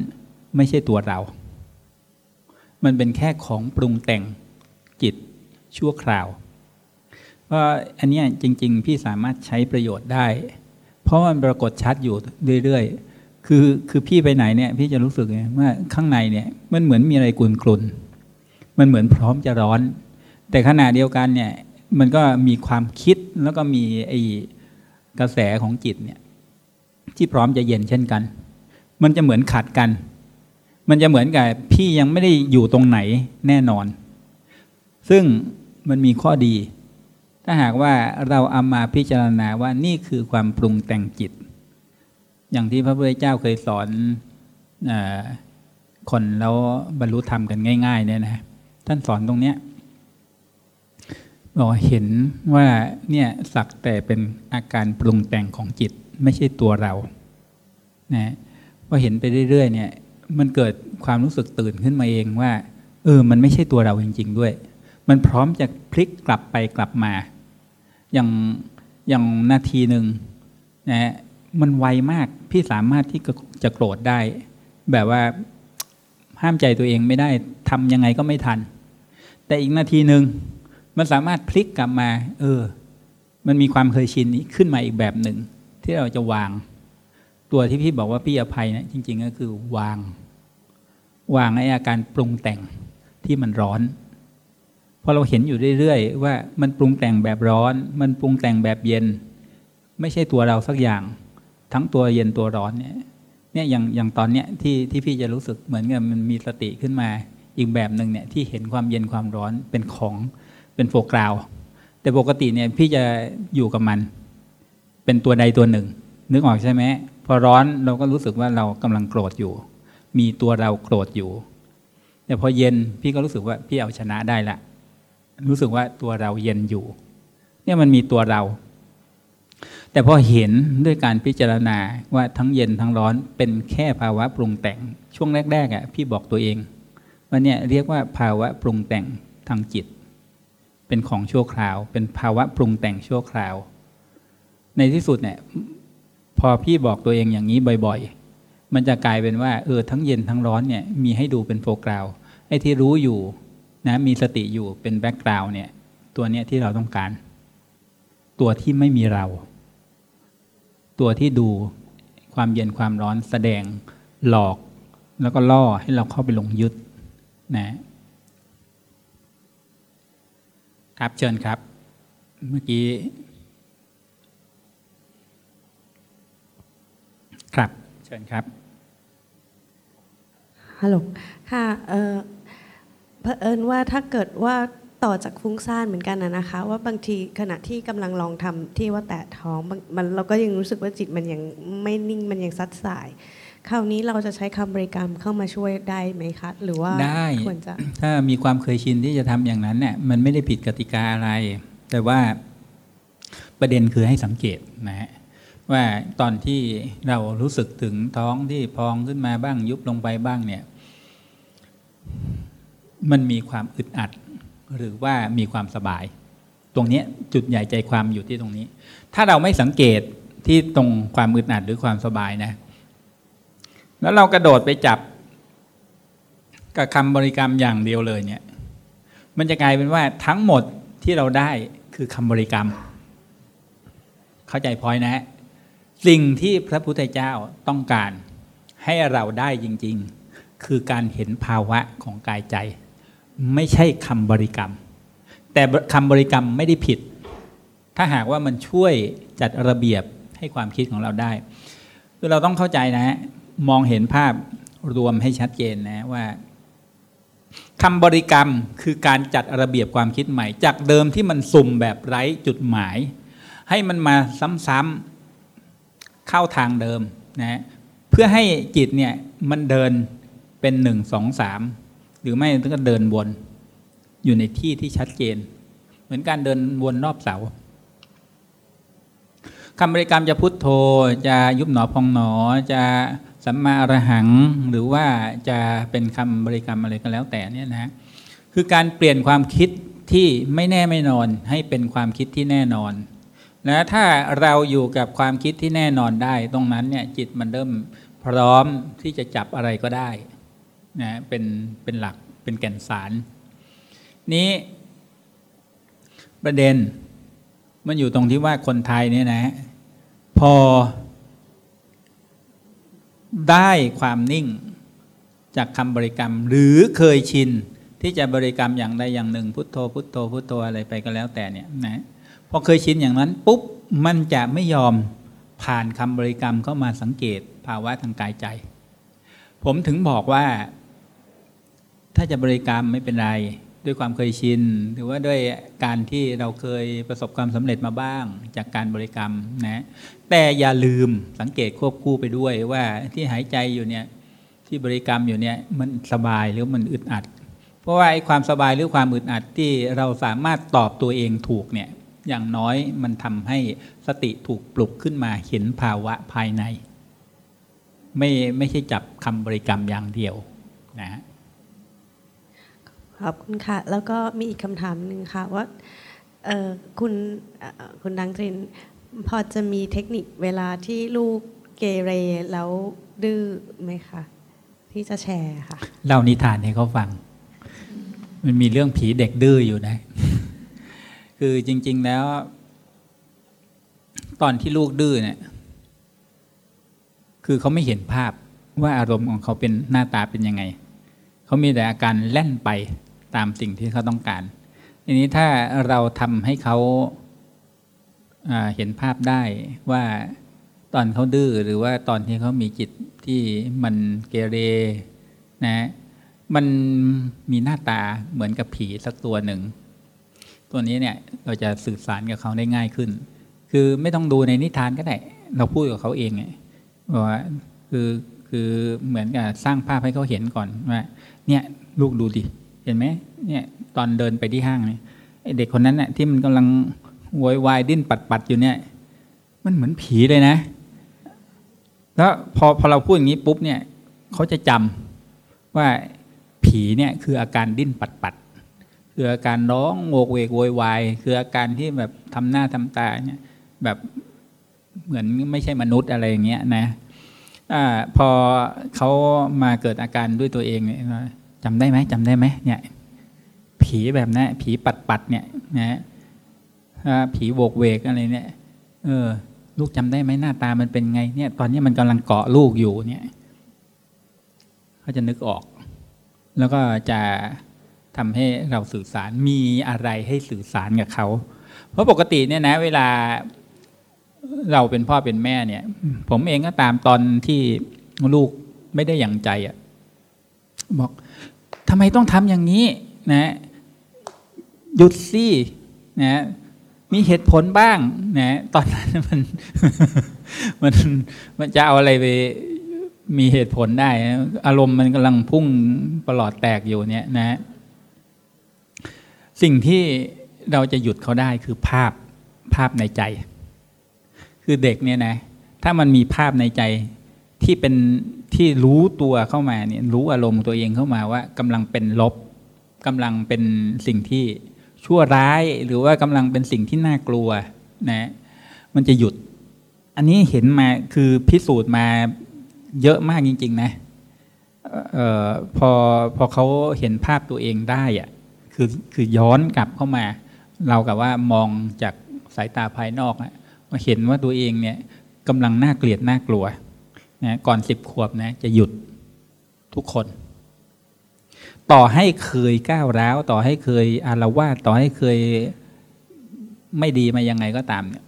ไม่ใช่ตัวเรา มันเป็นแค่ของปรุงแต่งจิตชั่วคราวเพราอันนี้จริง ๆ พี่สามารถใช้ประโยชน์ได้ เพราะมันปรากฏชัดอยู่เรื่อยๆ คือคือพี่ไปไหนเนี่ยพี่จะรู้สึกไงว่าข้างในเนี่ยมันเหมือนมีอะไรกลุ่นกลุนมันเหมือนพร้อมจะร้อน แต่ขณะเดียวกันเนี่ยมันก็มีความคิดแล้วก็มีไอ้กระแสของจิตเนี่ยที่พร้อมจะเย็นเช่นกัน มันจะเหมือนขัดกัน มันจะเหมือนกับพี่ยังไม่ได้อยู่ตรงไหนแน่นอน ซึ่งมันมีข้อดี ถ้าหากว่าเราเอามาพิจารณาว่านี่คือความปรุงแต่งจิต อย่างที่พระพุทธเจ้าเคยสอนอคนแล้วบรรลุธรรมกันง่าย ๆ เนี่ยนะท่านสอนตรงเนี้ยบอกเห็นว่าเนี่ยสักแต่เป็นอาการปรุงแต่งของจิตไม่ใช่ตัวเรานะพอเห็นไปเรื่อยๆเนี่ย มันเกิดความรู้สึกตื่นขึ้นมาเองว่า เออ มันไม่ใช่ตัวเราจริง ๆ ด้วย มันพร้อมจะพลิกกลับไปกลับมา อย่างอย่างนาทีหนึ่งนะมันไวมากพี่สามารถที่จะโกรธได้ แบบว่าห้ามใจตัวเองไม่ได้ทำยังไงก็ไม่ทัน แต่อีกนาทีหนึ่งมันสามารถพลิกกลับมา เออ มันมีความเคยชินนี้ขึ้นมาอีกแบบหนึ่งที่เราจะวาง ตัวที่พี่บอกว่าพี่อภัยนะจริง ๆ ก็คือวาง วางในอาการปรุงแต่งที่มันร้อนพอเราเห็นอยู่เรื่อยๆว่ามันปรุงแต่งแบบร้อน มันปรุงแต่งแบบเย็น ไม่ใช่ตัวเราสักอย่าง ทั้งตัวเย็นตัวร้อนเนี่ยเนี่ยอย่างอย่างตอนเนี้ยที่ที่พี่จะรู้สึกเหมือนกับมันมีสติขึ้นมาอีกแบบหนึ่งเนี่ยที่เห็นความเย็นความร้อนเป็นของเป็นโฟกราว แต่ปกติเนี่ยพี่จะอยู่กับมัน เป็นตัวใดตัวหนึ่ง นึกออกใช่ไหม พอร้อนเราก็รู้สึกว่าเรากำลังโกรธอยู่ มีตัวเราโกรธอยู่ แต่พอเย็นพี่ก็รู้สึกว่าพี่เอาชนะได้ละรู้สึกว่าตัวเราเย็นอยู่ เนี่ยมันมีตัวเรา แต่พอเห็นด้วยการพิจารณาว่าทั้งเย็นทั้งร้อนเป็นแค่ภาวะปรุงแต่ง ช่วงแรกๆอะพี่บอกตัวเองว่าเนี่ยเรียกว่าภาวะปรุงแต่งทางจิต เป็นของชั่วคราว เป็นภาวะปรุงแต่งชั่วคราว ในที่สุดเนี่ย พอพี่บอกตัวเองอย่างนี้บ่อยๆ มันจะกลายเป็นว่าเออทั้งเย็นทั้งร้อนเนี่ยมีให้ดูเป็นโฟกราวไอ้ที่รู้อยู่นะมีสติอยู่เป็นแบ็กกราวเนี่ยตัวเนี้ยที่เราต้องการ ตัวที่ไม่มีเรา ตัวที่ดูความเย็นความร้อนแสดงหลอกแล้วก็ล่อให้เราเข้าไปลงยึดนะครับเชิญครับ เมื่อกี้ ครับ เชิญครับฮัลโหลค่ะเออเผอิญว่าถ้าเกิดว่าต่อจากฟุ้งซ่านเหมือนกันนะนะคะ ว่าบางทีขณะที่กำลังลองทำที่ว่าแตะท้องมันเราก็ยังรู้สึกว่าจิตมันยังไม่นิ่งมันยังซัดสาย คราวนี้เราจะใช้คำบริกรรมเข้ามาช่วยได้ไหมคะหรือว่าได้ควรจะถ้ามีความเคยชินที่จะทำอย่างนั้นเนี่ยมันไม่ได้ผิดกติกาอะไร แต่ว่าประเด็นคือให้สังเกตนะฮะ ว่าตอนที่เรารู้สึกถึงท้องที่พองขึ้นมาบ้างยุบลงไปบ้างเนี่ย มันมีความอึดอัด หรือว่ามีความสบาย ตรงนี้จุดใหญ่ใจความอยู่ที่ตรงนี้ ถ้าเราไม่สังเกตที่ตรงความอึดอัดหรือความสบายนะ แล้วเรากระโดดไปจับกับคำบริกรรมอย่างเดียวเลยเนี่ย มันจะกลายเป็นว่าทั้งหมดที่เราได้คือคำบริกรรม เข้าใจพอยนะฮะ สิ่งที่พระพุทธเจ้าต้องการให้เราได้จริง ๆ คือการเห็นภาวะของกายใจ ไม่ใช่คำบริกรรม แต่คำบริกรรมไม่ได้ผิด ถ้าหากว่ามันช่วยจัดระเบียบให้ความคิดของเราได้คือเราต้องเข้าใจนะฮะมองเห็นภาพรวมให้ชัดเจนนะว่าคำบริกรรมคือการจัดระเบียบความคิดใหม่ จากเดิมที่มันสุ่มแบบไร้จุดหมาย ให้มันมาซ้ำๆ เข้าทางเดิมนะเพื่อให้จิตเนี่ยมันเดินเป็นหนึ่งสองสามหรือไม่ก็เดินวนอยู่ในที่ที่ชัดเจน เหมือนการเดินวนรอบเสาคำบริกรรมจะพุทโธจะยุบหนอพองหนอจะสัมมาอรหัง หรือว่าจะเป็นคำบริกรรมอะไรก็แล้วแต่เนี่ยนะคือการเปลี่ยนความคิดที่ไม่แน่ไม่นอนให้เป็นความคิดที่แน่นอน นะถ้าเราอยู่กับความคิดที่แน่นอนได้ ตรงนั้นเนี่ยจิตมันเริ่มพร้อมที่จะจับอะไรก็ได้นะเป็นเป็นหลักเป็นแก่นสาร นี้ประเด็นมันอยู่ตรงที่ว่าคนไทยเนี่ยนะ พอได้ความนิ่งจากคำบริกรรม หรือเคยชินที่จะบริกรรมอย่างใดอย่างหนึ่ง พุทโธพุทโธพุทโธอะไรไปก็แล้วแต่เนี่ยนะ อเคยชินอย่างนั้นปุ๊บมันจะไม่ยอมผ่านคำบริกรรมเข้ามาสังเกตภาวะทางกายใจ ผมถึงบอกว่า ถ้าจะบริกรรมไม่เป็นไร ด้วยความเคยชินหรือว่าด้วยการที่เราเคยประสบความสำเร็จมาบ้างจากการบริกรรมนะแต่อย่าลืมสังเกตควบคู่ไปด้วยว่าที่หายใจอยู่เนี่ยที่บริกรรมอยู่เนี่ยมันสบายหรือมันอึดอัด เพราะว่าไอ้ความสบายหรือความอึดอัดที่เราสามารถตอบตัวเองถูกเนี่ย อย่างน้อยมันทำให้สติถูกปลุกขึ้นมาเห็นภาวะภายใน ไม่ไม่ใช่จับคำบริกรรมอย่างเดียวนะขอบคุณค่ะ แล้วก็มีอีกคำถามหนึ่งค่ะว่าคุณคุณดังตริน พอจะมีเทคนิคเวลาที่ลูกเกเรแล้วดื้อไหมคะที่จะแชร์ค่ะเล่านิทานให้เขาฟัง มันมีเรื่องผีเด็กดื้ออยู่นะ คือจริง ๆแล้ว ตอนที่ลูกดื้อเนี่ยคือเขาไม่เห็นภาพว่าอารมณ์ของเขาเป็นหน้าตาเป็นยังไง เขามีแต่อาการแล่นไปตามสิ่งที่เขาต้องการทีนี้ถ้าเราทำให้เขาเห็นภาพได้ว่าตอนเขาดื้อหรือว่าตอนที่เขามีจิตที่มันเกเรนะมันมีหน้าตาเหมือนกับผีสักตัวหนึ่ง ตัวนี้เนี่ยเราจะสื่อสารกับเขาได้ง่ายขึ้น คือไม่ต้องดูในนิทานก็ได้ เราพูดกับเขาเองไงว่าคือคือเหมือนกับสร้างภาพให้เขาเห็นก่อนว่าเนี่ยลูกดูดิเห็นไหมเนี่ยตอนเดินไปที่ห้างเนี่ยเด็กคนนั้นเนี่ยที่มันกำลังวอยวายดิ้นปัดปัดอยู่เนี่ย มันเหมือนผีเลยนะ แล้วพอพอเราพูดอย่างนี้ปุ๊บเนี่ยเขาจะจำว่าผีเนี่ยคืออาการดิ้นปัดปัด คืออาการร้องโวกเวกโวยวายคืออาการที่แบบทำหน้าทำตาเนี่ยแบบเหมือนไม่ใช่มนุษย์อะไรอย่างเงี้ยนะอพอเขามาเกิดอาการด้วยตัวเองเนี่ยจำได้ไหมจำได้ไหมเนี่ย ผีแบบนี้ผีปัดปัดเนี่ยนะผีโบกเวกอะไรเนี่ย เออ ลูกจำได้ไหมหน้าตามันเป็นไง เนี่ย ตอนนี้มันกำลังเกาะลูกอยู่เนี่ยเขาจะนึกออก แล้วก็จะ ทำให้เราสื่อสารมีอะไรให้สื่อสารกับเขา เพราะปกติเนี่ยนะ เวลาเราเป็นพ่อเป็นแม่เนี่ย ผมเองก็ตามตอนที่ลูกไม่ได้อย่างใจอะ่ะบอกทำไมต้องทำอย่างนี้ นะหยุดสินะมีเหตุผลบ้างนะตอนนั้นมันมันมันจะเอาอะไรไปมีเหตุผลได้ อารมณ์มันกำลังพุ่งประหลอดแตกอยู่เนี่ยนะ สิ่งที่เราจะหยุดเขาได้คือภาพภาพในใจ คือเด็กเนี่ยนะ ถ้ามันมีภาพในใจที่เป็นที่รู้ตัวเข้ามาเนี่ยรู้อารมณ์ตัวเองเข้ามาว่ากำลังเป็นลบกำลังเป็นสิ่งที่ชั่วร้ายหรือว่ากำลังเป็นสิ่งที่น่ากลัวนะมันจะหยุด อันนี้เห็นมาคือพิสูจน์มาเยอะมากจริง ๆ นะออพอพอเขาเห็นภาพตัวเองได้อะ คือคือย้อนกลับเข้ามา เรากับว่ามองจากสายตาภายนอกมาเห็นว่าตัวเองเนี่ยกำลังน่าเกลียดน่ากลัวนะก่อนสิบขวบนะจะหยุดทุกคน ต่อให้เคยก้าวร้าว ต่อให้เคยอารวาสต่อให้เคยไม่ดีมายังไงก็ตามเนี่ย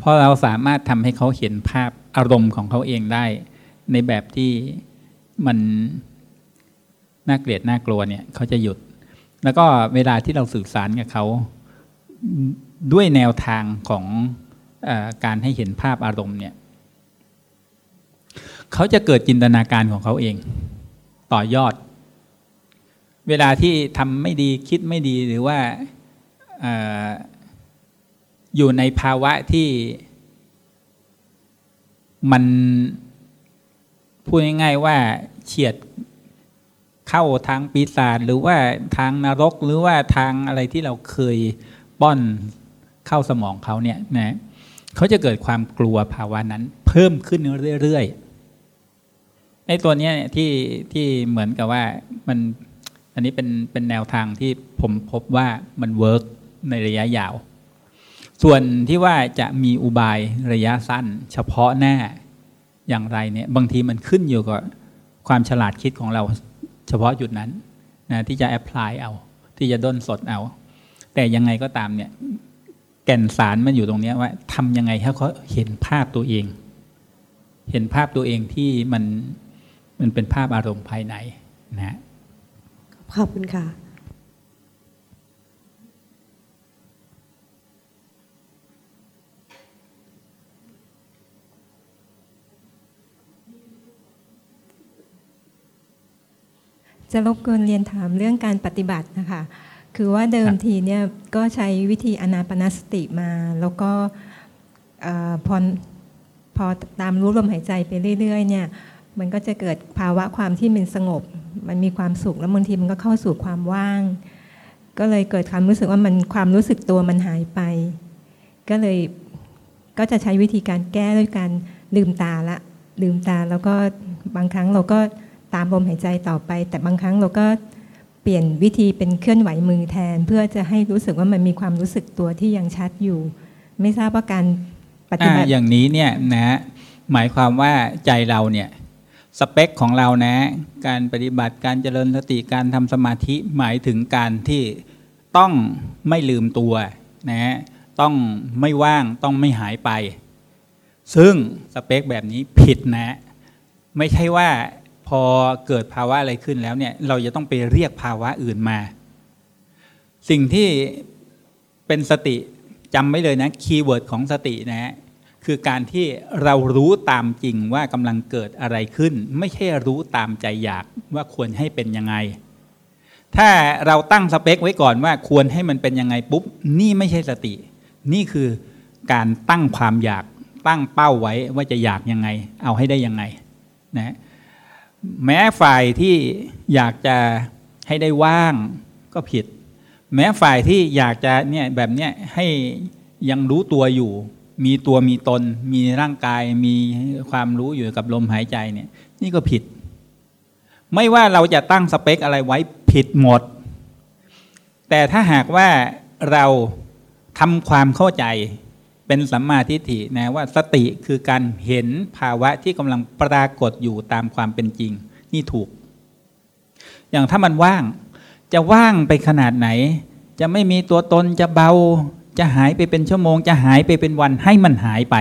พอเราสามารถทำให้เขาเห็นภาพอารมณ์ของเขาเองได้ ในแบบที่มันน่าเกลียดน่ากลัวเนี่ยเขาจะหยุด แล้วก็เวลาที่เราสื่อสารกับเขาด้วยแนวทางของอการให้เห็นภาพอารมณ์เนี่ยเขาจะเกิดจินตนาการของเขาเอง ต่อยอด เวลาที่ทำไม่ดีคิดไม่ดีหรือว่าออยู่ในภาวะที่มันพูดง่ายๆว่าเฉียด เข้าทางปีศาจหรือว่าทางนรกหรือว่าทางอะไรที่เราเคยป้อนเข้าสมองเขาเนี่ยนะเขาจะเกิดความกลัวภาวะนั้น เพิ่มขึ้นเรื่อยๆไอ้ตัวนี้ที่ที่เหมือนกับว่ามันอันนี้เป็นเป็นแนวทางที่ผมพบว่ามัน work ในระยะยาว ส่วนที่ว่าจะมีอุบายระยะสั้น เฉพาะหน้าอย่างไรเนี่ยบางทีมันขึ้นอยู่กับความฉลาดคิดของเรา เฉพาะจุดนั้นนะที่จะ apply เอา ที่จะด้นสดเอา แต่ยังไงก็ตามเนี่ย แก่นสารมันอยู่ตรงนี้ว่าทำยังไงให้เขาเห็นภาพตัวเอง เห็นภาพตัวเองที่มันมันเป็นภาพอารมณ์ภายในนะขอบคุณค่ะ จะรบกวนเรียนถามเรื่องการปฏิบัตินะคะ คือว่าเดิมทีเนี่ยก็ใช้วิธีอนาปนสติมา แล้วก็พอพอตามรู้ลมหายใจไปเรื่อยๆเนี่ยมันก็จะเกิดภาวะความที่มันสงบ มันมีความสุขแล้วบางทีมันก็เข้าสู่ความว่าง ก็เลยเกิดความรู้สึกว่ามันความรู้สึกตัวมันหายไป ก็เลยก็จะใช้วิธีการแก้ด้วยการลืมตาละ ลืมตาแล้วก็บางครั้งเราก็ ตามลมหายใจต่อไป แต่บางครั้งเราก็เปลี่ยนวิธีเป็นเคลื่อนไหวมือแทน เพื่อจะให้รู้สึกว่ามันมีความรู้สึกตัวที่ยังชัดอยู่ ไม่ทราบว่าการปฏิบัติอย่างนี้เนี่ยนะหมายความว่าใจเราเนี่ยสเปคของเรานะ การปฏิบัติการเจริญสติการทำสมาธิหมายถึงการที่ต้องไม่ลืมตัวนะต้องไม่ว่างต้องไม่หายไป ซึ่งสเปคแบบนี้ผิดนะ ไม่ใช่ว่า พอเกิดภาวะอะไรขึ้นแล้วเนี่ยเราจะต้องไปเรียกภาวะอื่นมา สิ่งที่เป็นสติจำไว้เลยนะ keyword ของสตินะคือการที่เรารู้ตามจริงว่ากำลังเกิดอะไรขึ้น ไม่ใช่รู้ตามใจอยากว่าควรให้เป็นยังไง ถ้าเราตั้งสเปคไว้ก่อนว่าควรให้มันเป็นยังไงปุ๊บ นี่ไม่ใช่สติ นี่คือการตั้งความอยากตั้งเป้าไว้ว่าจะอยากยังไง เอาให้ได้ยังไงนะ แม้ฝ่ายที่อยากจะให้ได้ว่างก็ผิด แม้ฝ่ายที่อยากจะเนี่ยแบบเนี้ยให้ยังรู้ตัวอยู่ มีตัวมีตน มีร่างกาย มีความรู้อยู่กับลมหายใจเนี่ย นี่ก็ผิด ไม่ว่าเราจะตั้งสเปคอะไรไว้ผิดหมด แต่ถ้าหากว่าเราทำความเข้าใจ เป็นสัมมาทิฏฐินะว่าสติคือการเห็นภาวะที่กำลังปรากฏอยู่ตามความเป็นจริง นี่ถูก อย่างถ้ามันว่าง จะว่างไปขนาดไหน จะไม่มีตัวตนจะเบา จะหายไปเป็นชั่วโมง จะหายไปเป็นวันให้มันหายไป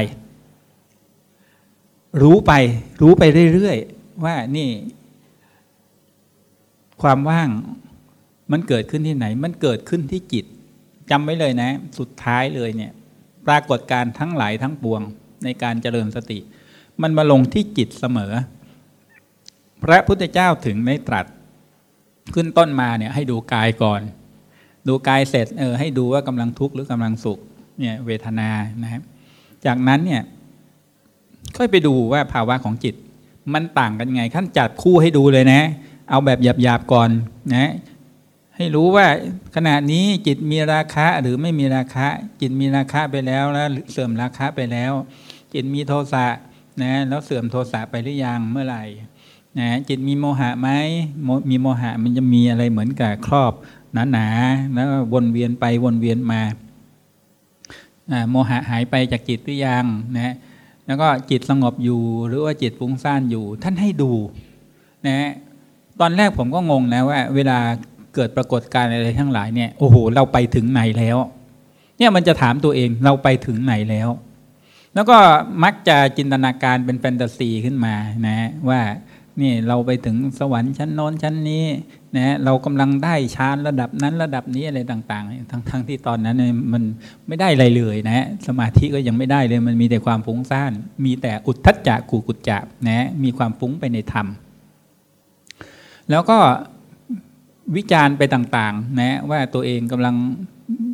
รู้ไป รู้ไปเรื่อยๆ ว่านี่ ความว่างมันเกิดขึ้นที่ไหน มันเกิดขึ้นที่จิตจำไว้เลยนะ สุดท้ายเลยเนี่ย ปรากฏการทั้งหลายทั้งปวงในการเจริญสติ มันมาลงที่จิตเสมอ พระพุทธเจ้าถึงได้ตรัส ขึ้นต้นมาเนี่ยให้ดูกายก่อน ดูกายเสร็จเออให้ดูว่ากำลังทุกข์หรือกำลังสุขเนี่ยเวทนานะครับ จากนั้นเนี่ยค่อยไปดูว่าภาวะของจิต มันต่างกันไงขั้นจัดคู่ให้ดูเลยนะ เอาแบบหยาบๆก่อนนะ ให้รู้ว่าขณะนี้จิตมีราคะหรือไม่มีราคะ จิตมีราคะไปแล้วแล้วเสื่อมราคะไปแล้ว จิตมีโทสะนะแล้วเสื่อมโทสะไปหรือยังเมื่อไหร่นะจิตมีโมหะไหมมีโมหะมันจะมีอะไรเหมือนกับครอบหนาๆแล้ววนเวียนไปวนเวียนมาโมหะหายไปจากจิตหรือยังนะแล้วก็จิตสงบอยู่หรือว่าจิตฟุ้งซ่านอยู่ ท่านให้ดูนะตอนแรกผมก็งงนะว่า เวลา เกิดปรากฏการณ์อะไรทั้งหลายเนี่ยโอ้โหเราไปถึงไหนแล้ว เนี่ยมันจะถามตัวเองเราไปถึงไหนแล้ว แล้วก็มักจะจินตนาการเป็นแฟนตาซีขึ้นมานะว่านี่เราไปถึงสวรรค์ชั้นโน้นชั้นนี้นะเรากำลังได้ฌานระดับนั้นระดับนี้อะไรต่างๆ ทั้งๆทที่ตอนนั้นเนี่ยมันไม่ได้อะไรเลยนะสมาธิก็ยังไม่ได้เลยมันมีแต่ความฟุ้งซ่าน มีแต่อุทธัจจะกูกุจจะนะมีความฟุ้งไปในธรรม แล้วก็ วิจารณ์ไปต่างๆ นะว่าตัวเองกำลัง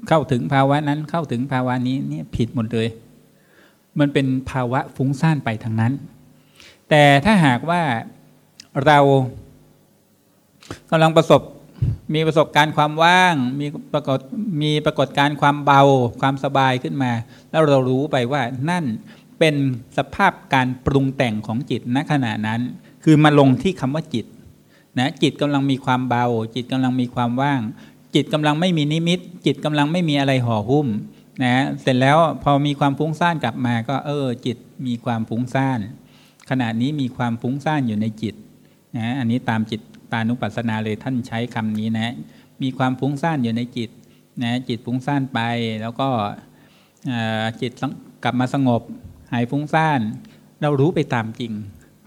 เข้าถึงภาวะนั้นเข้าถึงภาวะนี้เนี่ยผิดหมดเลย มันเป็นภาวะฟุ้งซ่านไปทางนั้น แต่ถ้าหากว่าเรากำลังประสบมีประสบการณ์ความว่าง มีปรากฏมีปรากฏการณ์ความเบาความสบายขึ้นมา แล้วเรารู้ไปว่านั่นเป็นสภาพการปรุงแต่งของจิตณขณะนั้น คือมาลงที่คำว่าจิต นะจิตกำลังมีความเบา จิตกำลังมีความว่าง จิตกำลังไม่มีนิมิต จิตกำลังไม่มีอะไรห่อหุ้มนะเสร็จแล้วพอมีความฟุ้งซ่านกลับมาก็เออ จิตมีความฟุ้งซ่านขณะนี้มีความฟุ้งซ่านอยู่ในจิตนะอันนี้ตามจิตตานุปัสสนาเลยท่านใช้คำนี้นะ มีความฟุ้งซ่านอยู่ในจิตนะจิตฟุ้งซ่านไปแล้วก็จิตกลับมาสงบ หายฟุ้งซ่าน เรารู้ไปตามจริง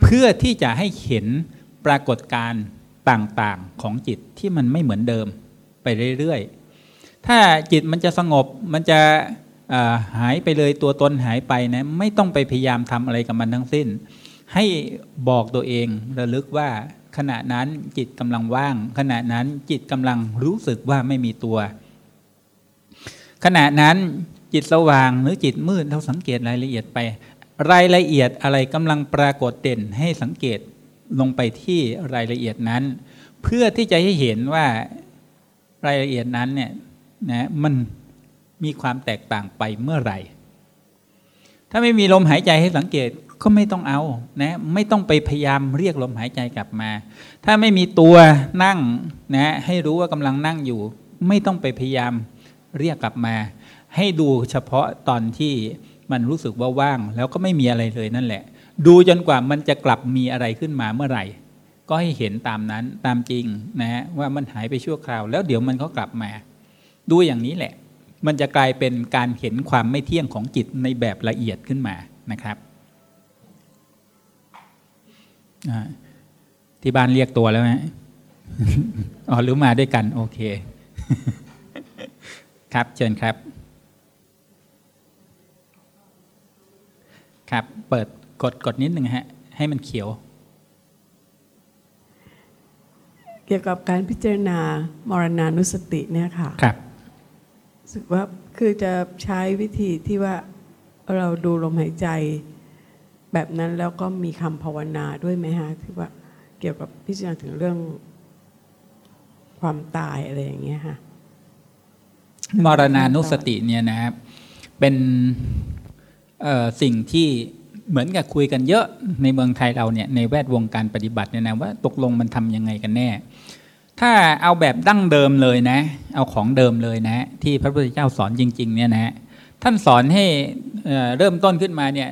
เพื่อที่จะให้เห็นปรากฏการณ์ ต่างๆของจิตที่มันไม่เหมือนเดิมไปเรื่อยๆ ถ้าจิตมันจะสงบมันจะหายไปเลยตัวตนหายไปนะไม่ต้องไปพยายามทำอะไรกับมันทั้งสิ้น ให้บอกตัวเองระลึกว่าขณะนั้นจิตกำลังว่าง ขณะนั้นจิตกำลังรู้สึกว่าไม่มีตัว ขณะนั้นจิตสว่างหรือจิตมืดเราสังเกตรายละเอียดไป รายละเอียดอะไรกำลังปรากฏเด่นให้สังเกต ลงไปที่รายละเอียดนั้น เพื่อที่จะให้เห็นว่ารายละเอียดนั้นเนี่ยนะมันมีความแตกต่างไปเมื่อไหร่ ถ้าไม่มีลมหายใจให้สังเกตก็ไม่ต้องเอานะไม่ต้องไปพยายามเรียกลมหายใจกลับมา ถ้าไม่มีตัวนั่งนะให้รู้ว่ากำลังนั่งอยู่ ไม่ต้องไปพยายามเรียกกลับมา ให้ดูเฉพาะตอนที่มันรู้สึกว่าว่าง แล้วก็ไม่มีอะไรเลยนั่นแหละ ดูจนกว่ามันจะกลับมีอะไรขึ้นมาเมื่อไหร่ ก็ให้เห็นตามนั้นตามจริงนะฮะว่ามันหายไปชั่วคราว แล้วเดี๋ยวมันก็กลับมา ดูอย่างนี้แหละ มันจะกลายเป็นการเห็นความไม่เที่ยงของจิตในแบบละเอียดขึ้นมานะครับที่บ้านเรียกตัวแล้วไหมอ๋อหรือมาด้วยกันโอเค ครับเชิญครับ ครับเปิด กดกดนิดหนึ่งฮะ ให้มันเขียว เกี่ยวกับการพิจารณามรณานุสติเนี่ยค่ะครับรู้สึกว่าคือจะใช้วิธีที่ว่าเราดูลมหายใจ แบบนั้นแล้วก็มีคำภาวนาด้วยไหมฮะที่ว่าเกี่ยวกับพิจารณาถึงเรื่องความตายอะไรอย่างเงี้ยฮะมรณานุสติเนี่ยนะครับเป็นสิ่งที่ เหมือนกับคุยกันเยอะในเมืองไทยเราเนี่ยในแวดวงการปฏิบัติเนี่ยนะว่าตกลงมันทํำยังไงกันแน่ ถ้าเอาแบบดั้งเดิมเลยนะ เอาของเดิมเลยนะ ที่พระพุทธเจ้าสอนจริง ๆ เนี่ยนะท่านสอนให้เริ่มต้นขึ้นมาเนี่ย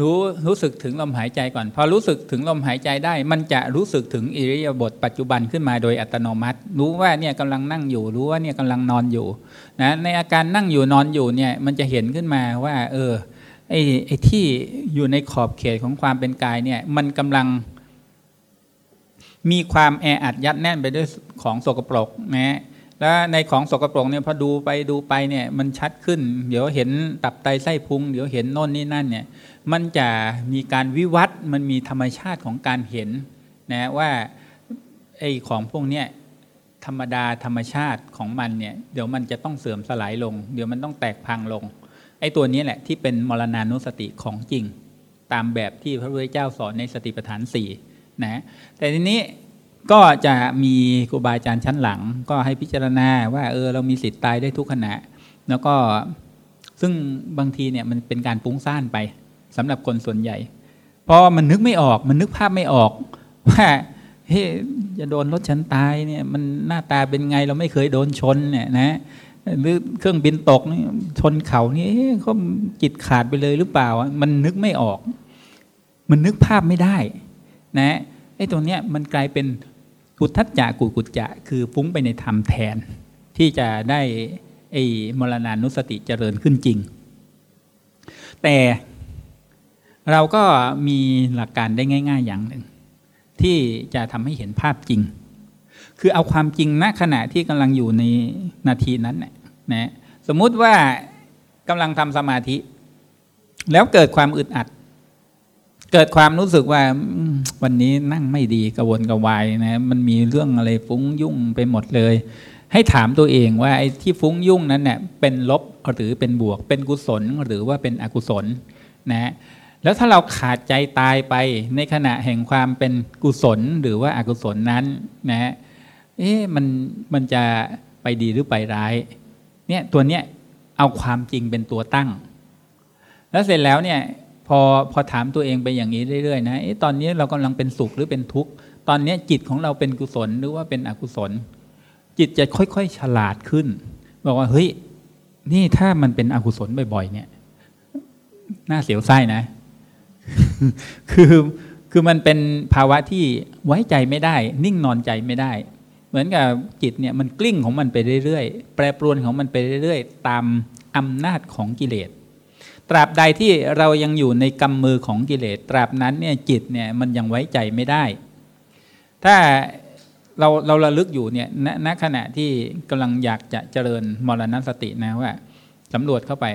รู้รู้สึกถึงลมหายใจก่อน พอรู้สึกถึงลมหายใจได้ มันจะรู้สึกถึงอิริยาบถปัจจุบันขึ้นมาโดยอัตโนมัติ รู้ว่าเนี่ยกำลังนั่งอยู่ รู้ว่าเนี่ยกำลังนอนอยู่นะในอาการนั่งอยู่นอนอยู่เนี่ยมันจะเห็นขึ้นมาว่า เออ ไอ้ไอ้ที่อยู่ในขอบเขตของความเป็นกายเนี่ย มันกำลังมีความแออัดยัดแน่นไปด้วยของสกปรกนะแล้วในของสกปรกเนี่ยพอดูไปดูไปเนี่ยมันชัดขึ้น เดี๋ยวเห็นตับไตไส้พุง เดี๋ยวเห็นโน่นนี่นั่นเนี่ย มันจะมีการวิวัฒน์มันมีธรรมชาติของการเห็นนะว่าไอ้ของพวกเนี้ยธรรมดาธรรมชาติของมันเนี่ย เดี๋ยวมันจะต้องเสื่อมสลายลง เดี๋ยวมันต้องแตกพังลง ไอ้ตัวนี้แหละที่เป็นมรณานุสติของจริง ตามแบบที่พระพุทธเจ้าสอนในสติปัฏฐานสี่นะแต่ทีนี้ก็จะมีครูบาอาจารย์ชั้นหลัง ก็ให้พิจารณาว่าเออเรามีสิทธิ์ตายได้ทุกขณะ แล้วก็ซึ่งบางทีเนี่ยมันเป็นการปุ้งซ่านไปสำหรับคนส่วนใหญ่ เพราะมันนึกไม่ออกมันนึกภาพไม่ออกว่าเฮ้ยจะโดนรถฉันตายเนี่ยมันหน้าตาเป็นไงเราไม่เคยโดนชนเนี่ยนะ หรือเครื่องบินตกนี่ชนเขานี่เขาจิตขาดไปเลยหรือเปล่า มันนึกไม่ออก มันนึกภาพไม่ได้ นะไอ้ตรงเนี้ยมันกลายเป็นกุทัจจะกุกุจจะ คือฟุ้งไปในธรรมแทน ที่จะได้ไอ้มรณานุสติเจริญขึ้นจริง แต่เราก็มีหลักการได้ง่าย ๆ อย่างหนึ่ง ที่จะทำให้เห็นภาพจริง คือเอาความจริงณขณะที่กำลังอยู่ในนาทีนั้นเนี่ยะสมมุติว่ากำลังทำสมาธิ แล้วเกิดความอึดอัด เกิดความรู้สึกว่าวันนี้นั่งไม่ดีกระวนกระวายนะมันมีเรื่องอะไรฟุ้งยุ่งไปหมดเลย ให้ถามตัวเองว่าไอ้ที่ฟุ้งยุ่งนั้นเนะ่ยเป็นลบหรือเป็นบวก เป็นกุศลหรือว่าเป็นอกุศลนะแล้วถ้าเราขาดใจตายไปในขณะแห่งความเป็นกุศลหรือว่าอากุศลนั้นนะฮะเอ๊ะมันมันจะไปดีหรือไปร้าย เนี่ยตัวเนี้ยเอาความจริงเป็นตัวตั้ง แล้วเสร็จแล้วเนี่ยพอพอถามตัวเองไปอย่างนี้เรื่อยๆนะเอ๊ะตอนนี้เรากำลังเป็นสุขหรือเป็นทุกข์ตอนนี้จิตของเราเป็นกุศลหรือว่าเป็นอกุศล จิตจะค่อยๆฉลาดขึ้น บอกว่าเฮ้ยนี่ถ้ามันเป็นอกุศลบ่อย ๆ เนี่ย น่าเสียวไส้นะ คือคือมันเป็นภาวะที่ไว้ใจไม่ได้ นิ่งนอนใจไม่ได้ เหมือนกับจิตเนี่ยมันกลิ้งของมันไปเรื่อยๆ แปรปรวนของมันไปเรื่อยๆ ตามอำนาจของกิเลส ตราบใดที่เรายังอยู่ในกำมือของกิเลส ตราบนั้นเนี่ยจิตเนี่ยมันยังไว้ใจไม่ได้ ถ้าเราเราระลึกอยู่เนี่ยณณขณะที่กำลังอยากจะเจริญมรณสตินะว่าสำรวจเข้าไป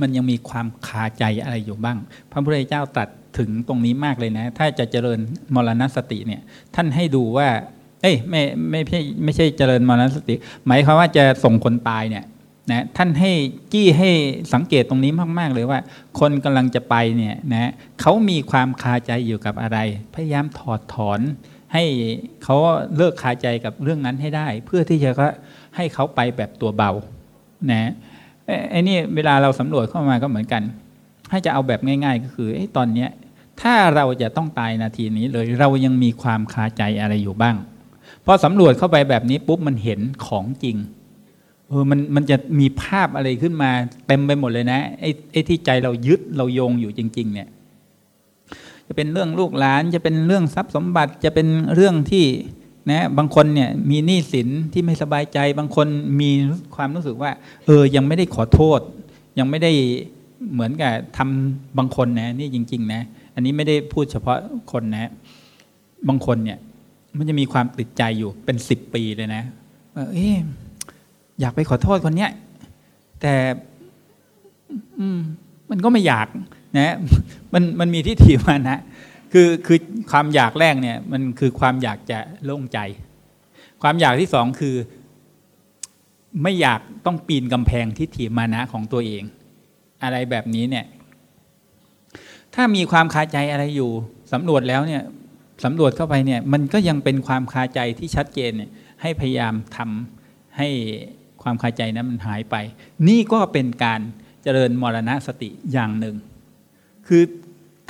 มันยังมีความคาใจอะไรอยู่บ้าง พระพุทธเจ้าตรัส ถึงตรงนี้มากเลยนะ ถ้าจะเจริญมรณสติเนี่ยท่านให้ดูว่า เอ้ยไม่ไม่ใช่ไม่ใช่เจริญมรณสติ หมายความว่าจะส่งคนตายเนี่ยนะท่านให้จี้ให้สังเกตตรงนี้มาก ๆ เลยว่า คนกำลังจะไปเนี่ยนะเขามีความคาใจอยู่กับอะไร พยายามถอดถอนให้เขาเลิกคาใจกับเรื่องนั้นให้ได้ เพื่อที่จะก็ให้เขาไปแบบตัวเบานะไอ้นี่เวลาเราสำรวจเข้ามาก็เหมือนกัน ให้จะเอาแบบง่าย ๆ ก็คือไอ้ตอนเนี้ย ถ้าเราจะต้องตายนาทีนี้เลยเรายังมีความคาใจอะไรอยู่บ้างพอสำรวจเข้าไปแบบนี้ปุ๊บมันเห็นของจริงเออมันมันจะมีภาพอะไรขึ้นมาเต็มไปหมดเลยนะไอ้ไอ้ที่ใจเรายึดเราโยงอยู่จริง ๆ เนี่ย จะเป็นเรื่องลูกหลานจะเป็นเรื่องทรัพย์สมบัติจะเป็นเรื่องที่นะบางคนเนี่ยมีหนี้สินที่ไม่สบายใจ บางคนมีความรู้สึกว่า เออยังไม่ได้ขอโทษ ยังไม่ได้เหมือนกับทำบางคนนะนี่จริง ๆ นะ นนี้ไม่ได้พูดเฉพาะคนนะ บางคนเนี่ย มันจะมีความติดใจอยู่เป็นสิบปีเลยนะว่าเอออยากไปขอโทษคนเนี้ยแต่มันก็ไม่อยากนะมันมันมีที่ถีมานะคือคือความอยากแรกเนี่ย มันคือความอยากจะโล่งใจ ความอยากที่สองคือ ไม่อยากต้องปีนกำแพงทิฏฐิมานะของตัวเอง อะไรแบบนี้เนี่ย ถ้ามีความคาใจอะไรอยู่สำรวจแล้วเนี่ยสำรวจเข้าไปเนี่ยมันก็ยังเป็นความคาใจที่ชัดเจนเนี่ยให้พยายามทำให้ความคาใจนั้นมันหายไป นี่ก็เป็นการเจริญมรณะสติอย่างหนึ่ง คือ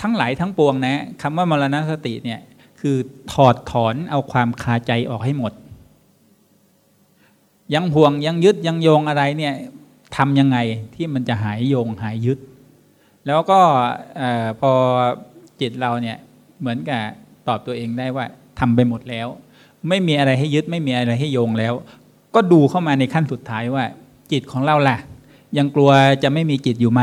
ทั้งหลายทั้งปวงนะคำว่ามรณสติเนี่ยคือถอดถอนเอาความคาใจออกให้หมด ยังห่วงยังยึดยังโยงอะไรเนี่ยทำยังไงที่มันจะหายโยงหายยึด แล้วก็พอจิตเราเนี่ยเหมือนกับตอบตัวเองได้ว่าทำไปหมดแล้ว ไม่มีอะไรให้ยึดไม่มีอะไรให้โยงแล้ว ก็ดูเข้ามาในขั้นสุดท้ายว่า จิตของเราล่ะ ยังกลัวจะไม่มีจิตอยู่ไหม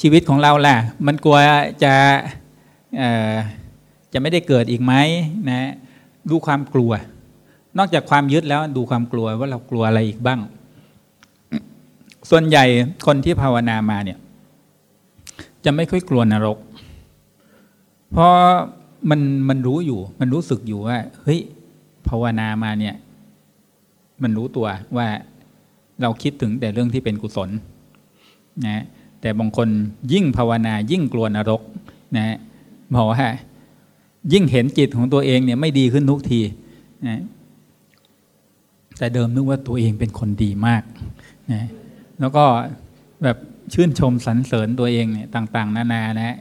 ชีวิตของเราแหละมันกลัวจะจะไม่ได้เกิดอีกไหมนะดูความกลัว นอกจากความยึดแล้วดูความกลัวว่าเรากลัวอะไรอีกบ้าง ส่วนใหญ่คนที่ภาวนามาเนี่ย จะไม่ค่อยกลัวนรก เพราะมันมันรู้อยู่ มันรู้สึกอยู่ว่า เฮ้ยภาวนามาเนี่ย มันรู้ตัวว่าเราคิดถึงแต่เรื่องที่เป็นกุศลนะแต่บางคนยิ่งภาวนายิ่งกลัวนรกนะบอกว่ายิ่งเห็นจิตของตัวเองเนี่ยไม่ดีขึ้นทุกทีนะแต่เดิมนึกว่าตัวเองเป็นคนดีมากนะ แล้วก็แบบชื่นชมสรรเสริญตัวเองเนี่ยต่าง ๆ นานานะ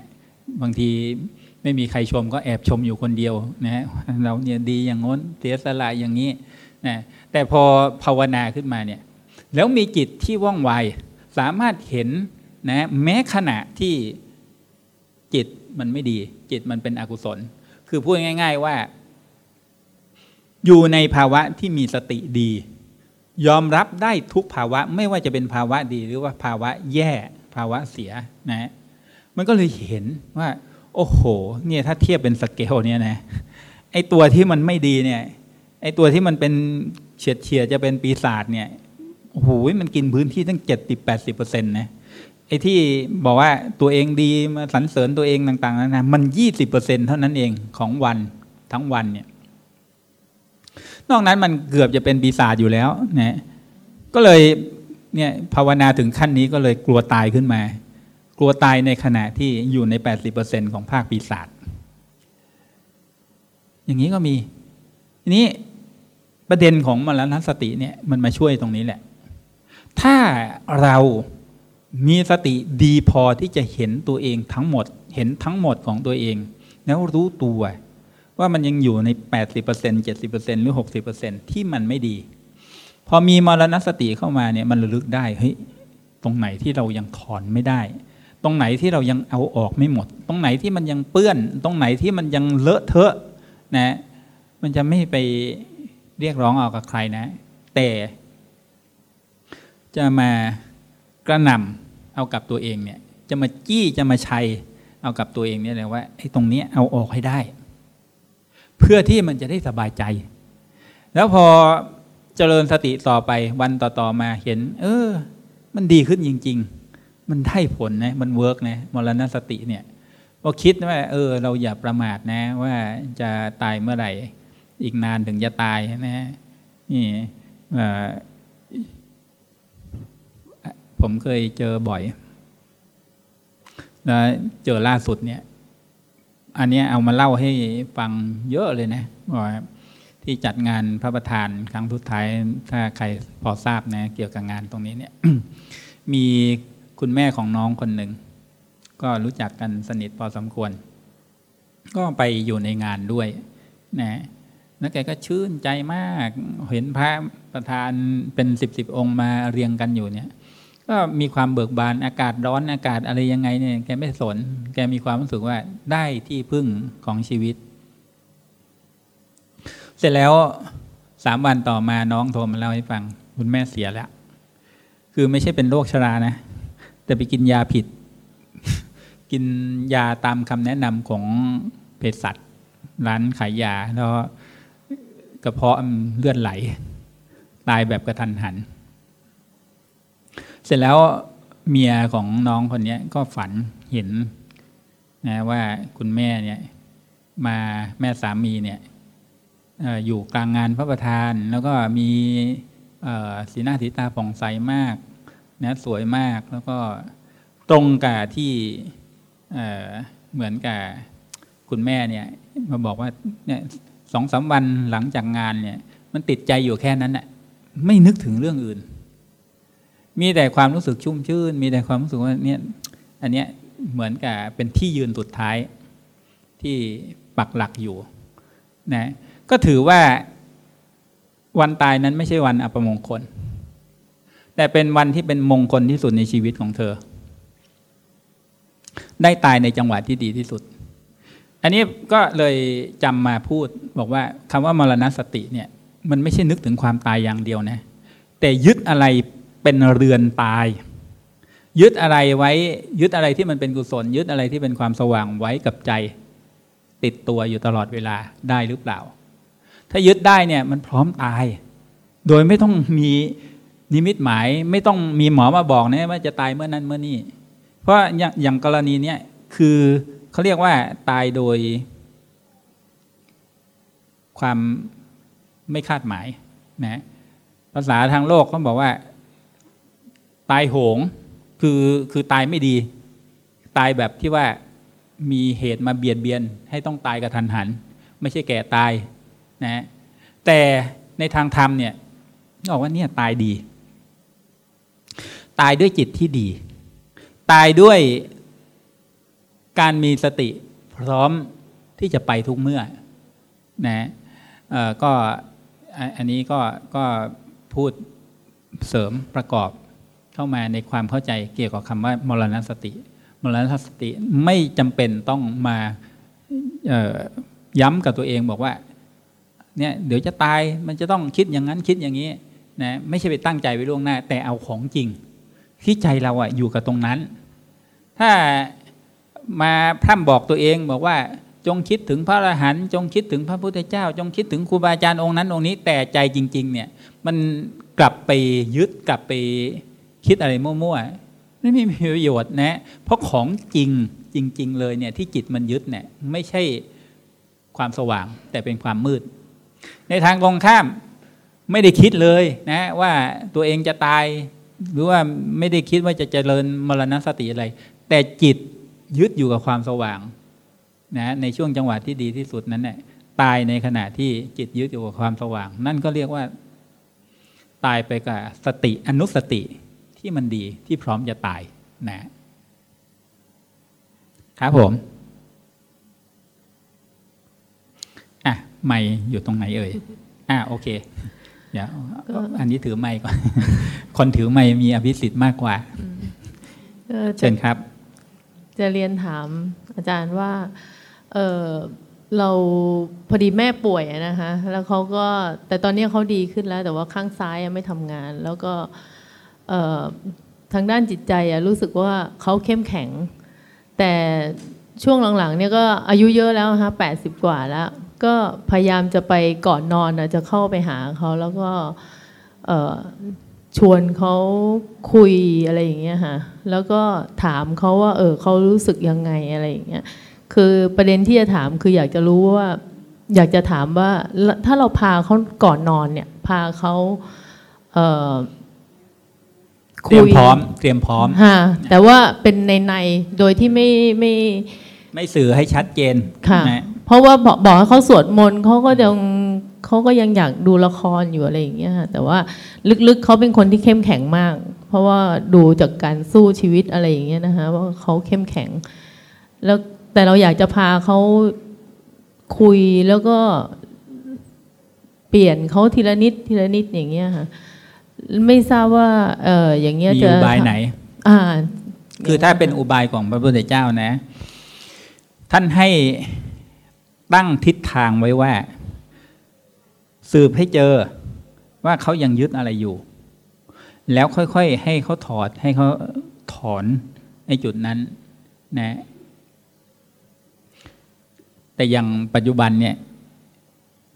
บางทีไม่มีใครชมก็แอบชมอยู่คนเดียวนะเราเนี่ยดีอย่างง้นเสียสละอย่างนี้นะแต่พอภาวนาขึ้นมาเนี่ยแล้วมีจิตที่ว่องไวสามารถเห็นนะแม้ขณะที่จิตมันไม่ดี จิตมันเป็นอกุศล คือพูดง่าย ๆว่า อยู่ในภาวะที่มีสติดี ยอมรับได้ทุกภาวะไม่ว่าจะเป็นภาวะดีหรือว่าภาวะแย่ภาวะเสียนะมันก็เลยเห็นว่า โอ้โห เนี่ยถ้าเทียบเป็นสเกลเนี่ยนะไอตัวที่มันไม่ดีเนี่ยไอตัวที่มันเป็นเฉียดเฉียดจะเป็นปีศาจเนี่ยโอ้โหมันกินพื้นที่ตั้งเจ็ดสิบแปดสิบเปอร์เซ็นต์นะไอ้ที่บอกว่าตัวเองดีมาสรรเสริญตัวเองต่างๆนะมันยี่สิบเปอร์เซ็นเท่านั้นเองของวันทั้งวันเนี่ย นอกนั้นมันเกือบจะเป็นปีศาจอยู่แล้วนะก็เลยเนี่ยภาวนาถึงขั้นนี้ก็เลยกลัวตายขึ้นมา กลัวตายในขณะที่อยู่ในแปดสิบเปอร์เซ็นของภาคปีศาจอย่างนี้ก็มีทีนี้ประเด็นของมรณสติเนี่ยมันมาช่วยตรงนี้แหละ ถ้าเรามีสติดีพอที่จะเห็นตัวเองทั้งหมด เห็นทั้งหมดของตัวเอง แล้วรู้ตัว ว่ามันยังอยู่ใน 80% 70%หรือ 60%ที่มันไม่ดี พอมีมรณสติเข้ามาเนี่ยมันระลึกได้เฮ้ยตรงไหนที่เรายังถอนไม่ได้ ตรงไหนที่เรายังเอาออกไม่หมด ตรงไหนที่มันยังเปื้อน ตรงไหนที่มันยังเลอะเทอะนะมันจะไม่ไปเรียกร้องเอากับใครนะ แต่จะมากระหน่ำเอากับตัวเองเนี่ยจะมาจี้จะมาไชเอากับตัวเองเนี่ยเลยว่าไอ้ตรงนี้เอาออกให้ได้ เพื่อที่มันจะได้สบายใจ แล้วพอเจริญสติต่อไปวันต่อๆมาเห็น เออ มันดีขึ้นจริง ๆ มันได้ผลนะมัน work นะมรณสติเนี่ยพอคิดว่า เออ เราอย่าประมาทนะ ว่าจะตายเมื่อไหร่ อีกนานถึงจะตายนะนี่ผมเคยเจอบ่อยแล้วเจอล่าสุดเนี่ย อันนี้เอามาเล่าให้ฟังเยอะเลยนะว่าที่จัดงานพระประธานครั้งสุดท้าย ถ้าใครพอทราบนะเกี่ยวกับงานตรงนี้เนี่ย มีคุณแม่ของน้องคนหนึ่ง ก็รู้จักกันสนิทพอสมควร ก็ไปอยู่ในงานด้วยนะแล้วแกก็ชื่นใจมาก เห็นพระประธานเป็นสิบสิบองค์มาเรียงกันอยู่เนี่ย ก็มีความเบิกบานอากาศร้อนอากาศอะไรยังไงเนี่ยแกไม่สน แกมีความรู้สึกว่าได้ที่พึ่งของชีวิต เสร็จแล้วสามวันต่อมาน้องโทรมาเล่าให้ฟัง คุณแม่เสียแล้ว คือไม่ใช่เป็นโรคชรานะ แต่ไปกินยาผิด กินยาตามคำแนะนำของเภสัชร้านขายยา แล้วกระเพาะเลือดไหล ตายแบบกระทันหัน เสร็จแล้วเมียของน้องคนนี้ก็ฝันเห็นนะว่าคุณแม่เนี่ยมาแม่สามีเนี่ยอยู่กลางงานพระประธาน แล้วก็มีสีหน้าสีตาผ่องใสมากนะสวยมากแล้วก็ตรงกับที่เหมือนกับคุณแม่เนี่ยมาบอกว่าเนี่ยสองสาวันหลังจากงานเนี่ย มันติดใจอยู่แค่นั้นน่ะไม่นึกถึงเรื่องอื่น มีแต่ความรู้สึกชุ่มชื่น มีแต่ความรู้สึกว่าเนี่ยอันเนี้ยเหมือนกับเป็นที่ยืนสุดท้ายที่ปักหลักอยู่นะก็ถือว่าวันตายนั้นไม่ใช่วันอัปมงคล แต่เป็นวันที่เป็นมงคลที่สุดในชีวิตของเธอ ได้ตายในจังหวะที่ดีที่สุด อันนี้ก็เลยจำมาพูดบอกว่าคำว่ามรณสติเนี่ยมันไม่ใช่นึกถึงความตายอย่างเดียวนะ แต่ยึดอะไร เป็นเรือนตาย ยึดอะไรไว้ ยึดอะไรที่มันเป็นกุศล ยึดอะไรที่เป็นความสว่างไว้กับใจ ติดตัวอยู่ตลอดเวลาได้หรือเปล่า ถ้ายึดได้เนี่ยมันพร้อมตาย โดยไม่ต้องมีนิมิตหมายไม่ต้องมีหมอมาบอกนะว่าจะตายเมื่อนั้นเมื่อนี้ เพราะอย่างางกรณีเนี้ยคือเขาเรียกว่าตายโดย ความไม่คาดหมายนะภาษาทางโลกเขาบอกว่า ตายโหงคือคือตายไม่ดี ตายแบบที่ว่ามีเหตุมาเบียดเบียนให้ต้องตายกระทันหัน ไม่ใช่แก่ตายนะแต่ในทางธรรมเนี่ยบอกว่าเนี่ยตายดี ตายด้วยจิตที่ดี ตายด้วยการมีสติพร้อมที่จะไปทุกเมื่อนะก็อันนี้ก็ก็พูดเสริมประกอบ เข้ามาในความเข้าใจเกี่ยวกับคำว่ามรณสติ มรณสติไม่จำเป็นต้องมาย้ำกับตัวเองบอกว่าเนี่ยเดี๋ยวจะตายมันจะต้องคิดอย่างนั้นคิดอย่างนี้นะไม่ใช่ไปตั้งใจไว้ล่วงหน้า แต่เอาของจริง ที่ใจเราอะอยู่กับตรงนั้น ถ้ามาพร่ำบอกตัวเองบอกว่าจงคิดถึงพระอรหันต์จงคิดถึงพระพุทธเจ้า จงคิดถึงครูบาอาจารย์องค์นั้นองค์นี้แต่ใจจริง ๆ เนี่ยมันกลับไปยึดกลับไป คิดอะไรมั่วๆไม่มีประโยชน์นะ เพราะของจริงจริง ๆ เลยเนี่ยที่จิตมันยึดเนี่ยไม่ใช่ความสว่างแต่เป็นความมืด ในทางตรงข้ามไม่ได้คิดเลยนะว่าตัวเองจะตาย หรือว่าไม่ได้คิดว่าจะเจริญมรณสติอะไร แต่จิตยึดอยู่กับความสว่างนะในช่วงจังหวะที่ดีที่สุดนั้นเนี่ยตายในขณะที่จิตยึดอยู่กับความสว่าง นั่นก็เรียกว่า ตายไปกับสติอนุสติ ที่มันดีที่พร้อมจะตายนะครับผมอะไม่อยู่ตรงไหนเอ่ยอะโอเคเดี๋ยวอันนี้ถือไม่ก่อนคนถือไม่มีอภิสิทธิ์มากกว่าเชิญครับ จะเรียนถามอาจารย์ว่าเออเราพอดีแม่ป่วยนะคะ แล้วเขาก็แต่ตอนนี้เขาดีขึ้นแล้ว แต่ว่าข้างซ้ายไม่ทำงาน แล้วก็ ทางด้านจิตใจรู้สึกว่าเขาเข้มแข็ง แต่ช่วงหลังๆเนี่ยก็อายุเยอะแล้วฮะแปดสิบกว่าแล้ว ก็พยายามจะไปก่อนนอนจะเข้าไปหาเขาแล้วก็ชวนเขาคุยอะไรอย่างเงี้ยค่ะแล้วก็ถามเขาว่า เออเขารู้สึกยังไงอะไรอย่างเงี้ยคือประเด็นที่จะถามคืออยากจะรู้ว่า อยากจะถามว่าถ้าเราพาเขาก่อนนอนเนี่ย พาเขาเตรียมพร้อม เตรียมพร้อมฮะแต่ว่าเป็นในในโดยที่ไม่ไม่ไม่สื่อให้ชัดเจนค่ะ เพราะว่าบอกบอกให้เขาสวดมนต์เขาก็ยังเขาก็ยังอยากดูละครอยู่อะไรอย่างเงี้ยแต่ว่าลึกๆเขาเป็นคนที่เข้มแข็งมาก เพราะว่าดูจากการสู้ชีวิตอะไรอย่างเงี้ยนะคะว่าเขาเข้มแข็ง แล้วแต่เราอยากจะพาเขาคุยแล้วก็เปลี่ยนเขาทีละนิดทีละนิดอย่างเงี้ยค่ะ ไม่ทราบว่าเอออย่างเงี้ยจะมีอุบายไหน อ่า คือถ้าเป็นอุบายของพระพุทธเจ้านะ ท่านให้ตั้งทิศทางไว้ว่า สืบให้เจอว่าเขายังยึดอะไรอยู่ แล้วค่อยๆ ให้เขาถอดให้เขาถอนไอ้จุดนั้นนะ แต่อย่างปัจจุบันเนี่ย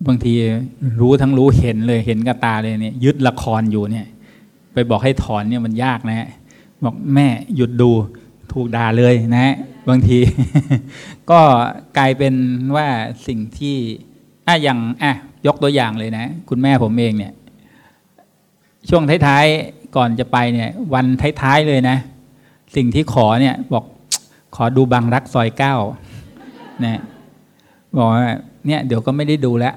บางทีรู้ทั้งรู้เห็นเลยเห็นกับตาเลยเนี่ยยึดละครอยู่เนี่ย ไปบอกให้ถอนเนี่ยมันยากนะฮะบอกแม่หยุดดูถูกด่าเลยนะฮะบางที ก็กลายเป็นว่าสิ่งที่อะอย่างอะยกตัวอย่างเลยนะ คุณแม่ผมเองเนี่ย ช่วงท้ายๆก่อนจะไปเนี่ย วันท้ายๆเลยนะ สิ่งที่ขอเนี่ย บอกขอดูบางรักซอยเก้านะบอกว่าเนี่ยเดี๋ยวก็ไม่ได้ดูแล้ว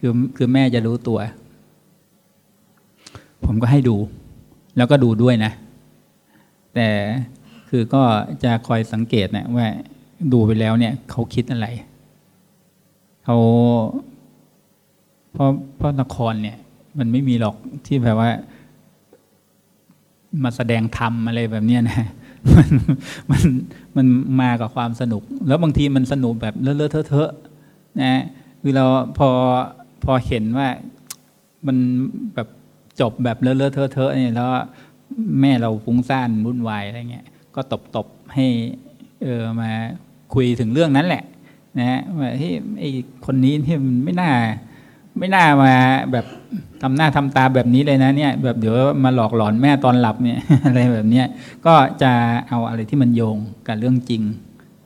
คือคือแม่จะรู้ตัว ผมก็ให้ดู แล้วก็ดูด้วยนะ แต่คือก็จะคอยสังเกตนะว่าดูไปแล้วเนี่ย เขาคิดอะไรเขาเพราะเพราะละครเนี่ย มันไม่มีหรอกที่แบบว่า มาแสดงธรรมอะไรแบบเนี้ยนะมันมันมันมากับความสนุก แล้วบางทีมันสนุกแบบเลอะเทอะนะคือเราพอ พอเห็นว่ามันแบบจบแบบเลอะเทอะเทอะเนี่ยแล้วแม่เราฟุ้งซ่านวุ่นวายอะไรเงี้ยก็ตบตบให้เออมาคุยถึงเรื่องนั้นแหละนะว่าที่ไอคนนี้ที่มันไม่น่าไม่น่ามาแบบทำหน้าทำตาแบบนี้เลยนะเนี่ยแบบเดี๋ยวมาหลอกหลอนแม่ตอนหลับเนี่ยอะไรแบบเนี้ยก็จะเอาอะไรที่มันโยงกับเรื่องจริง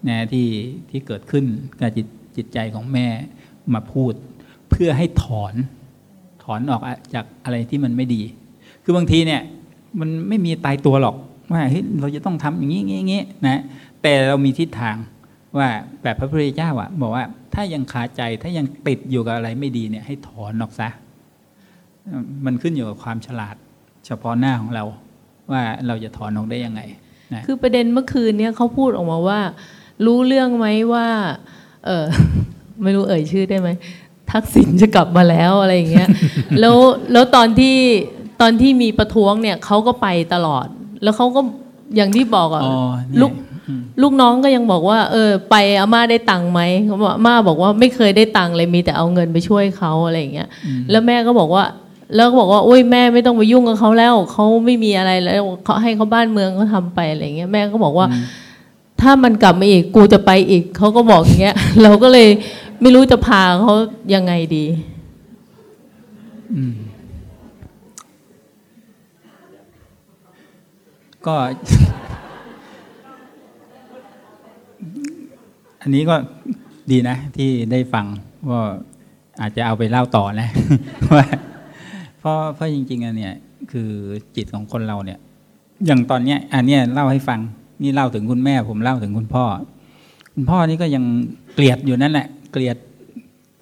นะที่ที่เกิดขึ้นกับจิตจิตใจของแม่มาพูด เพื่อให้ถอนถอนออกจากอะไรที่มันไม่ดี คือบางทีเนี่ยมันไม่มีตายตัวหรอกว่าเฮ้ยเราจะต้องทำอย่างนี้อย่างนี้นะแต่เรามีทิศทางว่าแบบพระพุทธเจ้าอะบอกว่าถ้ายังคาใจถ้ายังติดอยู่กับอะไรไม่ดีเนี่ยให้ถอนออกซะมันขึ้นอยู่กับความฉลาด เฉพาะหน้าของเรา ว่าเราจะถอนออกได้ยังไงนะคือประเด็นเมื่อคืนเนี่ยเขาพูดออกมาว่า รู้เรื่องไหมว่า เออไม่รู้เอ่ยชื่อได้ไหม ทักษิณจะกลับมาแล้วอะไรอย่างเงี้ยแล้วแล้วตอนที่ตอนที่มีประท้วงเนี่ยเขาก็ไปตลอด แล้วเขาก็อย่างที่บอกอะอ๋อเนี่ยลูกลูกน้องก็ยังบอกว่า เออ ไปอาม่าได้ตังค์ไหมเขาบอกอาม่าบอกว่าไม่เคยได้ตังค์เลยมีแต่เอาเงินไปช่วยเขาอะไรอย่างเงี้ยแล้วแม่ก็บอกว่าแล้วก็บอกว่าโอ้ยแม่ไม่ต้องไปยุ่งกับเขาแล้วเขาไม่มีอะไรแล้วเขาให้เขาบ้านเมืองเขาทำไปอะไรอย่างเงี้ยแม่ก็บอกว่า ถ้ามันกลับมาอีกกูจะไปอีกเขาก็บอกอย่างเงี้ย เราก็เลย ไม่รู้จะพาเขายังไงดีก็ อันนี้ก็ดีนะ ที่ได้ฟังว่าอาจจะเอาไปเล่าต่อนะว่าเพราะเพราะจริงๆอันเนี่ย คือจิตของคนเราเนี่ย อย่างตอนเนี้ย อันเนี้ยเล่าให้ฟัง นี่เล่าถึงคุณแม่ ผมเล่าถึงคุณพ่อ คุณพ่อนี่ก็ยังเกลียดอยู่นั่นแหละ เกลียด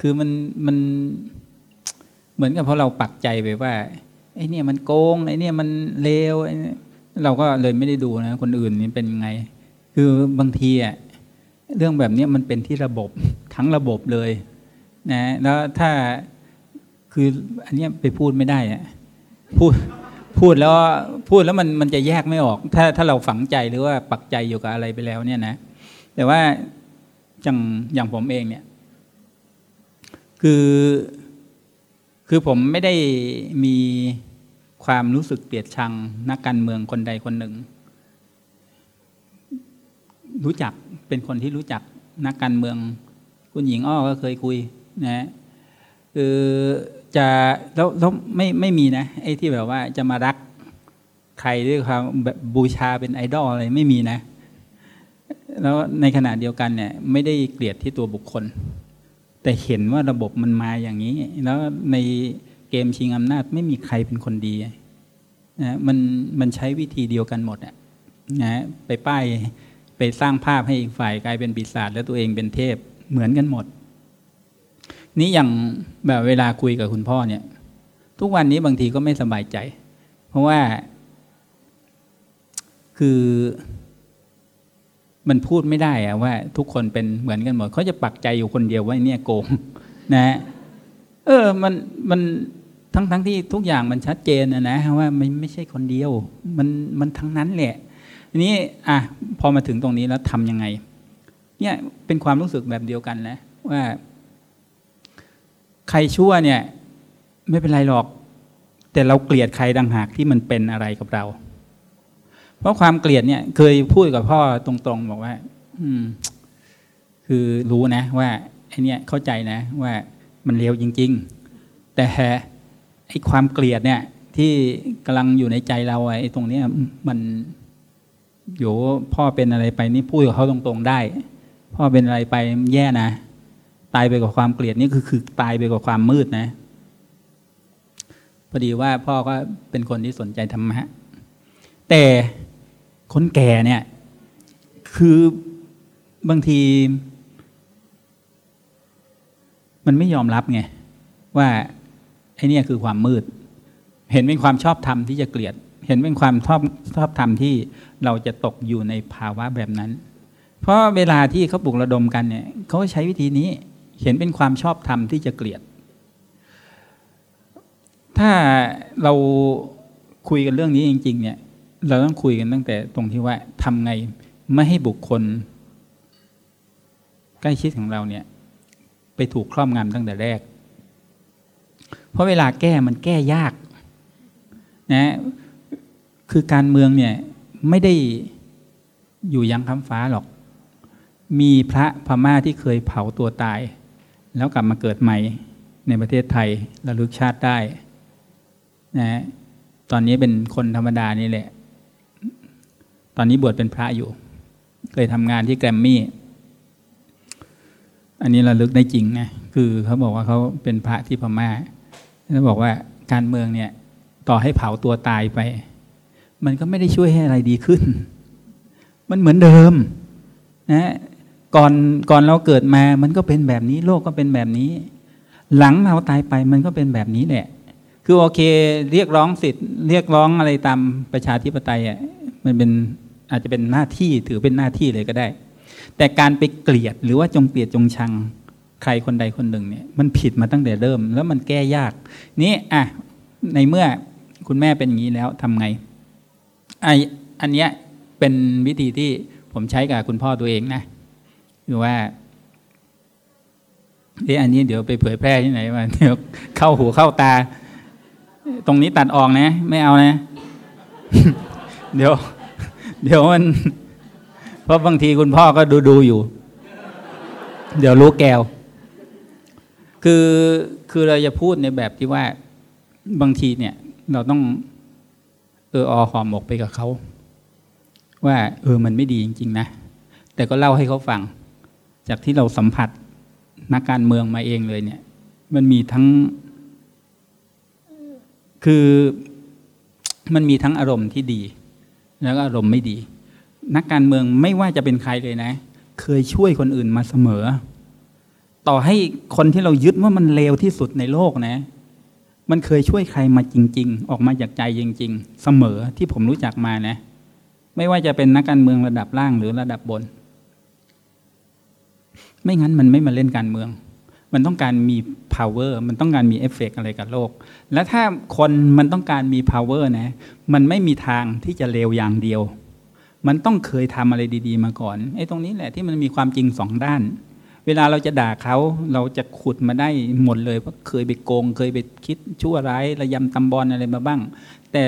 คือมันมันเหมือนกับพอเราปักใจไปว่าไอ้เนี่ยมันโกงไอ้เนี่ยมันเลวไอ้เราก็เลยไม่ได้ดูนะ คนอื่นนี่เป็นยังไง คือบางทีอะเรื่องแบบนี้มันเป็นที่ระบบทั้งระบบเลยนะแล้วถ้าคืออันนี้ไปพูดไม่ได้อะพูดพูดแล้วพูดแล้วมันมันจะแยกไม่ออก ถ้าถ้าเราฝังใจหรือว่าปักใจอยู่กับอะไรไปแล้วเนี่ยนะ แต่ว่าอย่างอย่างผมเองเนี่ย คือคือผมไม่ได้มีความรู้สึกเกลียดชังนักการเมืองคนใดคนหนึ่ง รู้จักเป็นคนที่รู้จักนักการเมือง คุณหญิงอ้อก็เคยคุยนะคือจะแล้วแล้วไม่ไม่มีนะไอ้ที่แบบว่าจะมารักใครด้วยความแบบบูชาเป็นไอดอลอะไรไม่มีนะ แล้วในขณะเดียวกันเนี่ย ไม่ได้เกลียดที่ตัวบุคคล แต่เห็นว่าระบบมันมาอย่างนี้ แล้วในเกมชิงอำนาจไม่มีใครเป็นคนดีนะมันมันใช้วิธีเดียวกันหมดอะนะไปป้ายไปสร้างภาพให้อีกฝ่ายกลายเป็นปีศาจแล้วตัวเองเป็นเทพเหมือนกันหมด นี่อย่างแบบเวลาคุยกับคุณพ่อเนี่ย ทุกวันนี้บางทีก็ไม่สบายใจ เพราะว่า คือ มันพูดไม่ได้อะว่า ทุกคนเป็นเหมือนกันหมดเขาจะปักใจอยู่คนเดียวว่าเนี่ยโกงนะเออมันมันทั้งทั้งที่ทุกอย่างมันชัดเจนนะนะว่ามันไม่ใช่คนเดียว มันมันทั้งนั้นแหละทีนี้อะพอมาถึงตรงนี้แล้วทำยังไง เนี่ยเป็นความรู้สึกแบบเดียวกันนะว่า ใครชั่วเนี่ย ไม่เป็นไรหรอก แต่เราเกลียดใครดังหากที่มันเป็นอะไรกับเรา เพราะความเกลียดเนี่ย เคยพูดกับพ่อตรงๆ บอกว่า อืม คือรู้นะ ว่าไอเนี่ยเข้าใจนะ ว่ามันเลวจริง ๆ แต่ไอความเกลียดเนี่ย ที่กำลังอยู่ในใจเราไอตรงเนี้ยมันอยู่พ่อเป็นอะไรไปนี่พูดกับเขาตรงๆได้ พ่อเป็นอะไรไปแย่นะตายไปกับความเกลียดนี่คือคือตายไปกับความมืดนะพอดีว่าพ่อก็เป็นคนที่สนใจธรรมะแต่ คนแก่เนี่ย คือบางที มันไม่ยอมรับไง ว่าไอ้นี่คือความมืด เห็นเป็นความชอบธรรมที่จะเกลียด เห็นเป็นความชอบชอบธรรมที่เราจะตกอยู่ในภาวะแบบนั้น เพราะเวลาที่เขาปลุกระดมกันเนี่ยเขาใช้วิธีนี้เห็นเป็นความชอบธรรมที่จะเกลียด ถ้าเราคุยกันเรื่องนี้จริง ๆ เนี่ย เราต้องคุยกันตั้งแต่ตรงที่ว่าทำไงไม่ให้บุคคล ใกล้ชิดของเราเนี่ย ไปถูกครอบงำตั้งแต่แรก เพราะเวลาแก้มันแก้ยากนะคือการเมืองเนี่ยไม่ได้อยู่ยังคำฟ้าหรอก มีพระพม่าที่เคยเผาตัวตาย แล้วกลับมาเกิดใหม่ในประเทศไทยระลึกชาติได้นะตอนนี้เป็นคนธรรมดานี่แหละ ตอนนี้บวชเป็นพระอยู่ เคยทำงานที่แกรมมี่ อันนี้ระลึกได้จริงนะ คือเขาบอกว่าเขาเป็นพระที่พม่าแล้วบอกว่าการเมืองเนี่ย ต่อให้เผาตัวตายไป มันก็ไม่ได้ช่วยให้อะไรดีขึ้น มันเหมือนเดิม นะก่อนก่อนเราเกิดมามันก็เป็นแบบนี้ โลกก็เป็นแบบนี้ หลังเราตายไปมันก็เป็นแบบนี้แหละ คือโอเค เรียกร้องสิทธิ์ เรียกร้องอะไรตามประชาธิปไตยอะมันเป็น อาจจะเป็นหน้าที่ถือเป็นหน้าที่เลยก็ได้ แต่การไปเกลียดหรือว่าจงเกลียดจงชังใครคนใดคนหนึ่งเนี่ยมันผิดมาตั้งแต่เริ่ม แล้วมันแก้ยากนี่อะในเมื่อคุณแม่เป็นอย่างนี้แล้วทำไงไออันเนี้ยเป็นวิธีที่ผมใช้กับคุณพ่อตัวเองนะคือว่าเดี๋ยวอันนี้เดี๋ยวไปเผยแพร่ที่ไหนมาเดี๋ยวเข้าหูเข้าตา ตรงนี้ตัดออกนะ ไม่เอานะ เดี๋ยว เดี๋ยวมัน เพราะบางทีคุณพ่อก็ดูดูอยู่ เดี๋ยวรู้แกวคือคือเราจะพูดในแบบที่ว่าบางทีเนี่ย เราต้อง เอออหอมอกไปกับเขาว่า เออมันไม่ดีจริง ๆ นะ แต่ก็เล่าให้เขาฟัง จากที่เราสัมผัสนักการเมืองมาเองเลยเนี่ย มันมีทั้ง คือมันมีทั้งอารมณ์ที่ดี แล้วก็อารมณ์ไม่ดี นักการเมืองไม่ว่าจะเป็นใครเลยนะ เคยช่วยคนอื่นมาเสมอ ต่อให้คนที่เรายึดว่ามันเลวที่สุดในโลกนะ มันเคยช่วยใครมาจริง ๆ ออกมาจากใจจริง ๆ เสมอที่ผมรู้จักมานะ ไม่ว่าจะเป็นนักการเมืองระดับล่างหรือระดับบน ไม่งั้นมันไม่มาเล่นการเมือง มันต้องการมี power มันต้องการมีเอฟเฟกอะไรกับโลก และถ้าคนมันต้องการมี power นะ มันไม่มีทางที่จะเลวอย่างเดียว มันต้องเคยทำอะไรดี ๆ มาก่อนไอ้ตรงนี้แหละที่มันมีความจริงสองด้าน เวลาเราจะด่าเขาเราจะขุดมาได้หมดเลยว่าเคยไปโกง เคยไปคิดชั่วร้ายระยำตำบอลอะไรมาบ้าง แต่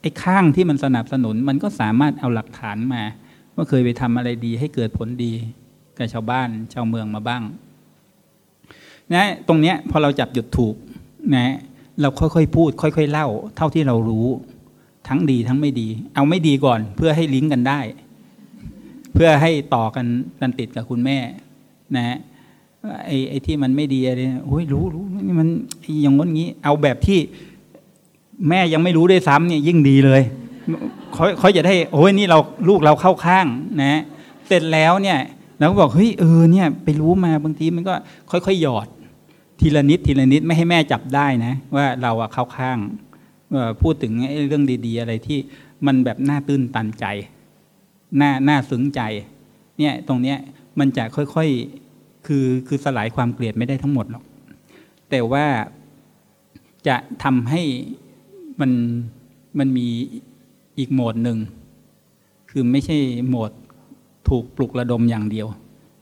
ไอ้ข้างที่มันสนับสนุนมันก็สามารถเอาหลักฐานมา ว่าเคยไปทำอะไรดีให้เกิดผลดีกับชาวบ้านชาวเมืองมาบ้าง นะตรงเนี้ยพอเราจับหยุดถูกนะเราค่อยๆพูด ค่อยๆเล่า เท่าที่เรารู้ ทั้งดีทั้งไม่ดี เอาไม่ดีก่อน เพื่อให้ลิงก์กันได้ เพื่อให้ต่อกันกันติดกับคุณแม่ นะไอ้ไอ้ที่มันไม่ดีอะไรโอ้ยรู้รู้นี่มันอย่างงี้งี้ เอาแบบที่แม่ยังไม่รู้ด้วยซ้ำเนี่ยยิ่งดีเลยเขาเขาจะได้โอ้ยนี่เราลูกเราเข้าข้างนะเสร็จแล้วเนี่ยเราก็บอกเฮ้ยเออเนี่ยไปรู้มาบางทีมันก็ค่อยๆหยอด ทีละนิดทีละนิดไม่ให้แม่จับได้นะ ว่าเราอะเข้าข้างพูดถึงเรื่องดี ๆ อะไรที่มันแบบน่าตื้นตันใจ น่าน่าซึ้งใจ เนี่ยตรงเนี้ยมันจะค่อยๆคือคือสลายความเกลียดไม่ได้ทั้งหมดหรอกแต่ว่าจะทำให้มันมันมีอีกโหมดหนึ่ง คือไม่ใช่โหมดถูกปลุกระดมอย่างเดียว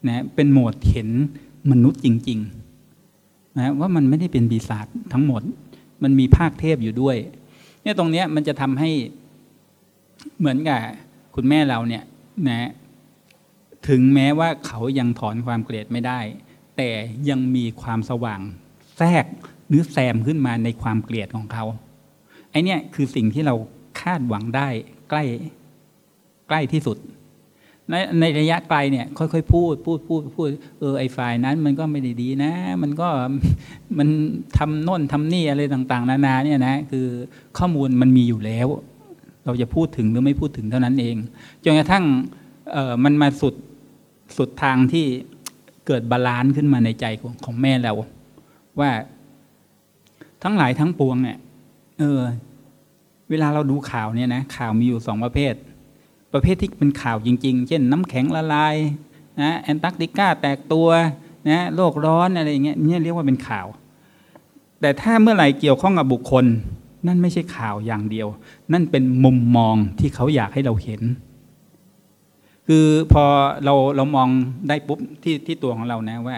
นะเป็นโหมดเห็นมนุษย์จริง ๆ นะว่ามันไม่ได้เป็นปีศาจทั้งหมด มันมีภาคเทพอยู่ด้วยเนี่ยตรงเนี้ยมันจะทำให้เหมือนกับคุณแม่เราเนี่ยนะถึงแม้ว่าเขายังถอนความเกลียดไม่ได้ แต่ยังมีความสว่างแทรกหรือแซมขึ้นมาในความเกลียดของเขาไอเนี้ยคือสิ่งที่เราคาดหวังได้ใกล้ใกล้ที่สุด ในในระยะไกลเนี่ยค่อยๆพูดพูดพูดพูดเออไอ้ฝ่ายนั้นมันก็ไม่ได้ดีนะ มันก็มันทำโน่นทำนี่อะไรต่าง ๆ นานาเนี่ยนะคือข้อมูลมันมีอยู่แล้ว เราจะพูดถึงหรือไม่พูดถึงเท่านั้นเองจนกระทั่งเออมันมาสุดสุดทางที่เกิด balance ขึ้นมาในใจของของแม่เรา ว่าทั้งหลายทั้งปวงเนี่ยเออเวลาเราดูข่าวเนี่ยนะข่าวมีอยู่สองประเภท ประเภทที่เป็นข่าวจริง ๆ เช่นน้ำแข็งละลายนะแอนตาร์กติกาแตกตัวนะโลกร้อนอะไรอย่างเงี้ยนี่เรียกว่าเป็นข่าว แต่ถ้าเมื่อไหร่เกี่ยวข้องกับบุคคล นั่นไม่ใช่ข่าวอย่างเดียว นั่นเป็นมุมมองที่เขาอยากให้เราเห็น คือพอเราเรามองได้ปุ๊บที่ที่ตัวของเรานะว่า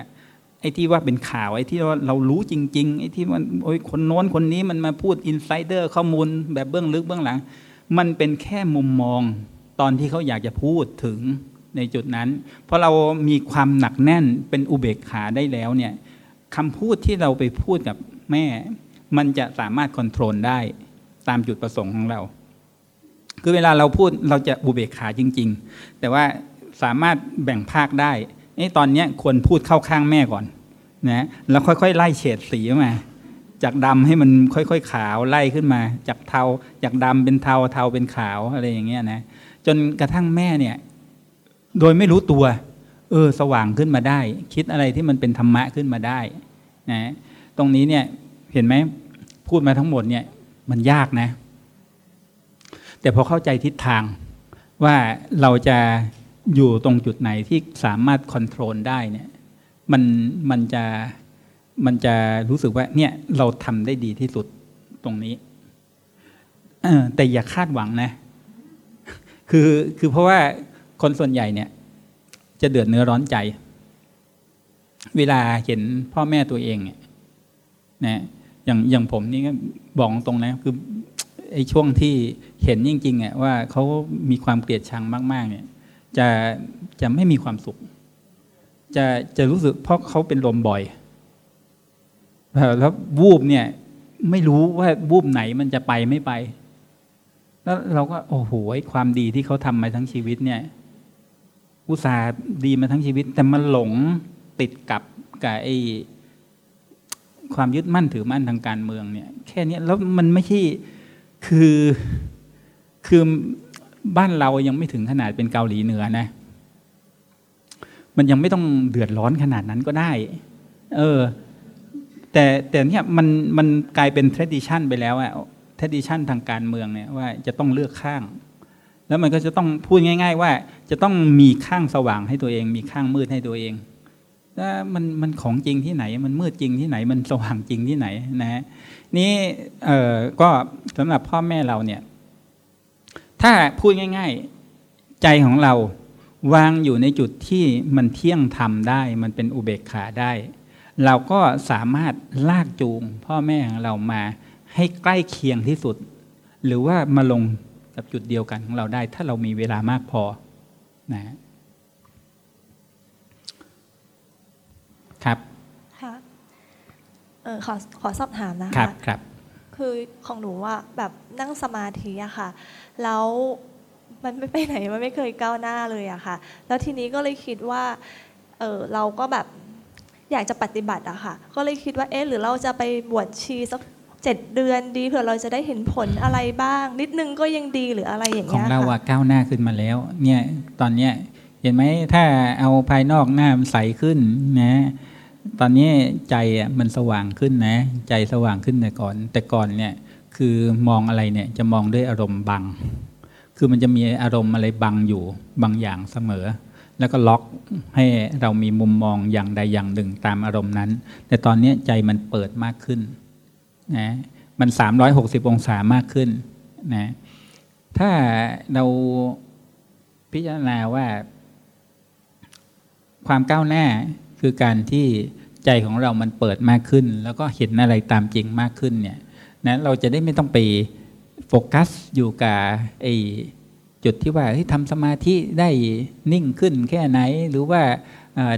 ไอ้ที่ว่าเป็นข่าวไอ้ที่ว่าเรารู้จริง ๆ ไอ้ที่มันโอ้ยคนโน้นคนนี้มันมาพูดอินไซเดอร์ข้อมูลแบบเบื้องลึกเบื้องหลัง มันเป็นแค่มุมมอง ตอนที่เขาอยากจะพูดถึงในจุดนั้น เพราะเรามีความหนักแน่นเป็นอุเบกขาได้แล้วเนี่ยคำพูดที่เราไปพูดกับแม่ มันจะสามารถควบคุมได้ตามจุดประสงค์ของเรา คือเวลาเราพูดเราจะอุเบกขาจริง ๆ แต่ว่าสามารถแบ่งภาคได้ไอ้ตอนนี้ควรพูดเข้าข้างแม่ก่อนนะแล้วค่อยๆ ไล่เฉดสีมา จากดำให้มันค่อยๆ ขาวไล่ขึ้นมา จากเทาจากดำเป็นเทาเทาเป็นขาวอะไรอย่างเงี้ยนะ จนกระทั่งแม่เนี่ย โดยไม่รู้ตัว เออ สว่างขึ้นมาได้ คิดอะไรที่มันเป็นธรรมะขึ้นมาได้นะตรงนี้เนี่ยเห็นไหมพูดมาทั้งหมดเนี่ย มันยากนะ แต่พอเข้าใจทิศทางว่าเราจะอยู่ตรงจุดไหนที่สามารถคอนโทรลได้เนี่ย มันมันจะมันจะรู้สึกว่า เนี่ยเราทำได้ดีที่สุดตรงนี้แต่อย่าคาดหวังนะ คือคือเพราะว่าคนส่วนใหญ่เนี่ย จะเดือดเนื้อร้อนใจ เวลาเห็นพ่อแม่ตัวเองเนี่ยนะอย่างอย่างผมนี่ก็บอกตรงนะคือไอ้ช่วงที่เห็นจริงๆอะว่าเขามีความเกลียดชังมาก ๆ เนี่ย จะจะไม่มีความสุข จะจะรู้สึกเพราะเขาเป็นลมบ่อยแล้ววูบเนี่ย ไม่รู้ว่าวูบไหนมันจะไปไม่ไป แล้วเราก็โอ้โหความดีที่เขาทำมาทั้งชีวิตเนี่ย อุตส่าห์ดีมาทั้งชีวิต แต่มันหลงติดกับกับไอ้ความยึดมั่นถือมั่นทางการเมืองเนี่ย แค่นี้แล้วมันไม่ใช่คือคือบ้านเรายังไม่ถึงขนาดเป็นเกาหลีเหนือนะ มันยังไม่ต้องเดือดร้อนขนาดนั้นก็ได้ เออ แต่แต่เนี่ยมันมันกลายเป็น tradition ไปแล้วอะ tradition ทางการเมืองเนี่ยว่าจะต้องเลือกข้าง แล้วมันก็จะต้องพูดง่าย ๆ ว่าจะต้องมีข้างสว่างให้ตัวเอง มีข้างมืดให้ตัวเองแล้วมันมันของจริงที่ไหน มันมืดจริงที่ไหน มันสว่างจริงที่ไหนนะฮะนี่เออก็สำหรับพ่อแม่เราเนี่ย ถ้าพูดง่าย ๆ ใจของเราวางอยู่ในจุดที่มันเที่ยงธรรมได้ มันเป็นอุเบกขาได้ เราก็สามารถลากจูงพ่อแม่ของเรามา ให้ใกล้เคียงที่สุด หรือว่ามาลงกับจุดเดียวกันของเราได้ ถ้าเรามีเวลามากพอนะครับค่ะเออขอขอสอบถามนะคะครับครับ คือของหนูว่าแบบนั่งสมาธิอะค่ะ แล้วมันไม่ไปไหนมันไม่เคยก้าวหน้าเลยอะค่ะ แล้วทีนี้ก็เลยคิดว่าเออเราก็แบบอยากจะปฏิบัติอะค่ะ ก็เลยคิดว่าเอ๊ะหรือเราจะไปบวชชีสัก เจ็ดเดือนดีเผื่อเราจะได้เห็นผลอะไรบ้าง นิดนึงก็ยังดีหรืออะไรอย่างเงี้ยของเราอะก้าวหน้าขึ้นมาแล้ว เนี่ยตอนเนี้ยเห็นไหมถ้าเอาภายนอกหน้ามันใสขึ้นนะ ตอนนี้ใจอะมันสว่างขึ้นนะ ใจสว่างขึ้นแต่ก่อน แต่ก่อนเนี่ยคือมองอะไรเนี่ยจะมองด้วยอารมณ์บัง คือมันจะมีอารมณ์อะไรบังอยู่บางอย่างเสมอ แล้วก็ล็อกให้เรามีมุมมองอย่างใดอย่างหนึ่งตามอารมณ์นั้น แต่ตอนนี้ใจมันเปิดมากขึ้น นะมัน 360 องศามากขึ้นนะถ้าเราพิจารณาว่า ความก้าวหน้าคือการที่ใจของเรามันเปิดมากขึ้น แล้วก็เห็นอะไรตามจริงมากขึ้นเนี่ยนะเราจะได้ไม่ต้องไปโฟกัสอยู่กับไอ้จุดที่ว่าทำสมาธิได้นิ่งขึ้นแค่ไหน หรือว่า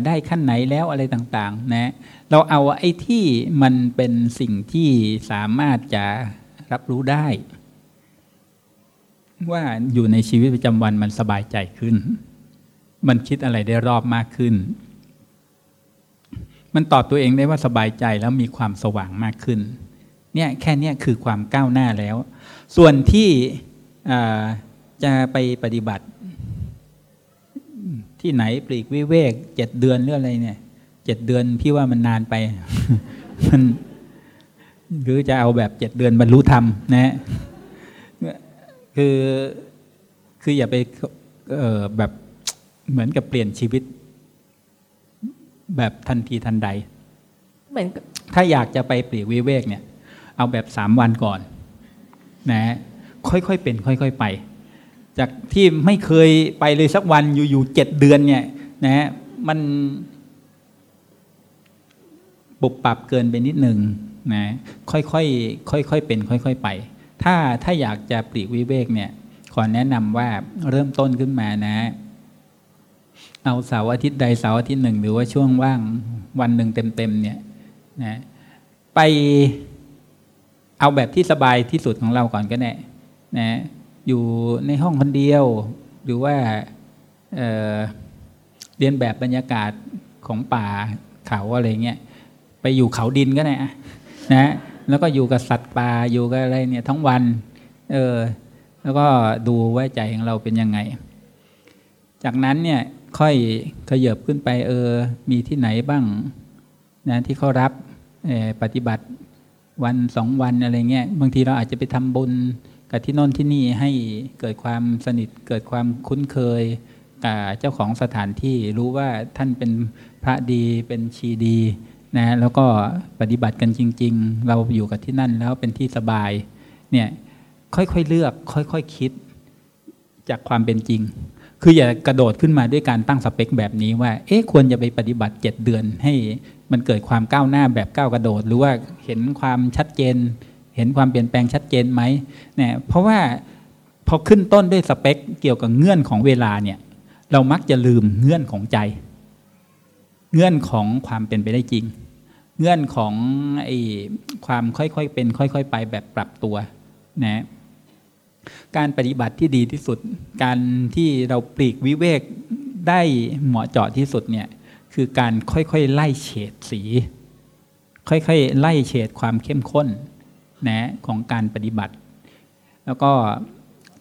ได้ขั้นไหนแล้วอะไรต่างๆนะเราเอาไอ้ที่มันเป็นสิ่งที่สามารถจะรับรู้ได้ ว่าอยู่ในชีวิตประจำวันมันสบายใจขึ้น มันคิดอะไรได้รอบมากขึ้น มันตอบตัวเองได้ว่าสบายใจแล้วมีความสว่างมากขึ้นเนี่ยแค่นี้คือความก้าวหน้าแล้ว ส่วนที่จะไปปฏิบัติ ที่ไหนปลีกวิเวกเจ็ดเดือนหรืออะไรเนี่ยเจ็ดเดือนพี่ว่ามันนานไปมันหรือจะเอาแบบเจ็ดเดือนบรรลุธรรมนะคือคืออย่าไปแบบเหมือนกับเปลี่ยนชีวิต แบบทันทีทันใด เหมือนถ้าอยากจะไปปลีกวิเวกเนี่ย เอาแบบสามวันก่อน นะ ค่อยๆเป็น ค่อย ๆ ไป จากที่ไม่เคยไปเลยสักวันอยู่ๆเจ็ดเดือนเนี่ยนะฮะมันปุบปรับเกินไปนิดหนึ่งนะค่อยๆค่อยๆเป็น ค่อย ๆ ไป ถ้าถ้าอยากจะปลีกวิเวกเนี่ยขอแนะนำว่าเริ่มต้นขึ้นมานะ เอาเสาร์อาทิตย์ใดเสาร์อาทิตย์หนึ่ง หรือว่าช่วงว่างวันหนึ่งเต็มๆเนี่ยนะไปเอาแบบที่สบายที่สุดของเราก่อนก็ได้นะ อยู่ในห้องคนเดียว หรือว่าเเรียนแบบบรรยากาศของป่าเขาอะไรเงี้ยไปอยู่เขาดินก็ได้นะแล้วก็อยู่กับสัตว์ป่าอยู่กับอะไรเนี่ยทั้งวันเออแล้วก็ดูว่าใจของเราเป็นยังไง จากนั้นเนี่ยค่อยขยับขึ้นไปเออมีที่ไหนบ้างนะที่เขารับปฏิบัติวันสองวันอะไรเงี้ยบางทีเราอาจจะไปทำบุญ กับที่นนที่นี่ให้เกิดความสนิทเกิดความคุ้นเคยกับเจ้าของสถานที่รู้ว่าท่านเป็นพระดีเป็นชีดีนะแล้วก็ปฏิบัติกันจริง ๆ เราอยู่กับที่นั่นแล้วเป็นที่สบายเนี่ยค่อยๆเลือกค่อยๆคคิดจากความเป็นจริง คืออย่ากระโดดขึ้นมาด้วยการตั้งสเปคแบบนี้ว่า เอ๊ะควรจะไปปฏิบัติเจ็ดเดือนให้มันเกิดความก้าวหน้าแบบก้าวกระโดด หรือว่าเห็นความชัดเจน เห็นความเปลี่ยนแปลงชัดเจนไหมเนี่ยเพราะว่าพอขึ้นต้นด้วยสเปคเกี่ยวกับเงื่อนของเวลาเนี่ยเรามักจะลืมเงื่อนของใจ เงื่อนของความเป็นไปได้จริง เงื่อนของไอ้ความค่อยๆเป็น ค่อยๆ ไปแบบปรับตัวนะการปฏิบัติที่ดีที่สุด การที่เราปลีกวิเวกได้เหมาะเจาะที่สุดเนี่ยคือการค่อยๆ ไล่เฉดสี ค่อยๆ ไล่เฉดความเข้มข้น นะของการปฏิบัติ แล้วก็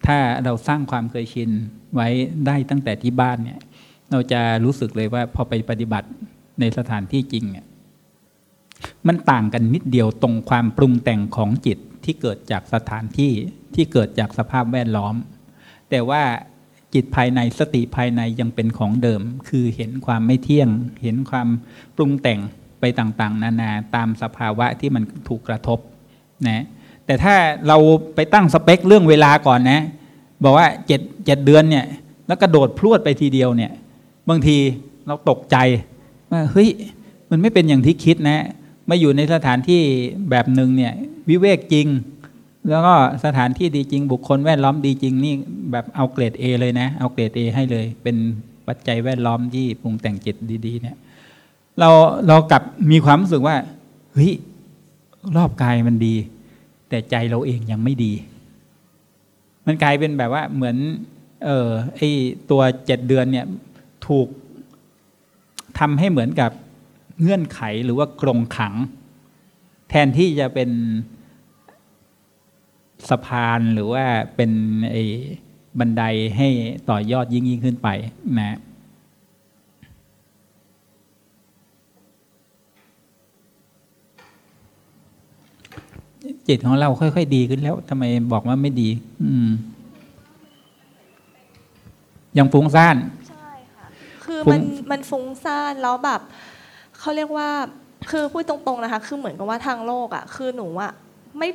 ถ้าเราสร้างความเคยชินไว้ได้ตั้งแต่ที่บ้านเนี่ย เราจะรู้สึกเลยว่าพอไปปฏิบัติในสถานที่จริงเนี่ยมันต่างกันนิดเดียวตรงความปรุงแต่งของจิตที่เกิดจากสถานที่ที่เกิดจากสภาพแวดล้อม แต่ว่าจิตภายในสติภายในยังเป็นของเดิม คือเห็นความไม่เที่ยง เห็นความปรุงแต่งไปต่างๆ นานาตามสภาวะที่มันถูกกระทบ นะแต่ถ้าเราไปตั้งสเปคเรื่องเวลาก่อนนะ บอกว่าเจ็ดเจ็ดเดือนเนี่ย แล้วกระโดดพรวดไปทีเดียวเนี่ย บางทีเราตกใจว่าเฮ้ยมันไม่เป็นอย่างที่คิดนะมาอยู่ในสถานที่แบบหนึ่งเนี่ย วิเวกจริง แล้วก็สถานที่ดีจริง บุคคลแวดล้อมดีจริงนี่แบบเอาเกรด A เลยนะ เอาเกรด A ให้เลย เป็นปัจจัยแวดล้อมที่ปรุงแต่งจิตดี ๆ เนี่ย เราเรากลับมีความรู้สึกว่าเฮ้ยรอบกายมันดี แต่ใจเราเองยังไม่ดี มันกลายเป็นแบบว่าเหมือน เออไอตัวเจ็ดเดือนเนี่ยถูกทำให้เหมือนกับเงื่อนไขหรือว่ากรงขัง แทนที่จะเป็นสะพานหรือว่าเป็นไอ้บันไดให้ต่อยอดยิ่งยิ่งขึ้นไปนะ จิตของเราค่อย ๆ ดีขึ้นแล้วทำไมบอกว่าไม่ดี อืมยังฟุ้งซ่านใช่ค่ะคือมันมันฟุ้งซ่านแล้วแบบเขาเรียกว่า คือพูดตรงๆนะคะ คือเหมือนกับว่าทางโลกอะ คือหนูอะไม่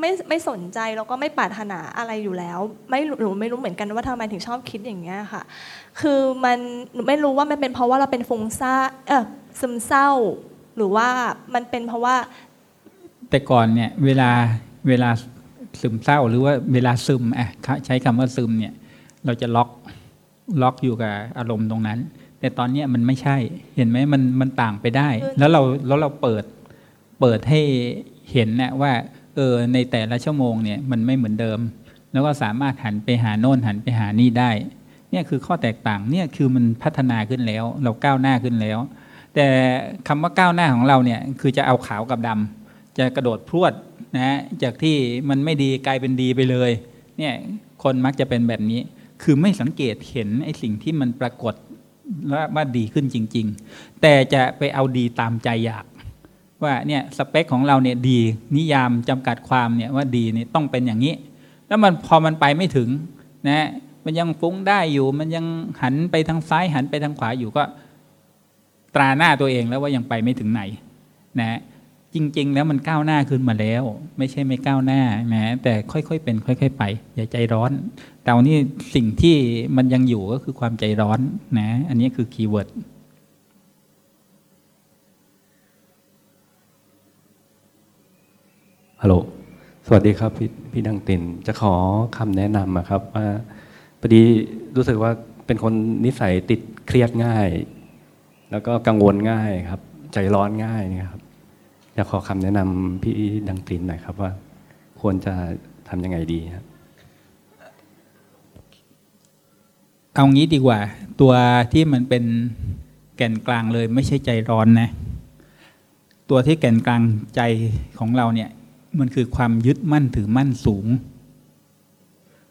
ไม่ไม่สนใจแล้วก็ไม่ปรารถนาอะไรอยู่แล้ว ไม่หนูไม่รู้เหมือนกันว่าทำไมถึงชอบคิดอย่างเงี้ยค่ะ คือมันหนูไม่รู้ว่ามันเป็นเพราะว่าเราเป็นฟุ้งซ่าเออซึมเศร้า หรือว่ามันเป็นเพราะว่า แต่ก่อนเนี่ยเวลาเวลาซึมเศร้าหรือว่าเวลาซึมอะใช้คำว่าซึมเนี่ย เราจะล็อกล็อกอยู่กับอารมณ์ตรงนั้น แต่ตอนนี้มันไม่ใช่เห็นไหมมันมันต่างไปได้ แล้วเราแล้วเราเปิดเปิดให้เห็นนะว่าเออในแต่ละชั่วโมงเนี่ยมันไม่เหมือนเดิม แล้วก็สามารถหันไปหาโน่นหันไปหานี่ได้ เนี่ยคือข้อแตกต่างเนี่ยคือมันพัฒนาขึ้นแล้ว เราก้าวหน้าขึ้นแล้ว แต่คำว่าก้าวหน้าของเราเนี่ยคือจะเอาขาวกับดำ จะกระโดดพรวดนะจากที่มันไม่ดีกลายเป็นดีไปเลยเนี่ยคนมักจะเป็นแบบนี้ คือไม่สังเกตเห็นไอ้สิ่งที่มันปรากฏว่าดีขึ้นจริง ๆ แต่จะไปเอาดีตามใจอยาก ว่าเนี่ยสเปคของเราเนี่ยดีนิยามจำกัดความเนี่ยว่าดีเนี่ยต้องเป็นอย่างนี้ แล้วมันพอมันไปไม่ถึงนะมันยังฟุ้งได้อยู่ มันยังหันไปทางซ้ายหันไปทางขวาอยู่ก็ตราหน้าตัวเองแล้วว่ายังไปไม่ถึงไหนนะ จริง ๆ แล้วมันก้าวหน้าขึ้นมาแล้ว ไม่ใช่ไม่ก้าวหน้านะแต่ค่อยๆเป็น ค่อย ๆ ไป อย่าใจร้อนแต่วันนี้สิ่งที่มันยังอยู่ก็คือความใจร้อนนะ อันนี้คือ keyword ฮัลโหลสวัสดีครับพี่พี่ดังตฤณจะขอคำแนะนำครับว่าพอดีรู้สึกว่าเป็นคนนิสัยติดเครียดง่าย แล้วก็กังวลง่ายครับ ใจร้อนง่ายนะครับ อยากขอคำแนะนำพี่ดังกลินหน่อยครับว่า ควรจะทำยังไงดีครับเอางี้ดีกว่า ตัวที่มันเป็นแก่นกลางเลย ไม่ใช่ใจร้อนนะ ตัวที่แก่นกลางใจของเราเนี่ย มันคือความยึดมั่นถือมั่นสูง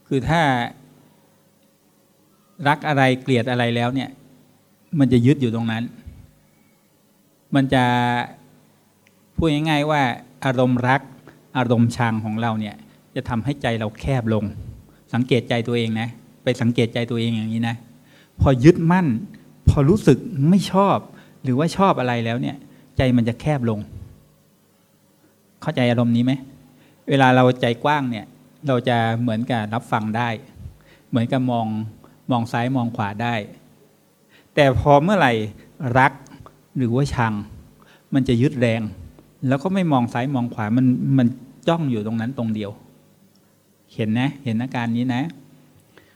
คือถ้ารักอะไรเกลียดอะไรแล้วเนี่ย มันจะยึดอยู่ตรงนั้น มันจะ พูดง่ายๆว่าอารมณ์รัก อารมณ์ชังของเราเนี่ยจะทำให้ใจเราแคบลง สังเกตใจตัวเองนะ ไปสังเกตใจตัวเองอย่างนี้นะ พอยึดมั่น พอรู้สึกไม่ชอบ หรือว่าชอบอะไรแล้วเนี่ย ใจมันจะแคบลง เข้าใจอารมณ์นี้ไหมเวลาเราใจกว้างเนี่ย เราจะเหมือนกับรับฟังได้ เหมือนกับมองมองซ้ายมองขวาได้ แต่พอเมื่อไหร่รักหรือว่าชัง มันจะยึดแรง แล้วก็ไม่มองซ้ายมองขวามันมันจ้องอยู่ตรงนั้นตรงเดียว เห็นนะ เห็นอาการนี้นะ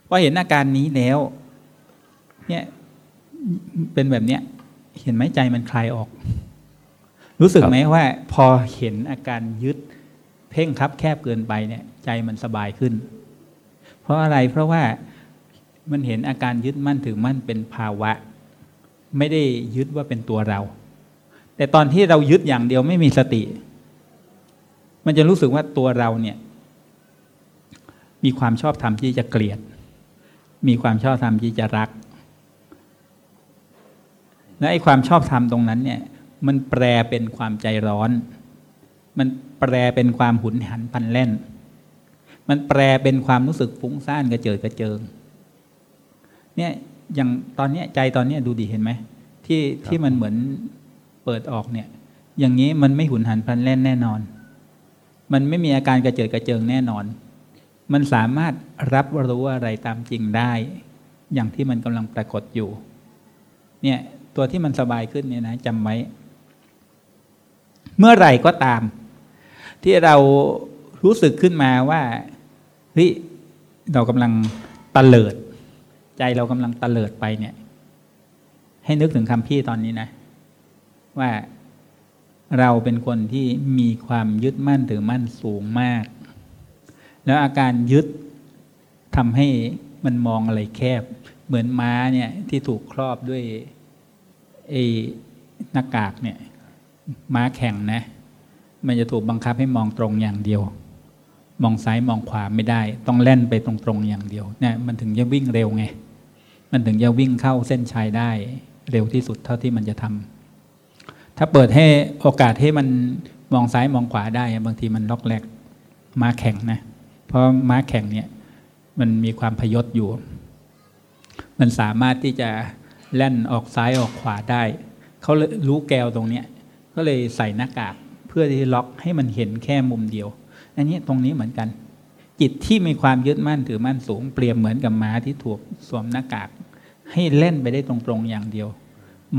พอเห็นอาการนี้แล้ว เนี่ยเป็นแบบเนี้ย เห็นไหมใจมันคลายออก รู้สึกไหมว่า พอเห็นอาการยึด เพ่งคับแคบเกินไปเนี่ย ใจมันสบายขึ้น เพราะอะไรเพราะว่ามันเห็นอาการยึดมั่นถือมั่นเป็นภาวะ ไม่ได้ยึดว่าเป็นตัวเรา แต่ตอนที่เรายึดอย่างเดียวไม่มีสติ มันจะรู้สึกว่าตัวเราเนี่ย มีความชอบธรรมที่จะเกลียด มีความชอบธรรมที่จะรัก และไอ้ความชอบธรรมตรงนั้นเนี่ย มันแปลเป็นความใจร้อน มันแปลเป็นความหุนหันพันแล่น มันแปลเป็นความรู้สึกฟุ้งซ่านกระเจิดกระเจิง เนี่ยอย่างตอนเนี้ยใจตอนเนี้ยดูดีเห็นไหมที่ที่มันเหมือน เปิดออกเนี่ย อย่างนี้มันไม่หุนหันพลันแล่นแน่นอน มันไม่มีอาการกระเจิดกระเจิงแน่นอน มันสามารถรับรู้อะไรตามจริงได้ อย่างที่มันกำลังปรากฏอยู่ เนี่ยตัวที่มันสบายขึ้นเนี่ยนะจำไว้ เมื่อไหร่ก็ตาม ที่เรารู้สึกขึ้นมาว่าเฮ้ยเรากำลังตะเลิด ใจเรากำลังตะเลิดไปเนี่ย ให้นึกถึงคำพี่ตอนนี้นะ ว่าเราเป็นคนที่มีความยึดมั่นถือมั่นสูงมาก แล้วอาการยึดทำให้มันมองอะไรแคบ เหมือนม้าเนี่ยที่ถูกครอบด้วยไอ้หน้ากากเนี่ยม้าแข่งนะ มันจะถูกบังคับให้มองตรงอย่างเดียว มองซ้ายมองขวาไม่ได้ ต้องแล่นไปตรงๆอย่างเดียวเนี่ยมันถึงจะวิ่งเร็วไง มันถึงจะวิ่งเข้าเส้นชัยได้เร็วที่สุดเท่าที่มันจะทำ ถ้าเปิดให้โอกาสให้มันมองซ้ายมองขวาได้บางทีมันล็อกแรกม้าแข่งนะ เพราะม้าแข่งเนี่ยมันมีความพยศอยู่ มันสามารถที่จะแล่นออกซ้ายออกขวาได้ เขารู้แกวตรงเนี้ยก็เลยใส่หน้ากากเพื่อที่ล็อกให้มันเห็นแค่มุมเดียว อันนี้ตรงนี้เหมือนกัน จิตที่มีความยึดมั่นถือมั่นสูงเปรียบเหมือนกับม้าที่ถูกสวมหน้ากาก ให้เล่นไปได้ตรงๆอย่างเดียว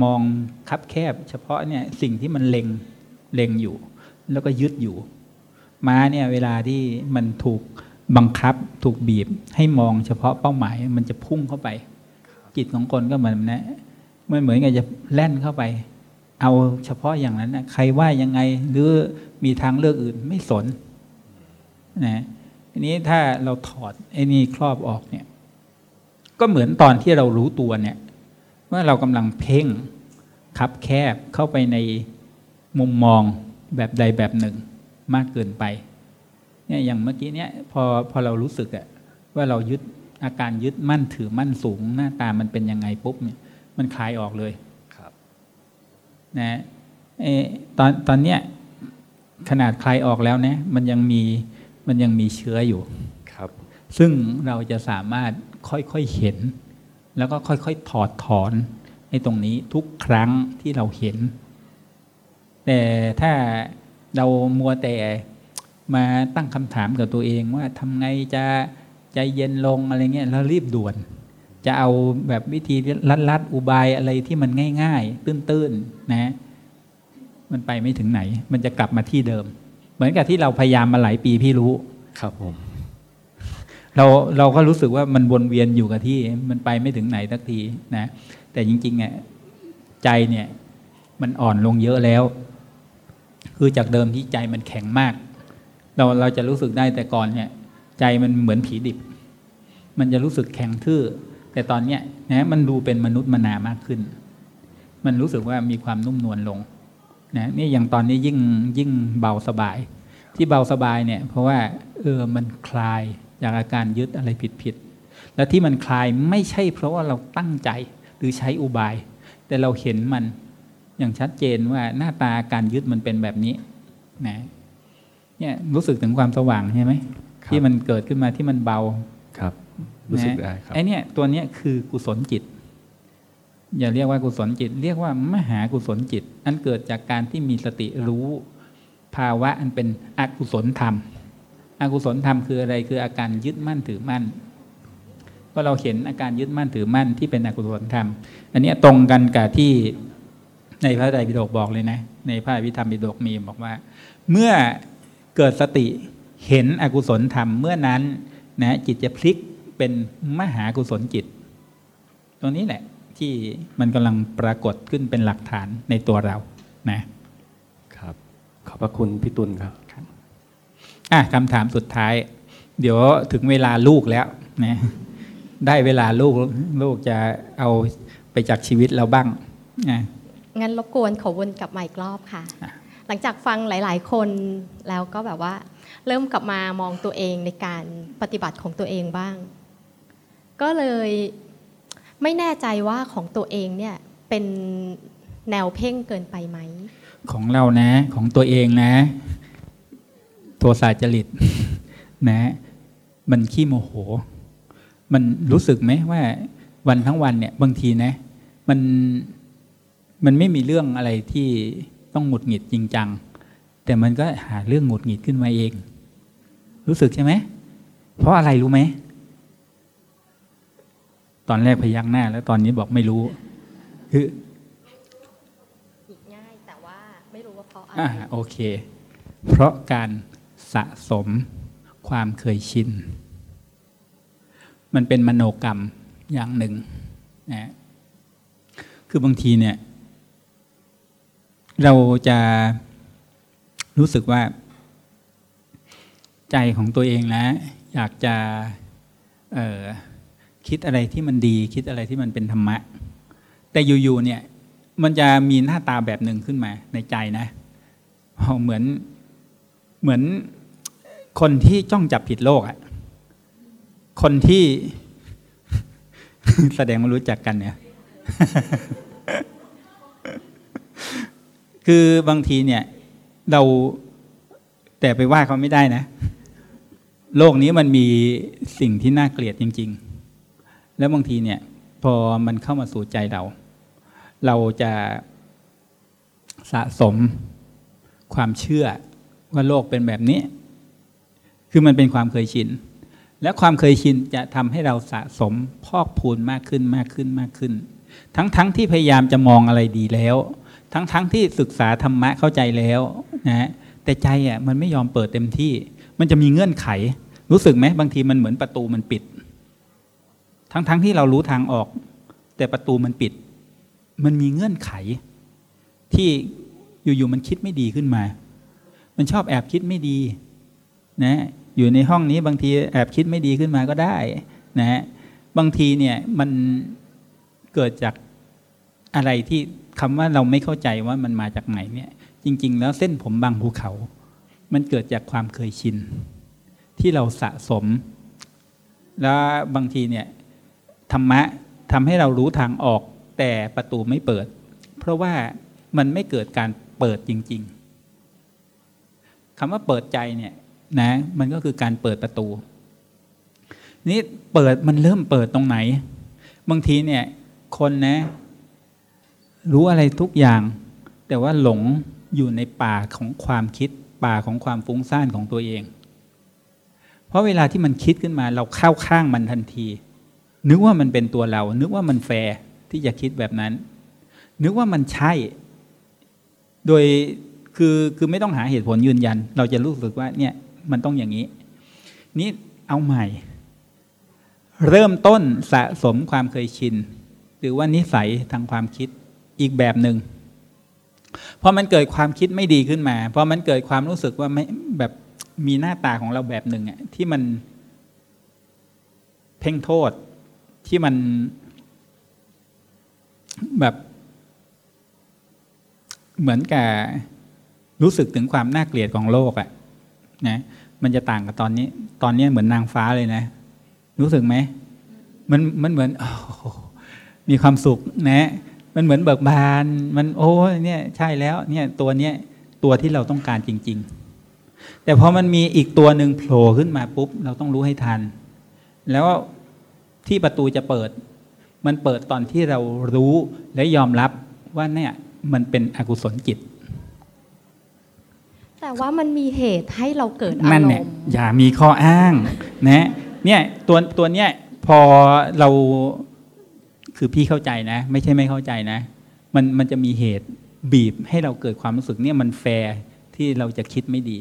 มองคับแคบ เฉพาะเนี่ยสิ่งที่มันเล็งเล็งอยู่ แล้วก็ยึดอยู่ ม้าเนี่ยเวลาที่มันถูกบังคับถูกบีบ ให้มองเฉพาะเป้าหมาย มันจะพุ่งเข้าไป จิตของคนก็เหมือนนะมันเหมือนกับจะแล่นเข้าไป เอาเฉพาะอย่างนั้นนะใครว่ายังไงหรือมีทางเลือกอื่นไม่สนนะทีนี้ถ้าเราถอดไอ้นี่ครอบออกเนี่ย ก็เหมือนตอนที่เรารู้ตัวเนี่ย ว่าเรากำลังเพ่งคับแคบเข้าไปในมุมมองแบบใดแบบหนึ่งมากเกินไปเนี่ยอย่างเมื่อกี้เนี่ยพอพอเรารู้สึกอะว่าเรายึดอาการยึดมั่นถือมั่นสูงหน้าตามันเป็นยังไงปุ๊บเนี่ยมันคลายออกเลยครับนะเออตอนตอนเนี้ยขนาดคลายออกแล้วนะมันยังมีมันยังมีเชื้ออยู่ครับ ซึ่งเราจะสามารถค่อยๆเห็น แล้วก็ค่อยๆถอดถอนไอ้ตรงนี้ทุกครั้งที่เราเห็น แต่ถ้าเรามัวแต่มาตั้งคำถามกับตัวเองว่าทำไงจะใจเย็นลงอะไรเงี้ยแล้วรีบด่วน จะเอาแบบวิธีลัดๆอุบายอะไรที่มันง่าย ๆ ตื้นๆนะ มันไปไม่ถึงไหน มันจะกลับมาที่เดิม เหมือนกับที่เราพยายามมาหลายปีพี่รู้ ครับผม เราเราก็รู้สึกว่ามันวนเวียนอยู่กับที่มันไปไม่ถึงไหนสักทีนะแต่จริงๆเนี่ยใจเนี่ยมันอ่อนลงเยอะแล้ว คือจากเดิมที่ใจมันแข็งมาก เราเราจะรู้สึกได้แต่ก่อนเนี่ย ใจมันเหมือนผีดิบ มันจะรู้สึกแข็งทื่อ แต่ตอนเนี้ยนะมันดูเป็นมนุษย์มนามากขึ้น มันรู้สึกว่ามีความนุ่มนวลลงนะนี่อย่างตอนนี้ยิ่งยิ่งเบาสบาย ที่เบาสบายเนี่ย เพราะว่าเออมันคลาย จากอาการยึดอะไรผิดผิดๆและที่มันคลายไม่ใช่เพราะว่าเราตั้งใจหรือใช้อุบาย แต่เราเห็นมันอย่างชัดเจนว่าหน้าตาการยึดมันเป็นแบบนี้นะเนี่ยรู้สึกถึงความสว่างใช่ไหมครับที่มันเกิดขึ้นมาที่มันเบาครับ รู้สึกนะได้ครับไอเนี่ยตัวเนี้ยคือกุศลจิต อย่าเรียกว่ากุศลจิต เรียกว่ามหากุศลจิต อันเกิดจากการที่มีสติรู้ ภาวะอันเป็นอกุศลธรรม อกุศลธรรมคืออะไรคืออาการยึดมั่นถือมั่นก็เราเห็นอาการยึดมั่นถือมั่นที่เป็นอกุศลธรรม อันนี้ตรงกันกับที่ในพระไตรปิฎกบอกเลยนะ ในพระวิธรรมปิฎกมีบอกว่า เมื่อเกิดสติเห็นอกุศลธรรมเมื่อนั้นนะจิตจะพลิกเป็นมหากุศลจิต ตรงนี้แหละที่มันกำลังปรากฏขึ้นเป็นหลักฐานในตัวเรานะครับ ขอบพระคุณพี่ตุลครับ อะคำถามสุดท้าย เดี๋ยวถึงเวลาลูกแล้วนะได้เวลาลูกลูกจะเอาไปจากชีวิตเราบ้างนะงั้นรบกวนขอวนกลับมาอีกรอบค่ะ หลังจากฟังหลาย ๆ คนแล้วก็แบบว่า เริ่มกลับมามองตัวเองในการปฏิบัติของตัวเองบ้าง ก็เลยไม่แน่ใจว่าของตัวเองเนี่ยเป็นแนวเพ่งเกินไปไหม ของเรานะของตัวเองนะโทสะจริตนะ มันขี้โมโห มันรู้สึกไหมว่าวันทั้งวันเนี่ย บางทีนะ มันมันไม่มีเรื่องอะไรที่ต้องหงุดหงิดจริงจัง แต่มันก็หาเรื่องหงุดหงิดขึ้นมาเอง รู้สึกใช่ไหม เพราะอะไรรู้ไหม ตอนแรกพยักหน้า แล้วตอนนี้บอกไม่รู้ คืออีกง่ายแต่ว่าไม่รู้ว่าเพราะอะไรอ่าโอเค เพราะการ สะสมความเคยชิน มันเป็นมโนกรรมอย่างหนึ่งนะคือบางทีเนี่ย เราจะรู้สึกว่า ใจของตัวเองนะ อยากจะคิดอะไรที่มันดี คิดอะไรที่มันเป็นธรรมะ แต่อยู่ๆเนี่ย มันจะมีหน้าตาแบบหนึ่งขึ้นมาในใจนะเหมือนเหมือน คนที่จ้องจับผิดโลกอะคนที่แสดงว่ารู้จักกันเนี่ย คือบางทีเนี่ย เราแต่ไปว่าเขาไม่ได้นะ โลกนี้มันมีสิ่งที่น่าเกลียดจริง ๆ แล้วบางทีเนี่ย พอมันเข้ามาสู่ใจเรา เราจะสะสมความเชื่อว่าโลกเป็นแบบนี้ คือมันเป็นความเคยชิน และความเคยชินจะทำให้เราสะสมพอกพูนมากขึ้นมากขึ้นมากขึ้น ทั้งๆทที่พยายามจะมองอะไรดีแล้ว ทั้งๆทที่ศึกษาธรรมะเข้าใจแล้วนะฮะแต่ใจอะมันไม่ยอมเปิดเต็มที่ มันจะมีเงื่อนไข รู้สึกไหมบางทีมันเหมือนประตูมันปิด ทั้งๆทที่เรารู้ทางออก แต่ประตูมันปิด มันมีเงื่อนไข ที่อยู่ๆมันคิดไม่ดีขึ้นมา มันชอบแอบคิดไม่ดี นะ อยู่ในห้องนี้บางทีแอบคิดไม่ดีขึ้นมาก็ได้นะฮะบางทีเนี่ยมันเกิดจากอะไรที่คำว่าเราไม่เข้าใจว่ามันมาจากไหนเนี่ย จริง ๆ แล้วเส้นผมบางภูเขา มันเกิดจากความเคยชิน ที่เราสะสม แล้วบางทีเนี่ยธรรมะทำให้เรารู้ทางออกแต่ประตูไม่เปิด เพราะว่ามันไม่เกิดการเปิดจริง ๆคำว่าเปิดใจเนี่ย นะมันก็คือการเปิดประตู นี่เปิดมันเริ่มเปิดตรงไหน บางทีเนี่ยคนนะ รู้อะไรทุกอย่าง แต่ว่าหลงอยู่ในป่าของความคิดป่าของความฟุ้งซ่านของตัวเอง เพราะเวลาที่มันคิดขึ้นมาเราเข้าข้างมันทันที นึกว่ามันเป็นตัวเรา นึกว่ามันแฟร์ที่จะคิดแบบนั้น นึกว่ามันใช่ โดยคือคือไม่ต้องหาเหตุผลยืนยัน เราจะรู้สึกว่าเนี่ย มันต้องอย่างนี้ นี่เอาใหม่ เริ่มต้นสะสมความเคยชิน หรือว่านิสัยทางความคิดอีกแบบหนึ่งพอมันเกิดความคิดไม่ดีขึ้นมาพอมันเกิดความรู้สึกว่าไม่แบบมีหน้าตาของเราแบบหนึ่งอะที่มันเพ่งโทษที่มันแบบเหมือนกับรู้สึกถึงความน่าเกลียดของโลกอะ นะมันจะต่างกับตอนนี้ ตอนนี้เหมือนนางฟ้าเลยนะ รู้สึกไหมมันมันเหมือนอมีความสุขนะ มันเหมือนเบิกบาน มันโอ้เนี่ยใช่แล้วเนี่ยตัวเนี้ยตัวที่เราต้องการจริง ๆ แต่พอมันมีอีกตัวหนึ่งโผล่ขึ้นมาปุ๊บ เราต้องรู้ให้ทัน แล้วที่ประตูจะเปิด มันเปิดตอนที่เรารู้และยอมรับว่าเนี่ยมันเป็นอกุศลจิต แต่ว่ามันมีเหตุให้เราเกิดอานั่นรเนี่ยมณ์อย่ามีข้ออ้างนะเนี่ยตัวตัวเนี้ยพอเราคือพี่เข้าใจนะ ไม่ใช่ไม่เข้าใจนะ มันมันจะมีเหตุบีบให้เราเกิดความรู้สึกเนี่ยมันแฟร์ที่เราจะคิดไม่ดี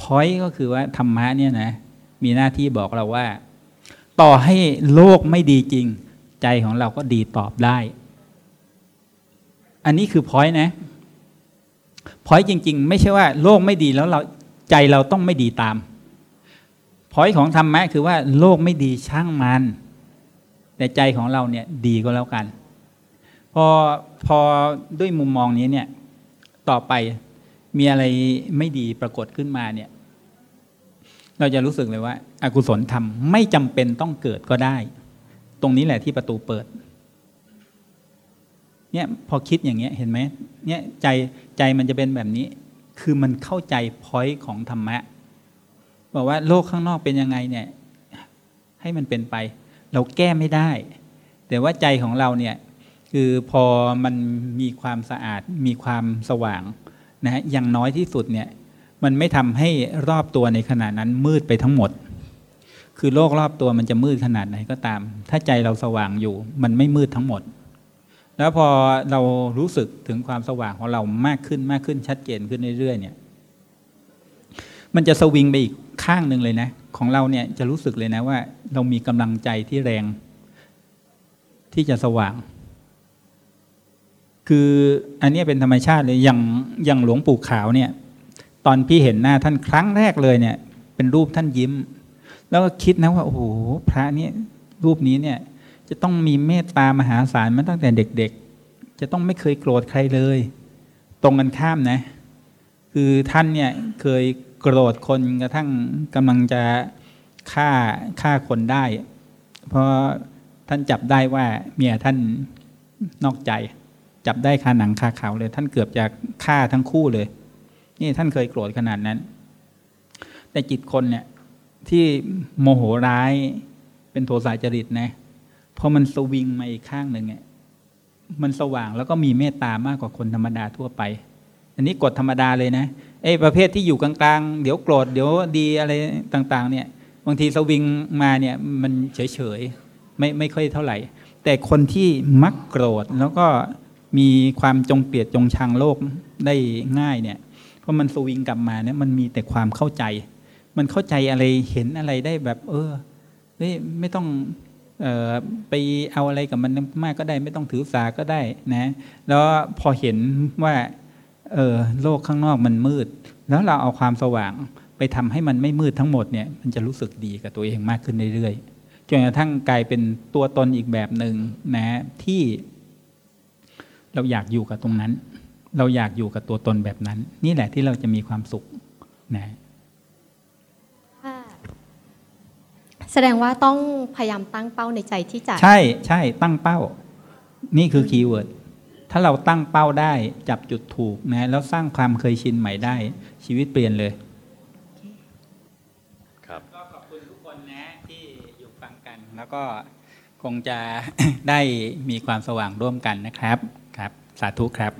พอยก็คือว่าธรรมะเนี่ยนะ มีหน้าที่บอกเราว่า ต่อให้โลกไม่ดีจริง ใจของเราก็ดีตอบได้ อันนี้คือพอยนะ พอยจริง ๆ ไม่ใช่ว่าโลกไม่ดีแล้วเราใจเราต้องไม่ดีตามพอยของธรรมะคือว่าโลกไม่ดีช่างมัน แต่ใจของเราเนี่ยดีก็แล้วกัน พอพอด้วยมุมมองนี้เนี่ยต่อไปมีอะไรไม่ดีปรากฏขึ้นมาเนี่ย เราจะรู้สึกเลยว่าอากุศลธรรมไม่จำเป็นต้องเกิดก็ได้ ตรงนี้แหละที่ประตูเปิด เนี่ยพอคิดอย่างเงี้ยเห็นไหมเนี่ยใจใจมันจะเป็นแบบนี้ คือมันเข้าใจพอยต์ของธรรมะบอกว่าโลกข้างนอกเป็นยังไงเนี่ยให้มันเป็นไป เราแก้ไม่ได้ แต่ว่าใจของเราเนี่ยคือพอมันมีความสะอาดมีความสว่างนะฮะอย่างน้อยที่สุดเนี่ยมันไม่ทำให้รอบตัวในขณะนั้นมืดไปทั้งหมด คือโลกรอบตัวมันจะมืดขนาดไหนก็ตาม ถ้าใจเราสว่างอยู่ มันไม่มืดทั้งหมด แล้วพอเรารู้สึกถึงความสว่างของเรามากขึ้นมากขึ้นชัดเจนขึ้นเรื่อยๆเนี่ย มันจะสวิงไปอีกข้างหนึ่งเลยนะ ของเราเนี่ยจะรู้สึกเลยนะว่า เรามีกำลังใจที่แรง ที่จะสว่าง คืออันนี้เป็นธรรมชาติเลยอย่างอย่างหลวงปู่ขาวเนี่ย ตอนพี่เห็นหน้าท่านครั้งแรกเลยเนี่ย เป็นรูปท่านยิ้ม แล้วก็คิดนะว่าโอ้โหพระเนี่ยรูปนี้เนี่ย จะต้องมีเมตตามหาศาลมาตั้งแต่เด็กๆ จะต้องไม่เคยโกรธใครเลย ตรงกันข้ามนะ คือท่านเนี่ยเคยโกรธคนกระทั่งกำลังจะฆ่าฆ่าคนได้ เพราะท่านจับได้ว่าเมียท่านนอกใจ จับได้คาหนังคาเขาเลย ท่านเกือบจะฆ่าทั้งคู่เลย นี่ท่านเคยโกรธขนาดนั้น แต่จิตคนเนี่ยที่โมโหร้ายเป็นโทสะจริตนะ พอมันสวิงมาอีกข้างหนึ่งเนี่ยมันสว่างแล้วก็มีเมตตามากกว่าคนธรรมดาทั่วไป อันนี้กฎธรรมดาเลยนะไอ้ประเภทที่อยู่กลางๆ เดี๋ยวโกรธเดี๋ยวดีอะไรต่าง ๆ เนี่ย บางทีสวิงมาเนี่ยมันเฉยๆไม่ไม่ค่อยเท่าไหร่ แต่คนที่มักโกรธแล้วก็มีความจงเกลียดจงชังโลกได้ง่ายเนี่ยพอมันสวิงกลับมาเนี่ยมันมีแต่ความเข้าใจ มันเข้าใจอะไรเห็นอะไรได้แบบ เออเฮ้ยไม่ต้อง ไปเอาอะไรกับมันมากก็ได้ ไม่ต้องถือสาก็ได้นะแล้วพอเห็นว่าเออโลกข้างนอกมันมืด แล้วเราเอาความสว่างไปทำให้มันไม่มืดทั้งหมดเนี่ยมันจะรู้สึกดีกับตัวเองมากขึ้นเรื่อยๆจนกระทั่งกลายเป็นตัวตนอีกแบบหนึ่งนะที่เราอยากอยู่กับตรงนั้น เราอยากอยู่กับตัวตนแบบนั้น นี่แหละที่เราจะมีความสุขนะ แสดงว่าต้องพยายามตั้งเป้าในใจที่จะ ใช่ใช่ตั้งเป้า นี่คือคีย์เวิร์ดถ้าเราตั้งเป้าได้จับจุดถูกนะแล้วสร้างความเคยชินใหม่ได้ ชีวิตเปลี่ยนเลยครับก็ขอบคุณทุกคนนะที่อยู่ฟังกัน แล้วก็คงจะได้มีความสว่างร่วมกันนะครับครับ สาธุครับ